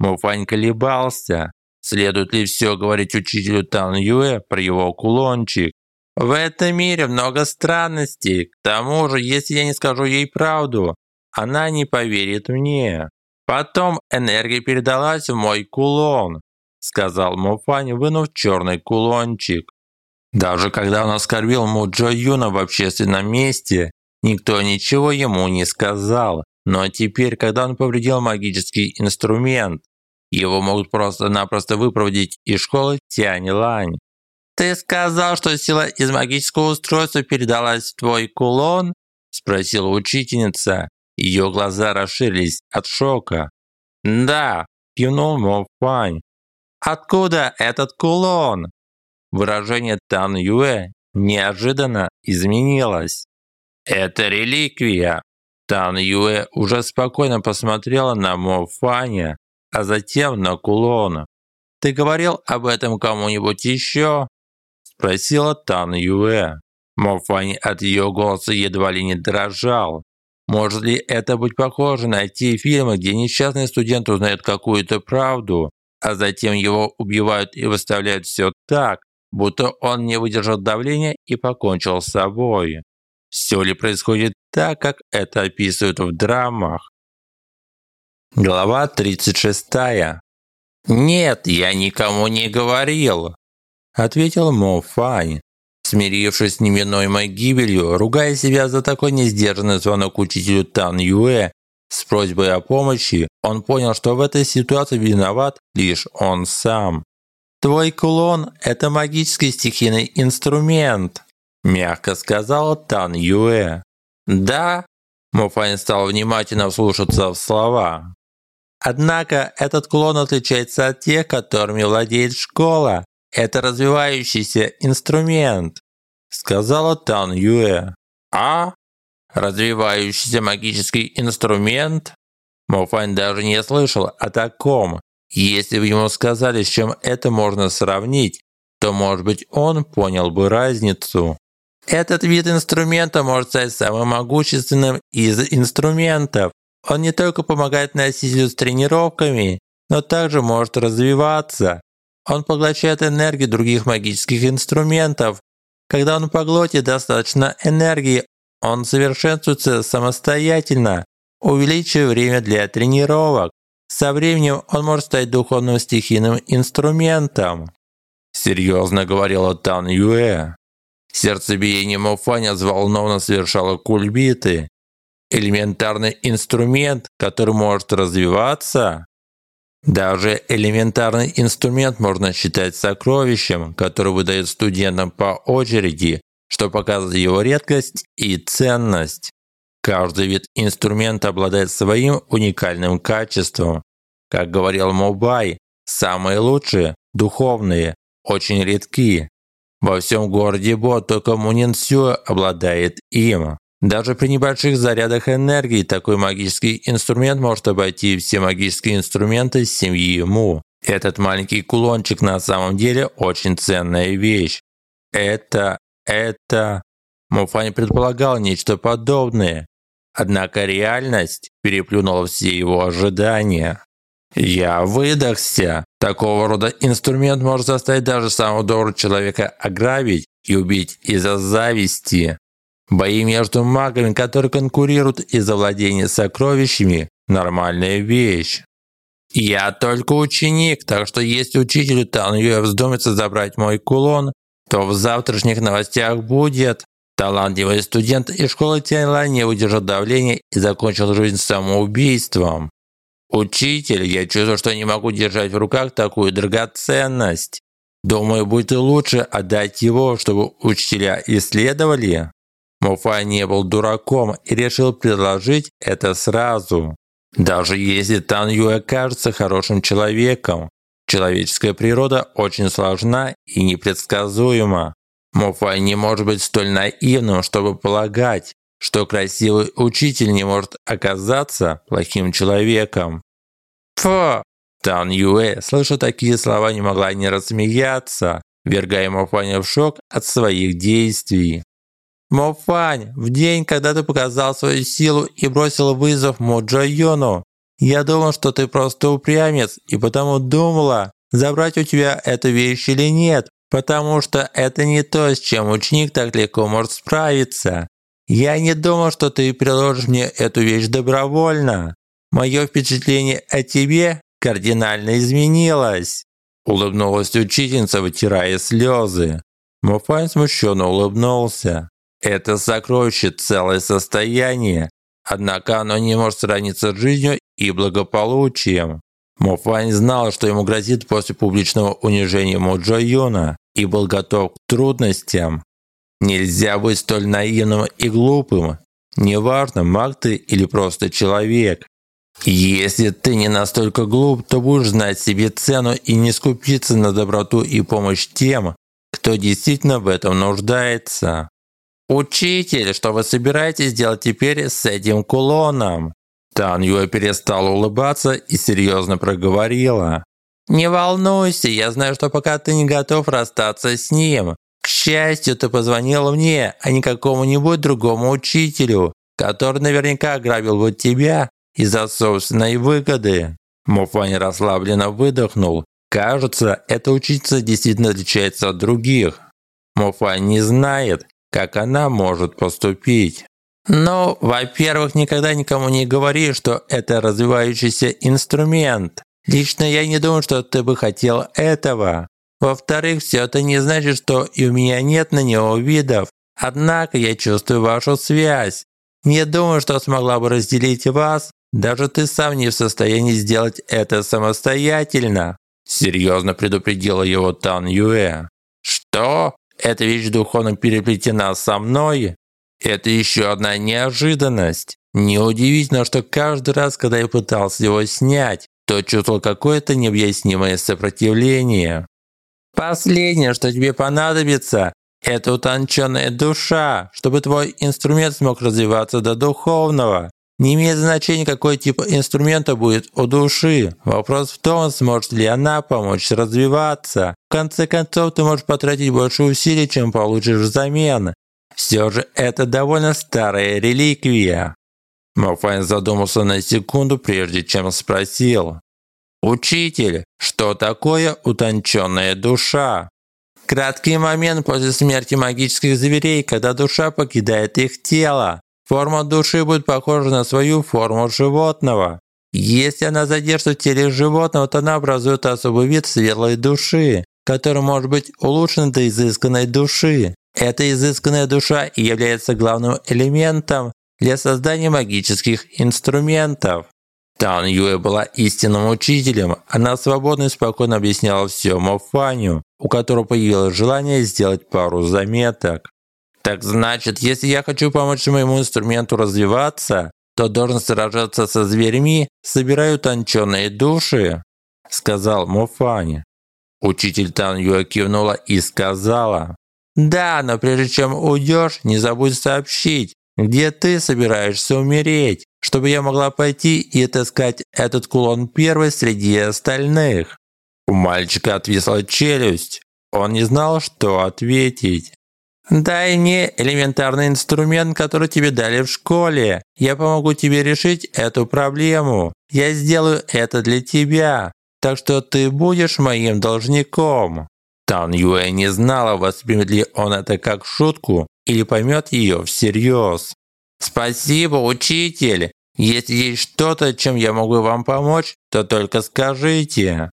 Муфань колебался. Следует ли все говорить учителю Тан Юэ про его кулончик? В этом мире много странностей. К тому же, если я не скажу ей правду, она не поверит мне. Потом энергия передалась в мой кулон, сказал Муфань, вынув черный кулончик. Даже когда он оскорбил Му Джо Юна в общественном месте, никто ничего ему не сказал. Но теперь, когда он повредил магический инструмент, его могут просто-напросто выпроводить из школы Тянь Лань. «Ты сказал, что сила из магического устройства передалась в твой кулон?» – спросила учительница. Ее глаза расширились от шока. «Да», – кивнул Мо Фань. «Откуда этот кулон?» Выражение Тан Юэ неожиданно изменилось. «Это реликвия», Тан Юэ уже спокойно посмотрела на Мо Фаня, а затем на Кулона. «Ты говорил об этом кому-нибудь еще?» Спросила Тан Юэ. Мо Фань от ее голоса едва ли не дрожал. Может ли это быть похоже на те фильмы, где несчастный студент узнает какую-то правду, а затем его убивают и выставляют все так, будто он не выдержал давления и покончил с собой. Все ли происходит так, как это описывают в драмах? Глава 36. «Нет, я никому не говорил», – ответил Мо Фань. Смирившись с неминуемой гибелью, ругая себя за такой несдержанный звонок учителю Тан Юэ с просьбой о помощи, он понял, что в этой ситуации виноват лишь он сам. «Твой кулон – это магический стихийный инструмент», – мягко сказал Тан Юэ. «Да?» – Муфань стал внимательно вслушаться в слова. «Однако этот кулон отличается от тех, которыми владеет школа. Это развивающийся инструмент», – сказала Тан Юэ. «А? Развивающийся магический инструмент?» Мофань даже не слышал о таком. Если бы ему сказали, с чем это можно сравнить, то, может быть, он понял бы разницу. Этот вид инструмента может стать самым могущественным из инструментов. Он не только помогает носителю с тренировками, но также может развиваться. Он поглощает энергию других магических инструментов. Когда он поглотит достаточно энергии, он совершенствуется самостоятельно, увеличивая время для тренировок. Со временем он может стать духовным стихийным инструментом. Серьезно говорила Тан Юэ. Сердцебиение Мофаня взволнованно совершало кульбиты. Элементарный инструмент, который может развиваться? Даже элементарный инструмент можно считать сокровищем, который выдает студентам по очереди, что показывает его редкость и ценность. Каждый вид инструмента обладает своим уникальным качеством. Как говорил Мобай, самые лучшие – духовные, очень редки. Во всем городе Бо только Мунин Сю обладает им. Даже при небольших зарядах энергии такой магический инструмент может обойти все магические инструменты семьи Му. Этот маленький кулончик на самом деле очень ценная вещь. Это, это... Муфань предполагал нечто подобное. Однако реальность переплюнула все его ожидания. Я выдохся. Такого рода инструмент может заставить даже самого доброго человека ограбить и убить из-за зависти. Бои между магами, которые конкурируют из-за владения сокровищами – нормальная вещь. Я только ученик, так что если учителю Танюэ вздумается забрать мой кулон, то в завтрашних новостях будет Талантливый студент из школы Тяньла не выдержал давления и закончил жизнь самоубийством. «Учитель, я чувствую, что не могу держать в руках такую драгоценность. Думаю, будет лучше отдать его, чтобы учителя исследовали». Муфай не был дураком и решил предложить это сразу. Даже если Тан Юэ кажется хорошим человеком, человеческая природа очень сложна и непредсказуема. Мофай не может быть столь наивным, чтобы полагать, что красивый учитель не может оказаться плохим человеком. Фу! Тан Юэ, слыша такие слова, не могла не рассмеяться, вергая Мофаня в шок от своих действий. Мофань, в день, когда ты показал свою силу и бросил вызов Моджо Йону, я думал, что ты просто упрямец, и потому думала, забрать у тебя эту вещь или нет, потому что это не то, с чем ученик так легко может справиться. Я не думал, что ты приложишь мне эту вещь добровольно. Мое впечатление о тебе кардинально изменилось. Улыбнулась учительница, вытирая слезы. Муфань смущенно улыбнулся. Это сокровище целое состояние, однако оно не может сравниться с жизнью и благополучием. Мофань знал, что ему грозит после публичного унижения Моджо Юна и был готов к трудностям. Нельзя быть столь наивным и глупым. Неважно, маг ты или просто человек. Если ты не настолько глуп, то будешь знать себе цену и не скупиться на доброту и помощь тем, кто действительно в этом нуждается. Учитель, что вы собираетесь делать теперь с этим кулоном? Тан Юэ перестала улыбаться и серьезно проговорила. «Не волнуйся, я знаю, что пока ты не готов расстаться с ним. К счастью, ты позвонил мне, а не какому-нибудь другому учителю, который наверняка ограбил бы тебя из-за собственной выгоды». Муфань расслабленно выдохнул. Кажется, эта ученица действительно отличается от других. Мофань не знает, как она может поступить. Ну, во-первых, никогда никому не говори, что это развивающийся инструмент. Лично я не думаю, что ты бы хотел этого. Во-вторых, все это не значит, что и у меня нет на него видов. Однако я чувствую вашу связь. Не думаю, что смогла бы разделить вас. Даже ты сам не в состоянии сделать это самостоятельно. Серьезно предупредила его Тан Юэ. Что? Эта вещь духовно переплетена со мной? Это еще одна неожиданность. Неудивительно, что каждый раз, когда я пытался его снять, то чувствовал какое-то необъяснимое сопротивление. Последнее, что тебе понадобится, это утонченная душа, чтобы твой инструмент смог развиваться до духовного. Не имеет значения, какой тип инструмента будет у души. Вопрос в том, сможет ли она помочь развиваться. В конце концов, ты можешь потратить больше усилий, чем получишь взамен. Все же это довольно старая реликвия. Мафайн задумался на секунду, прежде чем спросил. «Учитель, что такое утонченная душа?» Краткий момент после смерти магических зверей, когда душа покидает их тело. Форма души будет похожа на свою форму животного. Если она задержится в теле животного, то она образует особый вид светлой души, который может быть улучшен до изысканной души. Эта изысканная душа и является главным элементом для создания магических инструментов. Тан Юэ была истинным учителем. Она свободно и спокойно объясняла все Мофаню, у которого появилось желание сделать пару заметок. Так значит, если я хочу помочь моему инструменту развиваться, то должен сражаться со зверями, собирая утонченные души, сказал Мофань. Учитель Тан Юэ кивнула и сказала, «Да, но прежде чем уйдешь, не забудь сообщить, где ты собираешься умереть, чтобы я могла пойти и отыскать этот кулон первый среди остальных?» У мальчика отвисла челюсть. Он не знал, что ответить. «Дай мне элементарный инструмент, который тебе дали в школе. Я помогу тебе решить эту проблему. Я сделаю это для тебя. Так что ты будешь моим должником». Тан Юэ не знала, воспримет ли он это как шутку или поймет ее всерьез. «Спасибо, учитель! Если есть что-то, чем я могу вам помочь, то только скажите».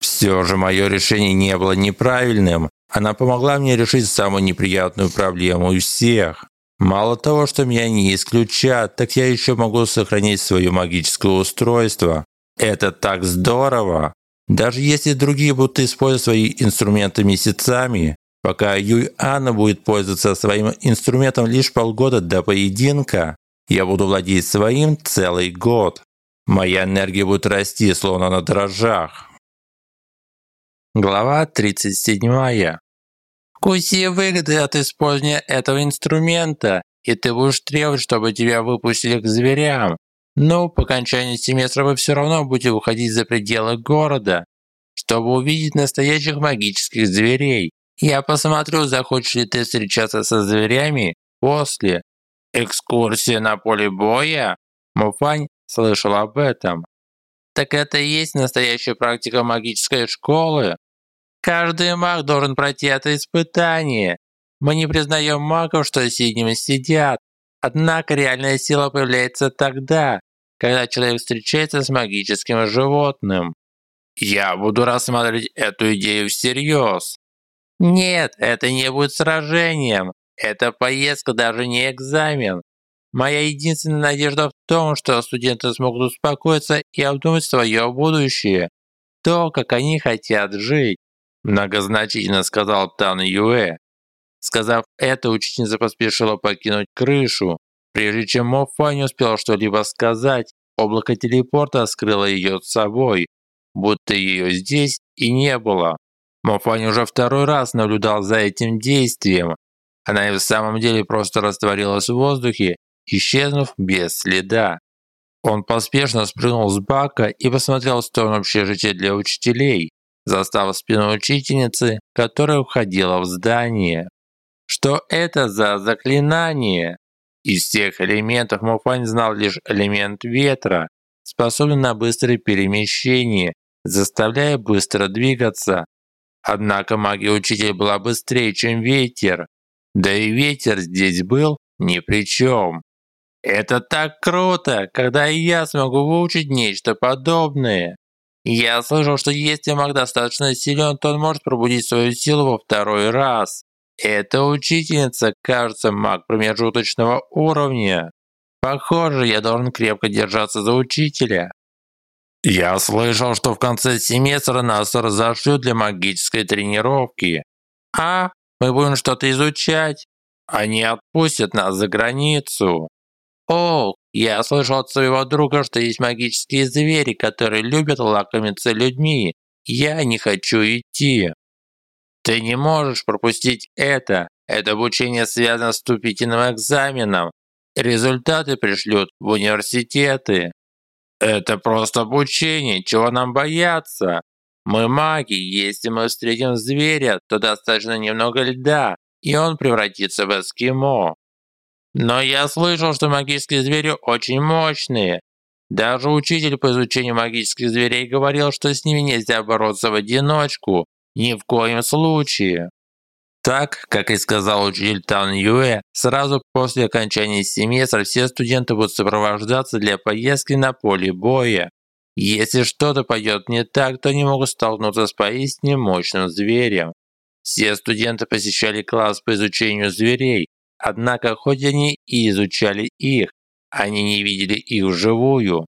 Все же мое решение не было неправильным. Она помогла мне решить самую неприятную проблему из всех. Мало того, что меня не исключат, так я еще могу сохранить свое магическое устройство. Это так здорово! Даже если другие будут использовать свои инструменты месяцами, пока Юй Анна будет пользоваться своим инструментом лишь полгода до поединка, я буду владеть своим целый год. Моя энергия будет расти, словно на дрожжах. Глава 37. Вкуси выгоды от использования этого инструмента, и ты будешь требовать, чтобы тебя выпустили к зверям. Но по окончании семестра вы все равно будете уходить за пределы города, чтобы увидеть настоящих магических зверей. Я посмотрю, захочешь ли ты встречаться со зверями после. Экскурсия на поле боя? Муфань слышал об этом. Так это и есть настоящая практика магической школы? Каждый маг должен пройти это испытание. Мы не признаем магов, что с ними сидят. Однако реальная сила появляется тогда, когда человек встречается с магическим животным. Я буду рассматривать эту идею всерьез. Нет, это не будет сражением. Это поездка даже не экзамен. Моя единственная надежда в том, что студенты смогут успокоиться и обдумать свое будущее. То, как они хотят жить. Многозначительно сказал Тан Юэ. Сказав это, ученица поспешила покинуть крышу. Прежде чем Мо Фань успел что-либо сказать, облако телепорта скрыло ее с собой, будто ее здесь и не было. Мо Фань уже второй раз наблюдал за этим действием. Она и в самом деле просто растворилась в воздухе, исчезнув без следа. Он поспешно спрыгнул с бака и посмотрел в сторону общежития для учителей застав спину учительницы, которая входила в здание. Что это за заклинание? Из всех элементов Муфань знал лишь элемент ветра, способный на быстрое перемещение заставляя быстро двигаться. Однако магия учителя была быстрее, чем ветер. Да и ветер здесь был ни при чем. Это так круто, когда и я смогу выучить нечто подобное. Я слышал, что если маг достаточно силен, то он может пробудить свою силу во второй раз. Эта учительница, кажется, маг промежуточного уровня. Похоже, я должен крепко держаться за учителя. Я слышал, что в конце семестра нас разошлют для магической тренировки. А, мы будем что-то изучать. Они отпустят нас за границу. О, я слышал от своего друга, что есть магические звери, которые любят лакомиться людьми. Я не хочу идти. Ты не можешь пропустить это. Это обучение связано с вступительным экзаменом. Результаты пришлют в университеты. Это просто обучение, чего нам бояться? Мы маги, если мы встретим зверя, то достаточно немного льда, и он превратится в эскимо. Но я слышал, что магические звери очень мощные. Даже учитель по изучению магических зверей говорил, что с ними нельзя бороться в одиночку. Ни в коем случае. Так, как и сказал учитель Тан Юэ, сразу после окончания семестра все студенты будут сопровождаться для поездки на поле боя. Если что-то пойдет не так, то они могут столкнуться с поистине мощным зверем. Все студенты посещали класс по изучению зверей, однако хоть они и изучали их, они не видели их вживую.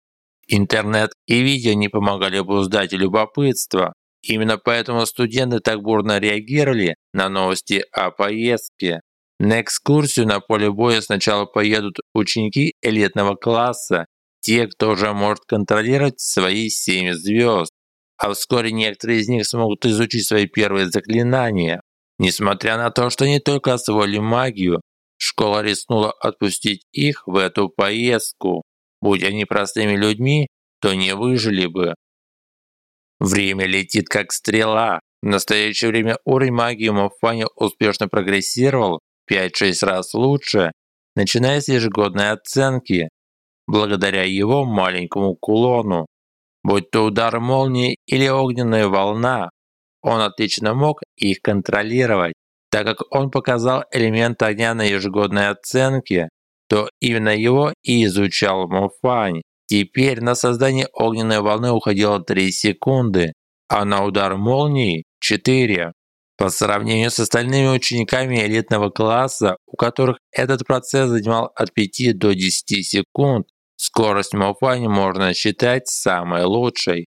Интернет и видео не помогали бы узнать любопытство. Именно поэтому студенты так бурно реагировали на новости о поездке. На экскурсию на поле боя сначала поедут ученики элитного класса, те, кто уже может контролировать свои семь звезд. А вскоре некоторые из них смогут изучить свои первые заклинания. Несмотря на то, что не только освоили магию, школа рискнула отпустить их в эту поездку. Будь они простыми людьми, то не выжили бы. Время летит как стрела. В настоящее время уровень магии Мофани успешно прогрессировал 5-6 раз лучше, начиная с ежегодной оценки, благодаря его маленькому кулону. Будь то удар молнии или огненная волна, он отлично мог их контролировать. Так как он показал элемент огня на ежегодной оценке, то именно его и изучал Мофань. Теперь на создание огненной волны уходило 3 секунды, а на удар молнии – 4. По сравнению с остальными учениками элитного класса, у которых этот процесс занимал от 5 до 10 секунд, скорость Мофани можно считать самой лучшей.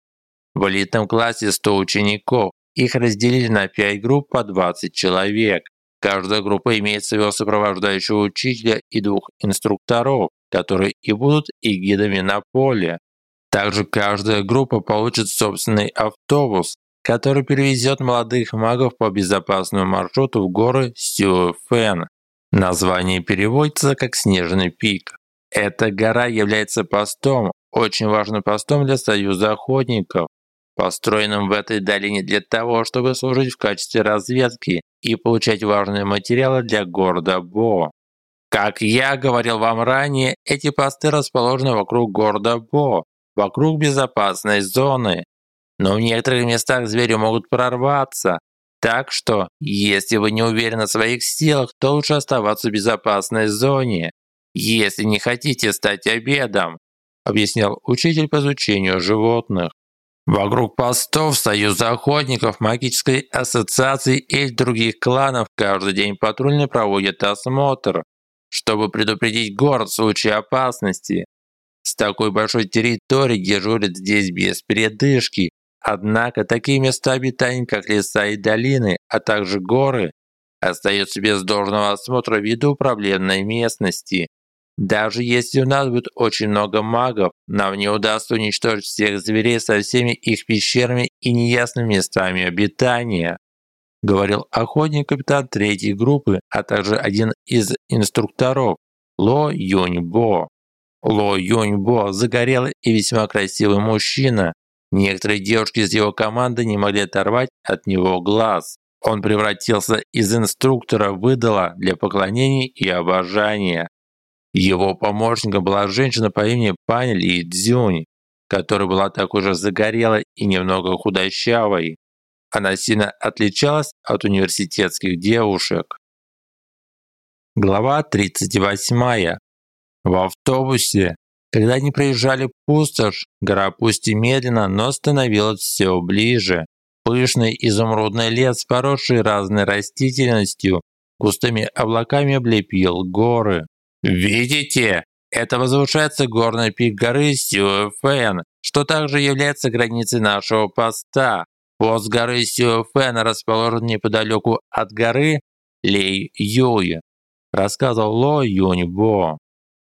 В элитном классе 100 учеников, их разделили на 5 групп по 20 человек. Каждая группа имеет своего сопровождающего учителя и двух инструкторов которые и будут и гидами на поле. Также каждая группа получит собственный автобус, который перевезет молодых магов по безопасному маршруту в горы Сюэфэн. Название переводится как «Снежный пик». Эта гора является постом, очень важным постом для Союза Охотников, построенным в этой долине для того, чтобы служить в качестве разведки и получать важные материалы для города Бо. Как я говорил вам ранее, эти посты расположены вокруг города Бо, вокруг безопасной зоны. Но в некоторых местах звери могут прорваться. Так что, если вы не уверены в своих силах, то лучше оставаться в безопасной зоне, если не хотите стать обедом, объяснял учитель по изучению животных. Вокруг постов Союза охотников, магической ассоциации и других кланов каждый день патрульные проводят осмотр чтобы предупредить город в случае опасности. С такой большой территорией дежурят здесь без передышки. Однако такие места обитания, как леса и долины, а также горы, остаются без должного осмотра ввиду проблемной местности. Даже если у нас будет очень много магов, нам не удастся уничтожить всех зверей со всеми их пещерами и неясными местами обитания говорил охотник капитан третьей группы, а также один из инструкторов Ло Юньбо. Ло Юньбо загорелый и весьма красивый мужчина. Некоторые девушки из его команды не могли оторвать от него глаз. Он превратился из инструктора выдала для поклонений и обожания. Его помощником была женщина по имени Пань Ли Цзюнь, которая была такой же загорелой и немного худощавой. Она сильно отличалась от университетских девушек. Глава 38. В автобусе, когда они проезжали пустошь, гора пусть и медленно, но становилась все ближе. Пышный изумрудный лес, поросший разной растительностью, густыми облаками облепил горы. «Видите? Это возвышается горный пик горы Сюэфэн, что также является границей нашего поста. Пост горы Сюэфэн расположен неподалеку от горы Лей-Юй, рассказывал Ло Юньбо.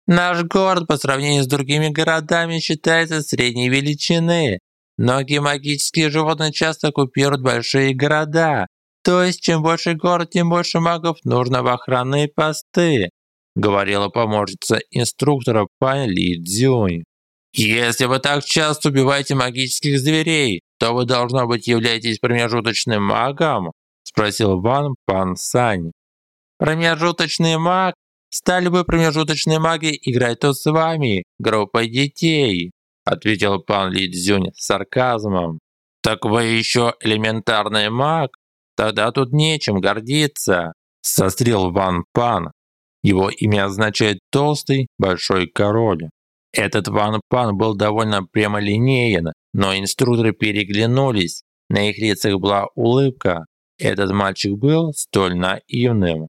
Наш город по сравнению с другими городами считается средней величины. Многие магические животные часто оккупируют большие города. То есть, чем больше город, тем больше магов нужно в охранные посты, говорила помощница инструктора Пан Ли Цзюнь. Если вы так часто убиваете магических зверей, то вы, должно быть, являетесь промежуточным магом? Спросил Ван Пан Сань. Промежуточный маг? Стали бы промежуточные маги играть тут с вами, группой детей, ответил пан Ли Цзюнь с сарказмом. Так вы еще элементарный маг? Тогда тут нечем гордиться, сострил Ван Пан. Его имя означает «толстый большой король». Этот Ван Пан был довольно прямолинеен, но инструкторы переглянулись. На их лицах была улыбка. Этот мальчик был столь наивным.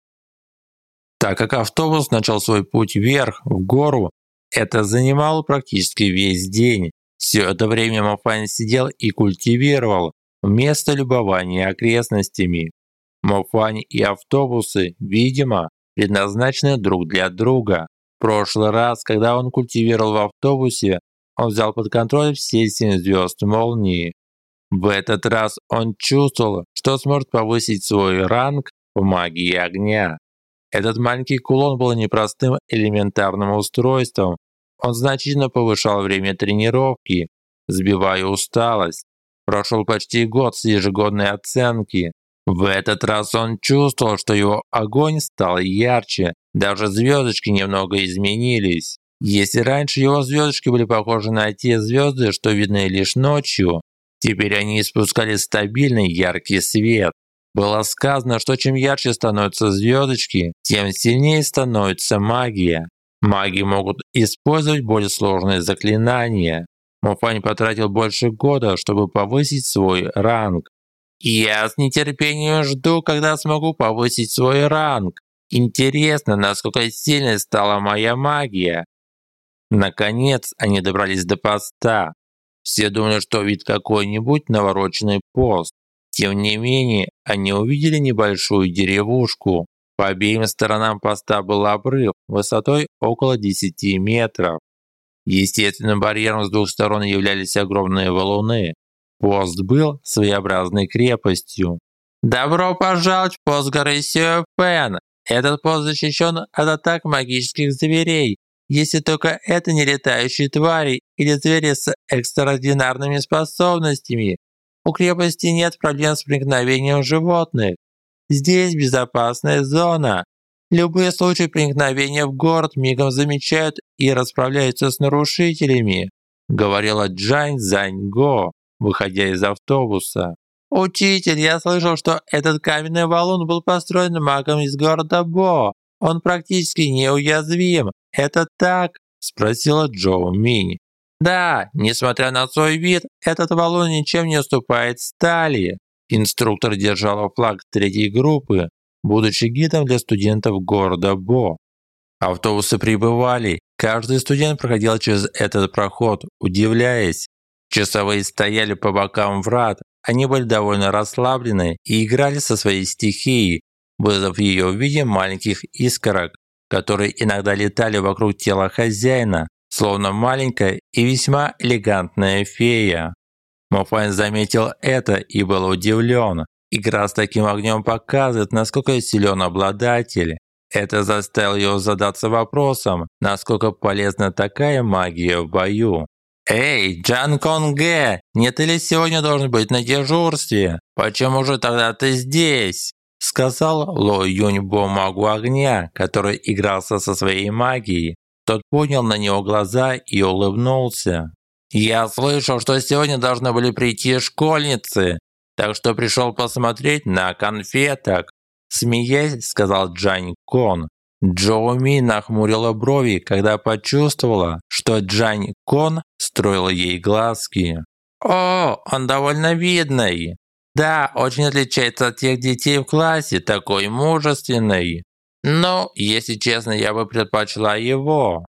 Так как автобус начал свой путь вверх, в гору, это занимало практически весь день. Все это время Мафань сидел и культивировал, вместо любования окрестностями. Мафань и автобусы, видимо, предназначены друг для друга. В прошлый раз, когда он культивировал в автобусе, он взял под контроль все семь звезд молнии. В этот раз он чувствовал, что сможет повысить свой ранг в магии огня. Этот маленький кулон был непростым элементарным устройством. Он значительно повышал время тренировки, сбивая усталость. Прошел почти год с ежегодной оценки. В этот раз он чувствовал, что его огонь стал ярче, даже звездочки немного изменились. Если раньше его звездочки были похожи на те звезды, что видны лишь ночью, теперь они испускали стабильный яркий свет. Было сказано, что чем ярче становятся звездочки, тем сильнее становится магия. Маги могут использовать более сложные заклинания. Муфань потратил больше года, чтобы повысить свой ранг. «Я с нетерпением жду, когда смогу повысить свой ранг. Интересно, насколько сильной стала моя магия». Наконец, они добрались до поста. Все думали, что вид какой-нибудь навороченный пост. Тем не менее, они увидели небольшую деревушку. По обеим сторонам поста был обрыв высотой около 10 метров. Естественным барьером с двух сторон являлись огромные валуны. Пост был своеобразной крепостью. «Добро пожаловать в пост горы Сюэпен! Этот пост защищен от атак магических зверей, если только это не летающие твари или звери с экстраординарными способностями, у крепости нет проблем с проникновением животных. Здесь безопасная зона. Любые случаи проникновения в город мигом замечают и расправляются с нарушителями», говорила Джань Заньго, выходя из автобуса. «Учитель, я слышал, что этот каменный валун был построен магом из города Бо. Он практически неуязвим. Это так?» – спросила Джоу Минь. Да, несмотря на свой вид, этот валун ничем не уступает стали. Инструктор держал флаг третьей группы, будучи гидом для студентов города Бо. Автобусы прибывали, каждый студент проходил через этот проход, удивляясь. Часовые стояли по бокам врат, они были довольно расслаблены и играли со своей стихией, вызвав ее в виде маленьких искорок, которые иногда летали вокруг тела хозяина, словно маленькая и весьма элегантная фея. Мофайн заметил это и был удивлен. Игра с таким огнем показывает, насколько силен обладатель. Это заставило его задаться вопросом, насколько полезна такая магия в бою. «Эй, Джан Конге, не ты ли сегодня должен быть на дежурстве? Почему же тогда ты здесь?» Сказал Ло Юньбо магу огня, который игрался со своей магией. Тот поднял на него глаза и улыбнулся. Я слышал, что сегодня должны были прийти школьницы, так что пришел посмотреть на конфеток. Смеясь, сказал Джань Кон. Джоуми нахмурила брови, когда почувствовала, что Джань Кон строил ей глазки. «О, он довольно видный. Да, очень отличается от тех детей в классе, такой мужественный. Но, если честно, я бы предпочла его.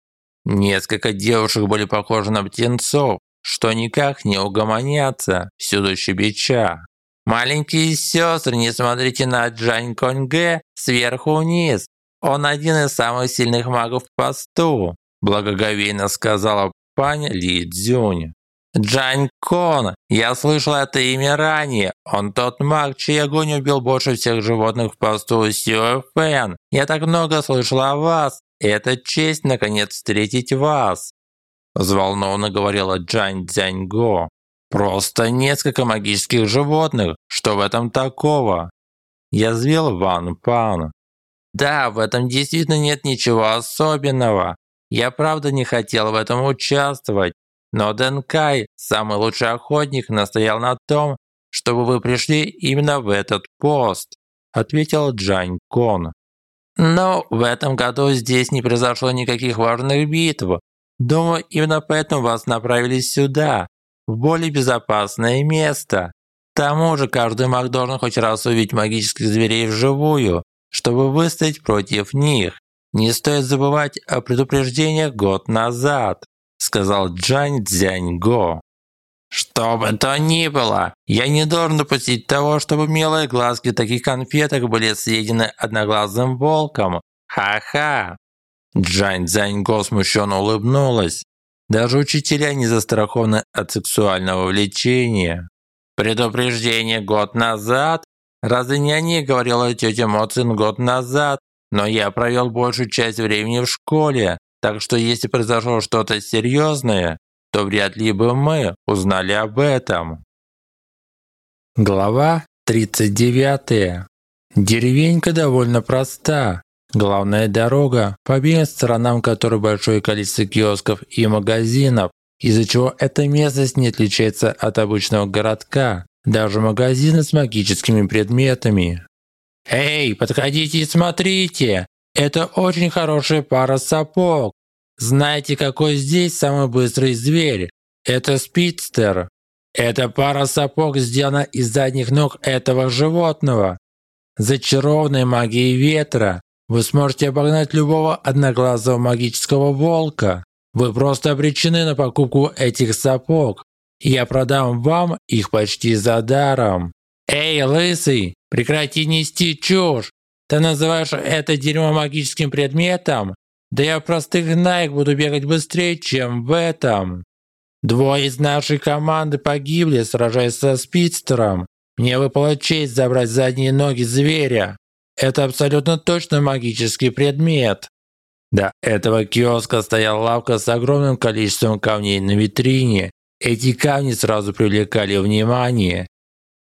Несколько девушек были похожи на птенцов, что никак не угомонятся, всюду щебеча. Маленькие сестры, не смотрите на Джань Конге сверху вниз. Он один из самых сильных магов в посту, благоговейно сказала пань Ли Цзюнь. Джань Кон, я слышал это имя ранее. Он тот маг, чей огонь убил больше всех животных в посту Сюэ. Я так много слышал о вас. Это честь наконец встретить вас. Взволнованно говорила Джань Цзяньго. Просто несколько магических животных. Что в этом такого? Я звел Ван Пан. Да, в этом действительно нет ничего особенного. Я правда не хотел в этом участвовать. Но Дэн Кай, самый лучший охотник, настоял на том, чтобы вы пришли именно в этот пост, ответил Джань Кон. Но в этом году здесь не произошло никаких важных битв. Думаю, именно поэтому вас направили сюда, в более безопасное место. К тому же каждый маг должен хоть раз увидеть магических зверей вживую, чтобы выстоять против них. Не стоит забывать о предупреждениях год назад сказал Джань Цзяньго. «Что бы то ни было, я не должен допустить того, чтобы милые глазки таких конфеток были съедены одноглазым волком. Ха-ха!» Джань Цзяньго смущенно улыбнулась. Даже учителя не застрахованы от сексуального влечения. Предупреждение год назад? Разве не о ней говорила тетя Моцин год назад? Но я провел большую часть времени в школе, так что если произошло что-то серьезное, то вряд ли бы мы узнали об этом. Глава 39. Деревенька довольно проста. Главная дорога, по обеим сторонам которой большое количество киосков и магазинов, из-за чего эта местность не отличается от обычного городка, даже магазины с магическими предметами. «Эй, подходите и смотрите! Это очень хорошая пара сапог. Знаете, какой здесь самый быстрый зверь? Это спидстер. Эта пара сапог сделана из задних ног этого животного. Зачарованной магией ветра вы сможете обогнать любого одноглазого магического волка. Вы просто обречены на покупку этих сапог. Я продам вам их почти за даром. Эй, лысый, прекрати нести чушь. Ты называешь это дерьмо магическим предметом? Да я в простых знаек буду бегать быстрее, чем в этом. Двое из нашей команды погибли, сражаясь со спидстером. Мне выпала честь забрать задние ноги зверя. Это абсолютно точно магический предмет. До этого киоска стояла лавка с огромным количеством камней на витрине. Эти камни сразу привлекали внимание.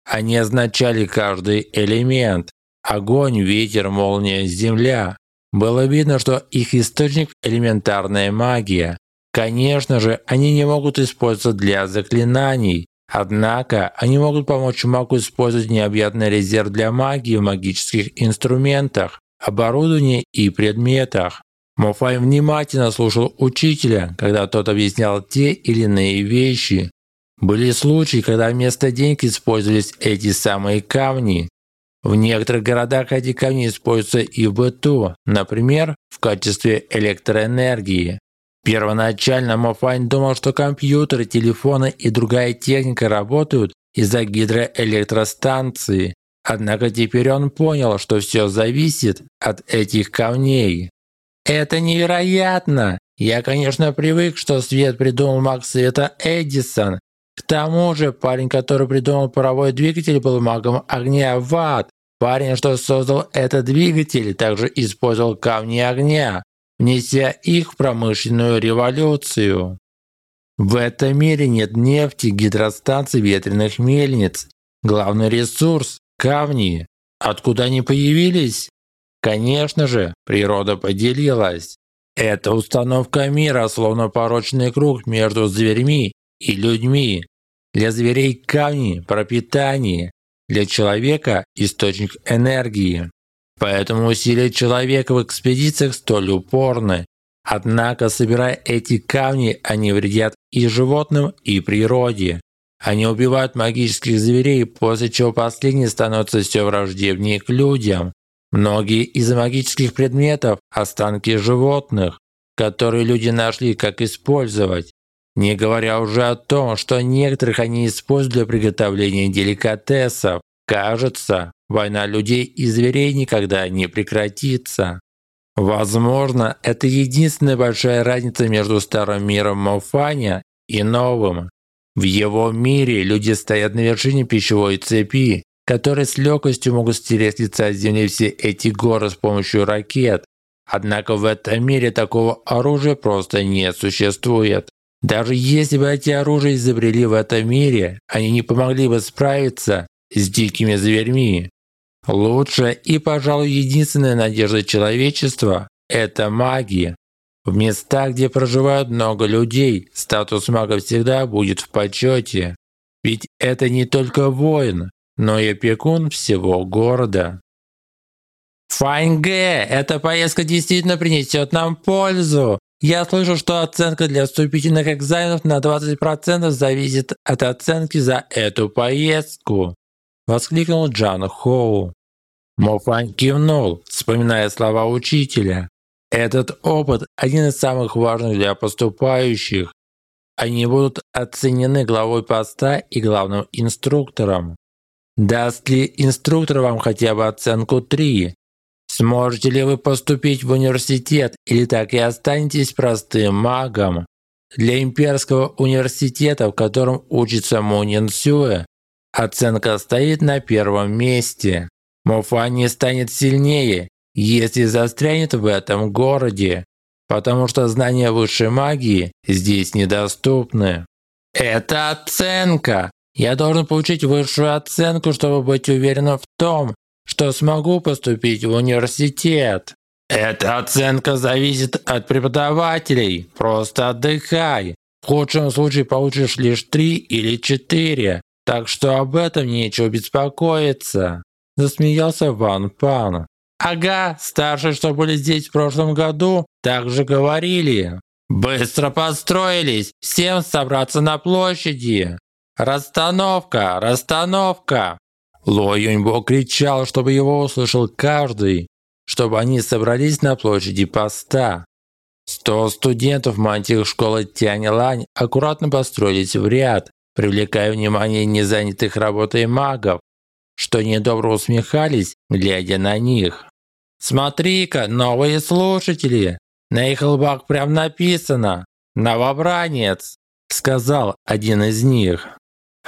Они означали каждый элемент. Огонь, ветер, молния, земля. Было видно, что их источник – элементарная магия. Конечно же, они не могут использоваться для заклинаний. Однако, они могут помочь магу использовать необъятный резерв для магии в магических инструментах, оборудовании и предметах. Мофай внимательно слушал учителя, когда тот объяснял те или иные вещи. Были случаи, когда вместо денег использовались эти самые камни. В некоторых городах эти камни используются и в быту, например, в качестве электроэнергии. Первоначально Мофайн думал, что компьютеры, телефоны и другая техника работают из-за гидроэлектростанции. Однако теперь он понял, что все зависит от этих камней. Это невероятно! Я, конечно, привык, что свет придумал маг света Эдисон, к тому же, парень, который придумал паровой двигатель, был магом огня Ват. Парень, что создал этот двигатель, также использовал камни огня, внеся их в промышленную революцию. В этом мире нет нефти, гидростанций, ветряных мельниц. Главный ресурс – камни. Откуда они появились? Конечно же, природа поделилась. Это установка мира, словно порочный круг между зверьми и людьми. Для зверей камни – пропитание, для человека – источник энергии. Поэтому усилия человека в экспедициях столь упорны. Однако, собирая эти камни, они вредят и животным, и природе. Они убивают магических зверей, после чего последние становятся все враждебнее к людям. Многие из магических предметов – останки животных, которые люди нашли, как использовать. Не говоря уже о том, что некоторых они используют для приготовления деликатесов. Кажется, война людей и зверей никогда не прекратится. Возможно, это единственная большая разница между старым миром Мофаня и новым. В его мире люди стоят на вершине пищевой цепи, которые с легкостью могут стереть с лица земли все эти горы с помощью ракет. Однако в этом мире такого оружия просто не существует. Даже если бы эти оружия изобрели в этом мире, они не помогли бы справиться с дикими зверьми. Лучшая и, пожалуй, единственная надежда человечества – это магия. В местах, где проживают много людей, статус мага всегда будет в почете. Ведь это не только воин, но и опекун всего города. Фаньге, эта поездка действительно принесет нам пользу. Я слышу, что оценка для вступительных экзаменов на 20% зависит от оценки за эту поездку. Воскликнул Джан Хоу. Мофань кивнул, вспоминая слова учителя. Этот опыт один из самых важных для поступающих. Они будут оценены главой поста и главным инструктором. Даст ли инструктор вам хотя бы оценку 3, Сможете ли вы поступить в университет или так и останетесь простым магом? Для имперского университета, в котором учится Мунин Сюэ, оценка стоит на первом месте. Муфа не станет сильнее, если застрянет в этом городе, потому что знания высшей магии здесь недоступны. Это оценка! Я должен получить высшую оценку, чтобы быть уверенным в том, что смогу поступить в университет. Эта оценка зависит от преподавателей. Просто отдыхай. В худшем случае получишь лишь три или четыре. Так что об этом нечего беспокоиться. Засмеялся Ван Пан. Ага, старшие, что были здесь в прошлом году, также говорили. Быстро построились, всем собраться на площади. Расстановка, расстановка. Ло Юньбо кричал, чтобы его услышал каждый, чтобы они собрались на площади поста. Сто студентов в мантиях школы Тяньлань аккуратно построились в ряд, привлекая внимание незанятых работой магов, что недобро усмехались, глядя на них. «Смотри-ка, новые слушатели! На их лбах прям написано «Новобранец», — сказал один из них.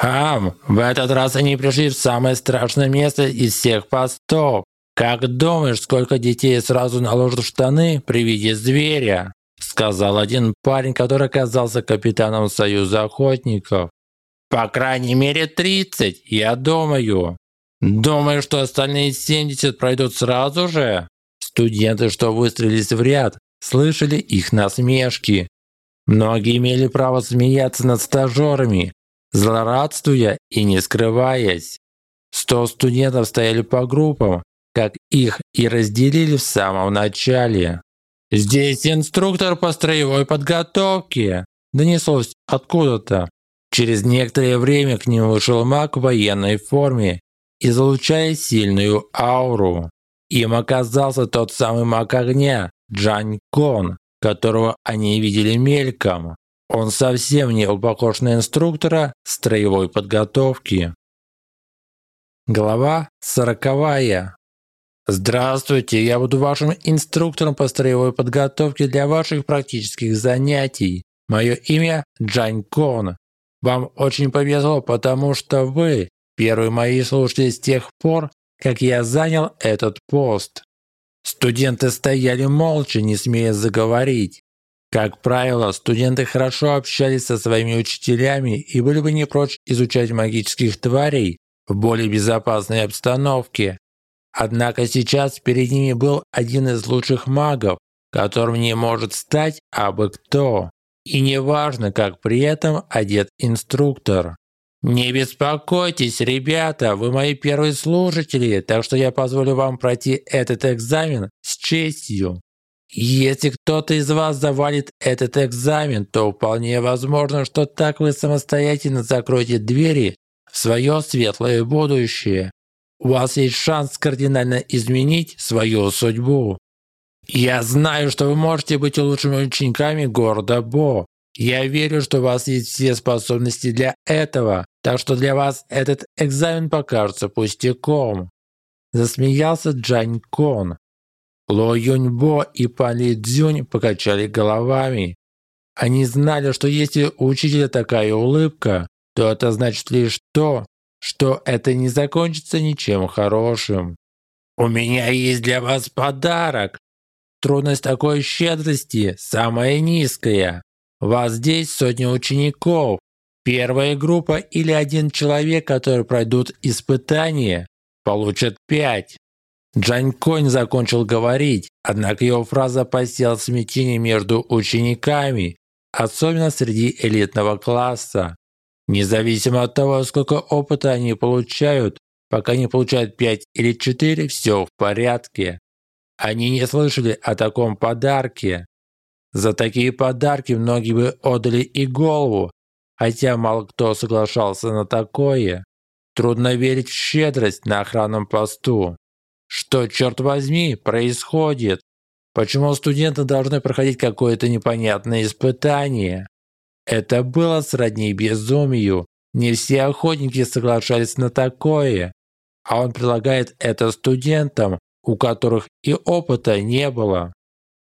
«Хам, в этот раз они пришли в самое страшное место из всех постов. Как думаешь, сколько детей сразу наложат штаны при виде зверя?» Сказал один парень, который оказался капитаном Союза охотников. «По крайней мере 30, я думаю. Думаю, что остальные 70 пройдут сразу же?» Студенты, что выстроились в ряд, слышали их насмешки. Многие имели право смеяться над стажерами, злорадствуя и не скрываясь. Сто студентов стояли по группам, как их и разделили в самом начале. «Здесь инструктор по строевой подготовке!» донеслось откуда-то. Через некоторое время к ним вышел маг в военной форме, излучая сильную ауру. Им оказался тот самый маг огня, Джань Кон, которого они видели мельком. Он совсем не был похож на инструктора строевой подготовки. Глава сороковая. Здравствуйте, я буду вашим инструктором по строевой подготовке для ваших практических занятий. Мое имя Джань Кон. Вам очень повезло, потому что вы первые мои слушатели с тех пор, как я занял этот пост. Студенты стояли молча, не смея заговорить. Как правило, студенты хорошо общались со своими учителями и были бы не прочь изучать магических тварей в более безопасной обстановке. Однако сейчас перед ними был один из лучших магов, которым не может стать абы кто. И неважно, как при этом одет инструктор. Не беспокойтесь, ребята, вы мои первые слушатели, так что я позволю вам пройти этот экзамен с честью. Если кто-то из вас завалит этот экзамен, то вполне возможно, что так вы самостоятельно закроете двери в свое светлое будущее. У вас есть шанс кардинально изменить свою судьбу. Я знаю, что вы можете быть лучшими учениками города Бо. Я верю, что у вас есть все способности для этого, так что для вас этот экзамен покажется пустяком. Засмеялся Джань Кон. Ло Юньбо и Пали Цзюнь покачали головами. Они знали, что если у учителя такая улыбка, то это значит лишь то, что это не закончится ничем хорошим. «У меня есть для вас подарок!» Трудность такой щедрости самая низкая. Вас здесь сотни учеников. Первая группа или один человек, который пройдут испытание, получат пять. Джань Конь закончил говорить, однако его фраза посеяла смятение между учениками, особенно среди элитного класса. Независимо от того, сколько опыта они получают, пока не получают 5 или 4, все в порядке. Они не слышали о таком подарке. За такие подарки многие бы отдали и голову, хотя мало кто соглашался на такое. Трудно верить в щедрость на охранном посту. Что, черт возьми, происходит? Почему студенты должны проходить какое-то непонятное испытание? Это было сродни безумию. Не все охотники соглашались на такое. А он предлагает это студентам, у которых и опыта не было.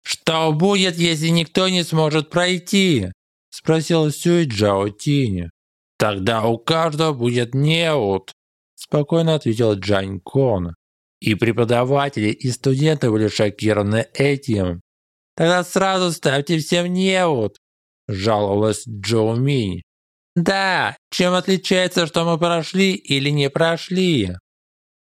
«Что будет, если никто не сможет пройти?» – спросил Сюй Джао Тинь. «Тогда у каждого будет неуд», – спокойно ответил Джань Кон. И преподаватели, и студенты были шокированы этим. «Тогда сразу ставьте всем неуд», – жаловалась Джоу Минь. «Да, чем отличается, что мы прошли или не прошли?»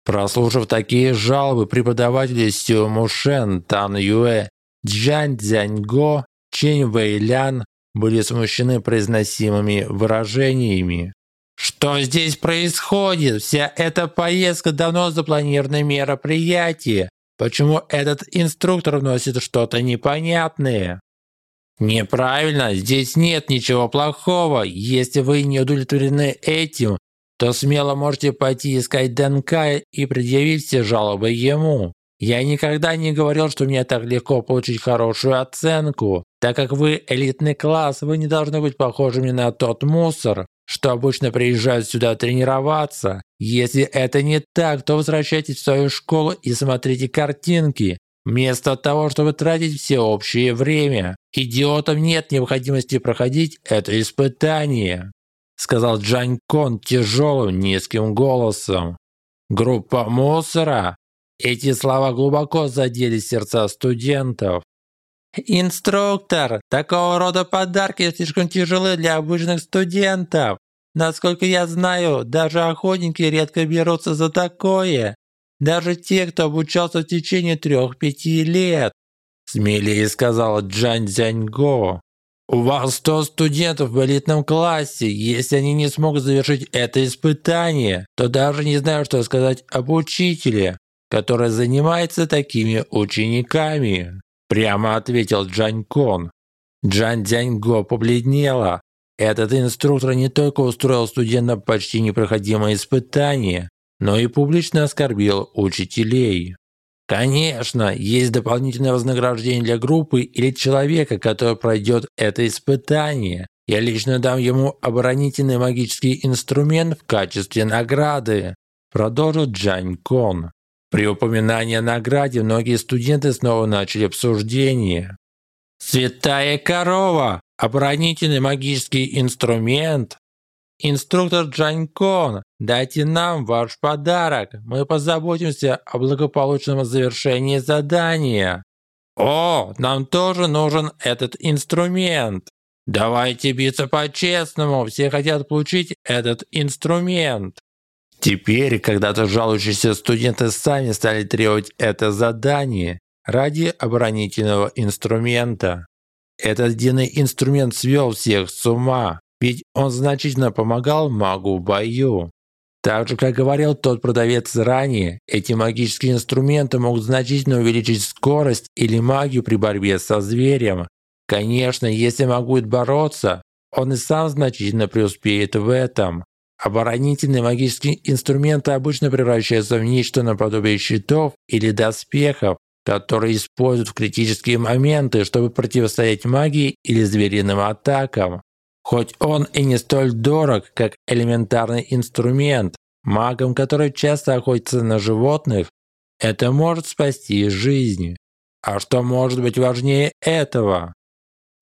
Прослушав такие жалобы, преподаватели Сю Мушен, Тан Юэ, Джан Цзяньго, Чэнь Вэйлян были смущены произносимыми выражениями. Что здесь происходит? Вся эта поездка давно запланированное мероприятие. Почему этот инструктор вносит что-то непонятное? Неправильно, здесь нет ничего плохого. Если вы не удовлетворены этим, то смело можете пойти искать ДНК и предъявить все жалобы ему. Я никогда не говорил, что мне так легко получить хорошую оценку. Так как вы элитный класс, вы не должны быть похожими на тот мусор, что обычно приезжают сюда тренироваться. Если это не так, то возвращайтесь в свою школу и смотрите картинки, вместо того, чтобы тратить всеобщее время. Идиотам нет необходимости проходить это испытание сказал Джань Кон тяжелым низким голосом. Группа мусора. Эти слова глубоко задели сердца студентов. «Инструктор, такого рода подарки слишком тяжелы для обычных студентов. Насколько я знаю, даже охотники редко берутся за такое. Даже те, кто обучался в течение трех-пяти лет», смелее сказала Джан Цзяньго. У вас 100 студентов в элитном классе. Если они не смогут завершить это испытание, то даже не знаю, что сказать об учителе, который занимается такими учениками. Прямо ответил Джань Кон. Джан Дзяньго побледнела. Этот инструктор не только устроил студентам почти непроходимое испытание, но и публично оскорбил учителей. Конечно, есть дополнительное вознаграждение для группы или человека, который пройдет это испытание. Я лично дам ему оборонительный магический инструмент в качестве награды, продолжил Джань Кон. При упоминании о награде многие студенты снова начали обсуждение. «Святая корова! Оборонительный магический инструмент! Инструктор Джанькон, дайте нам ваш подарок. Мы позаботимся о благополучном завершении задания. О, нам тоже нужен этот инструмент. Давайте биться по-честному, все хотят получить этот инструмент. Теперь, когда-то жалующиеся студенты сами стали требовать это задание ради оборонительного инструмента. Этот длинный инструмент свел всех с ума, ведь он значительно помогал магу в бою. Так же, как говорил тот продавец ранее, эти магические инструменты могут значительно увеличить скорость или магию при борьбе со зверем. Конечно, если маг будет бороться, он и сам значительно преуспеет в этом. Оборонительные магические инструменты обычно превращаются в нечто наподобие щитов или доспехов, которые используют в критические моменты, чтобы противостоять магии или звериным атакам. Хоть он и не столь дорог, как элементарный инструмент, магам, которые часто охотятся на животных, это может спасти жизнь. А что может быть важнее этого?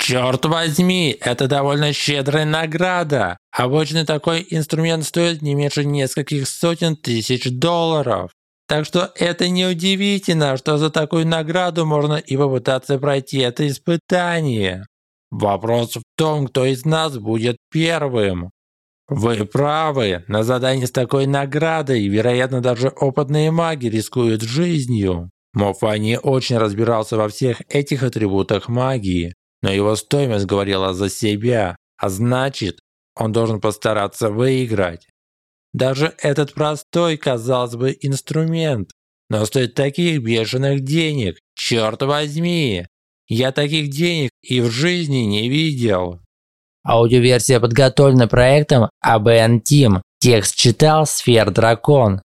Черт возьми, это довольно щедрая награда. Обычно такой инструмент стоит не меньше нескольких сотен тысяч долларов. Так что это неудивительно, что за такую награду можно и попытаться пройти это испытание. Вопрос в том, кто из нас будет первым. Вы правы, на задании с такой наградой, вероятно, даже опытные маги рискуют жизнью. Мофани очень разбирался во всех этих атрибутах магии, но его стоимость говорила за себя, а значит, он должен постараться выиграть. Даже этот простой, казалось бы, инструмент, но стоит таких бешеных денег, черт возьми! Я таких денег и в жизни не видел. Аудиоверсия подготовлена проектом ABN Team. Текст читал Сфер Дракон.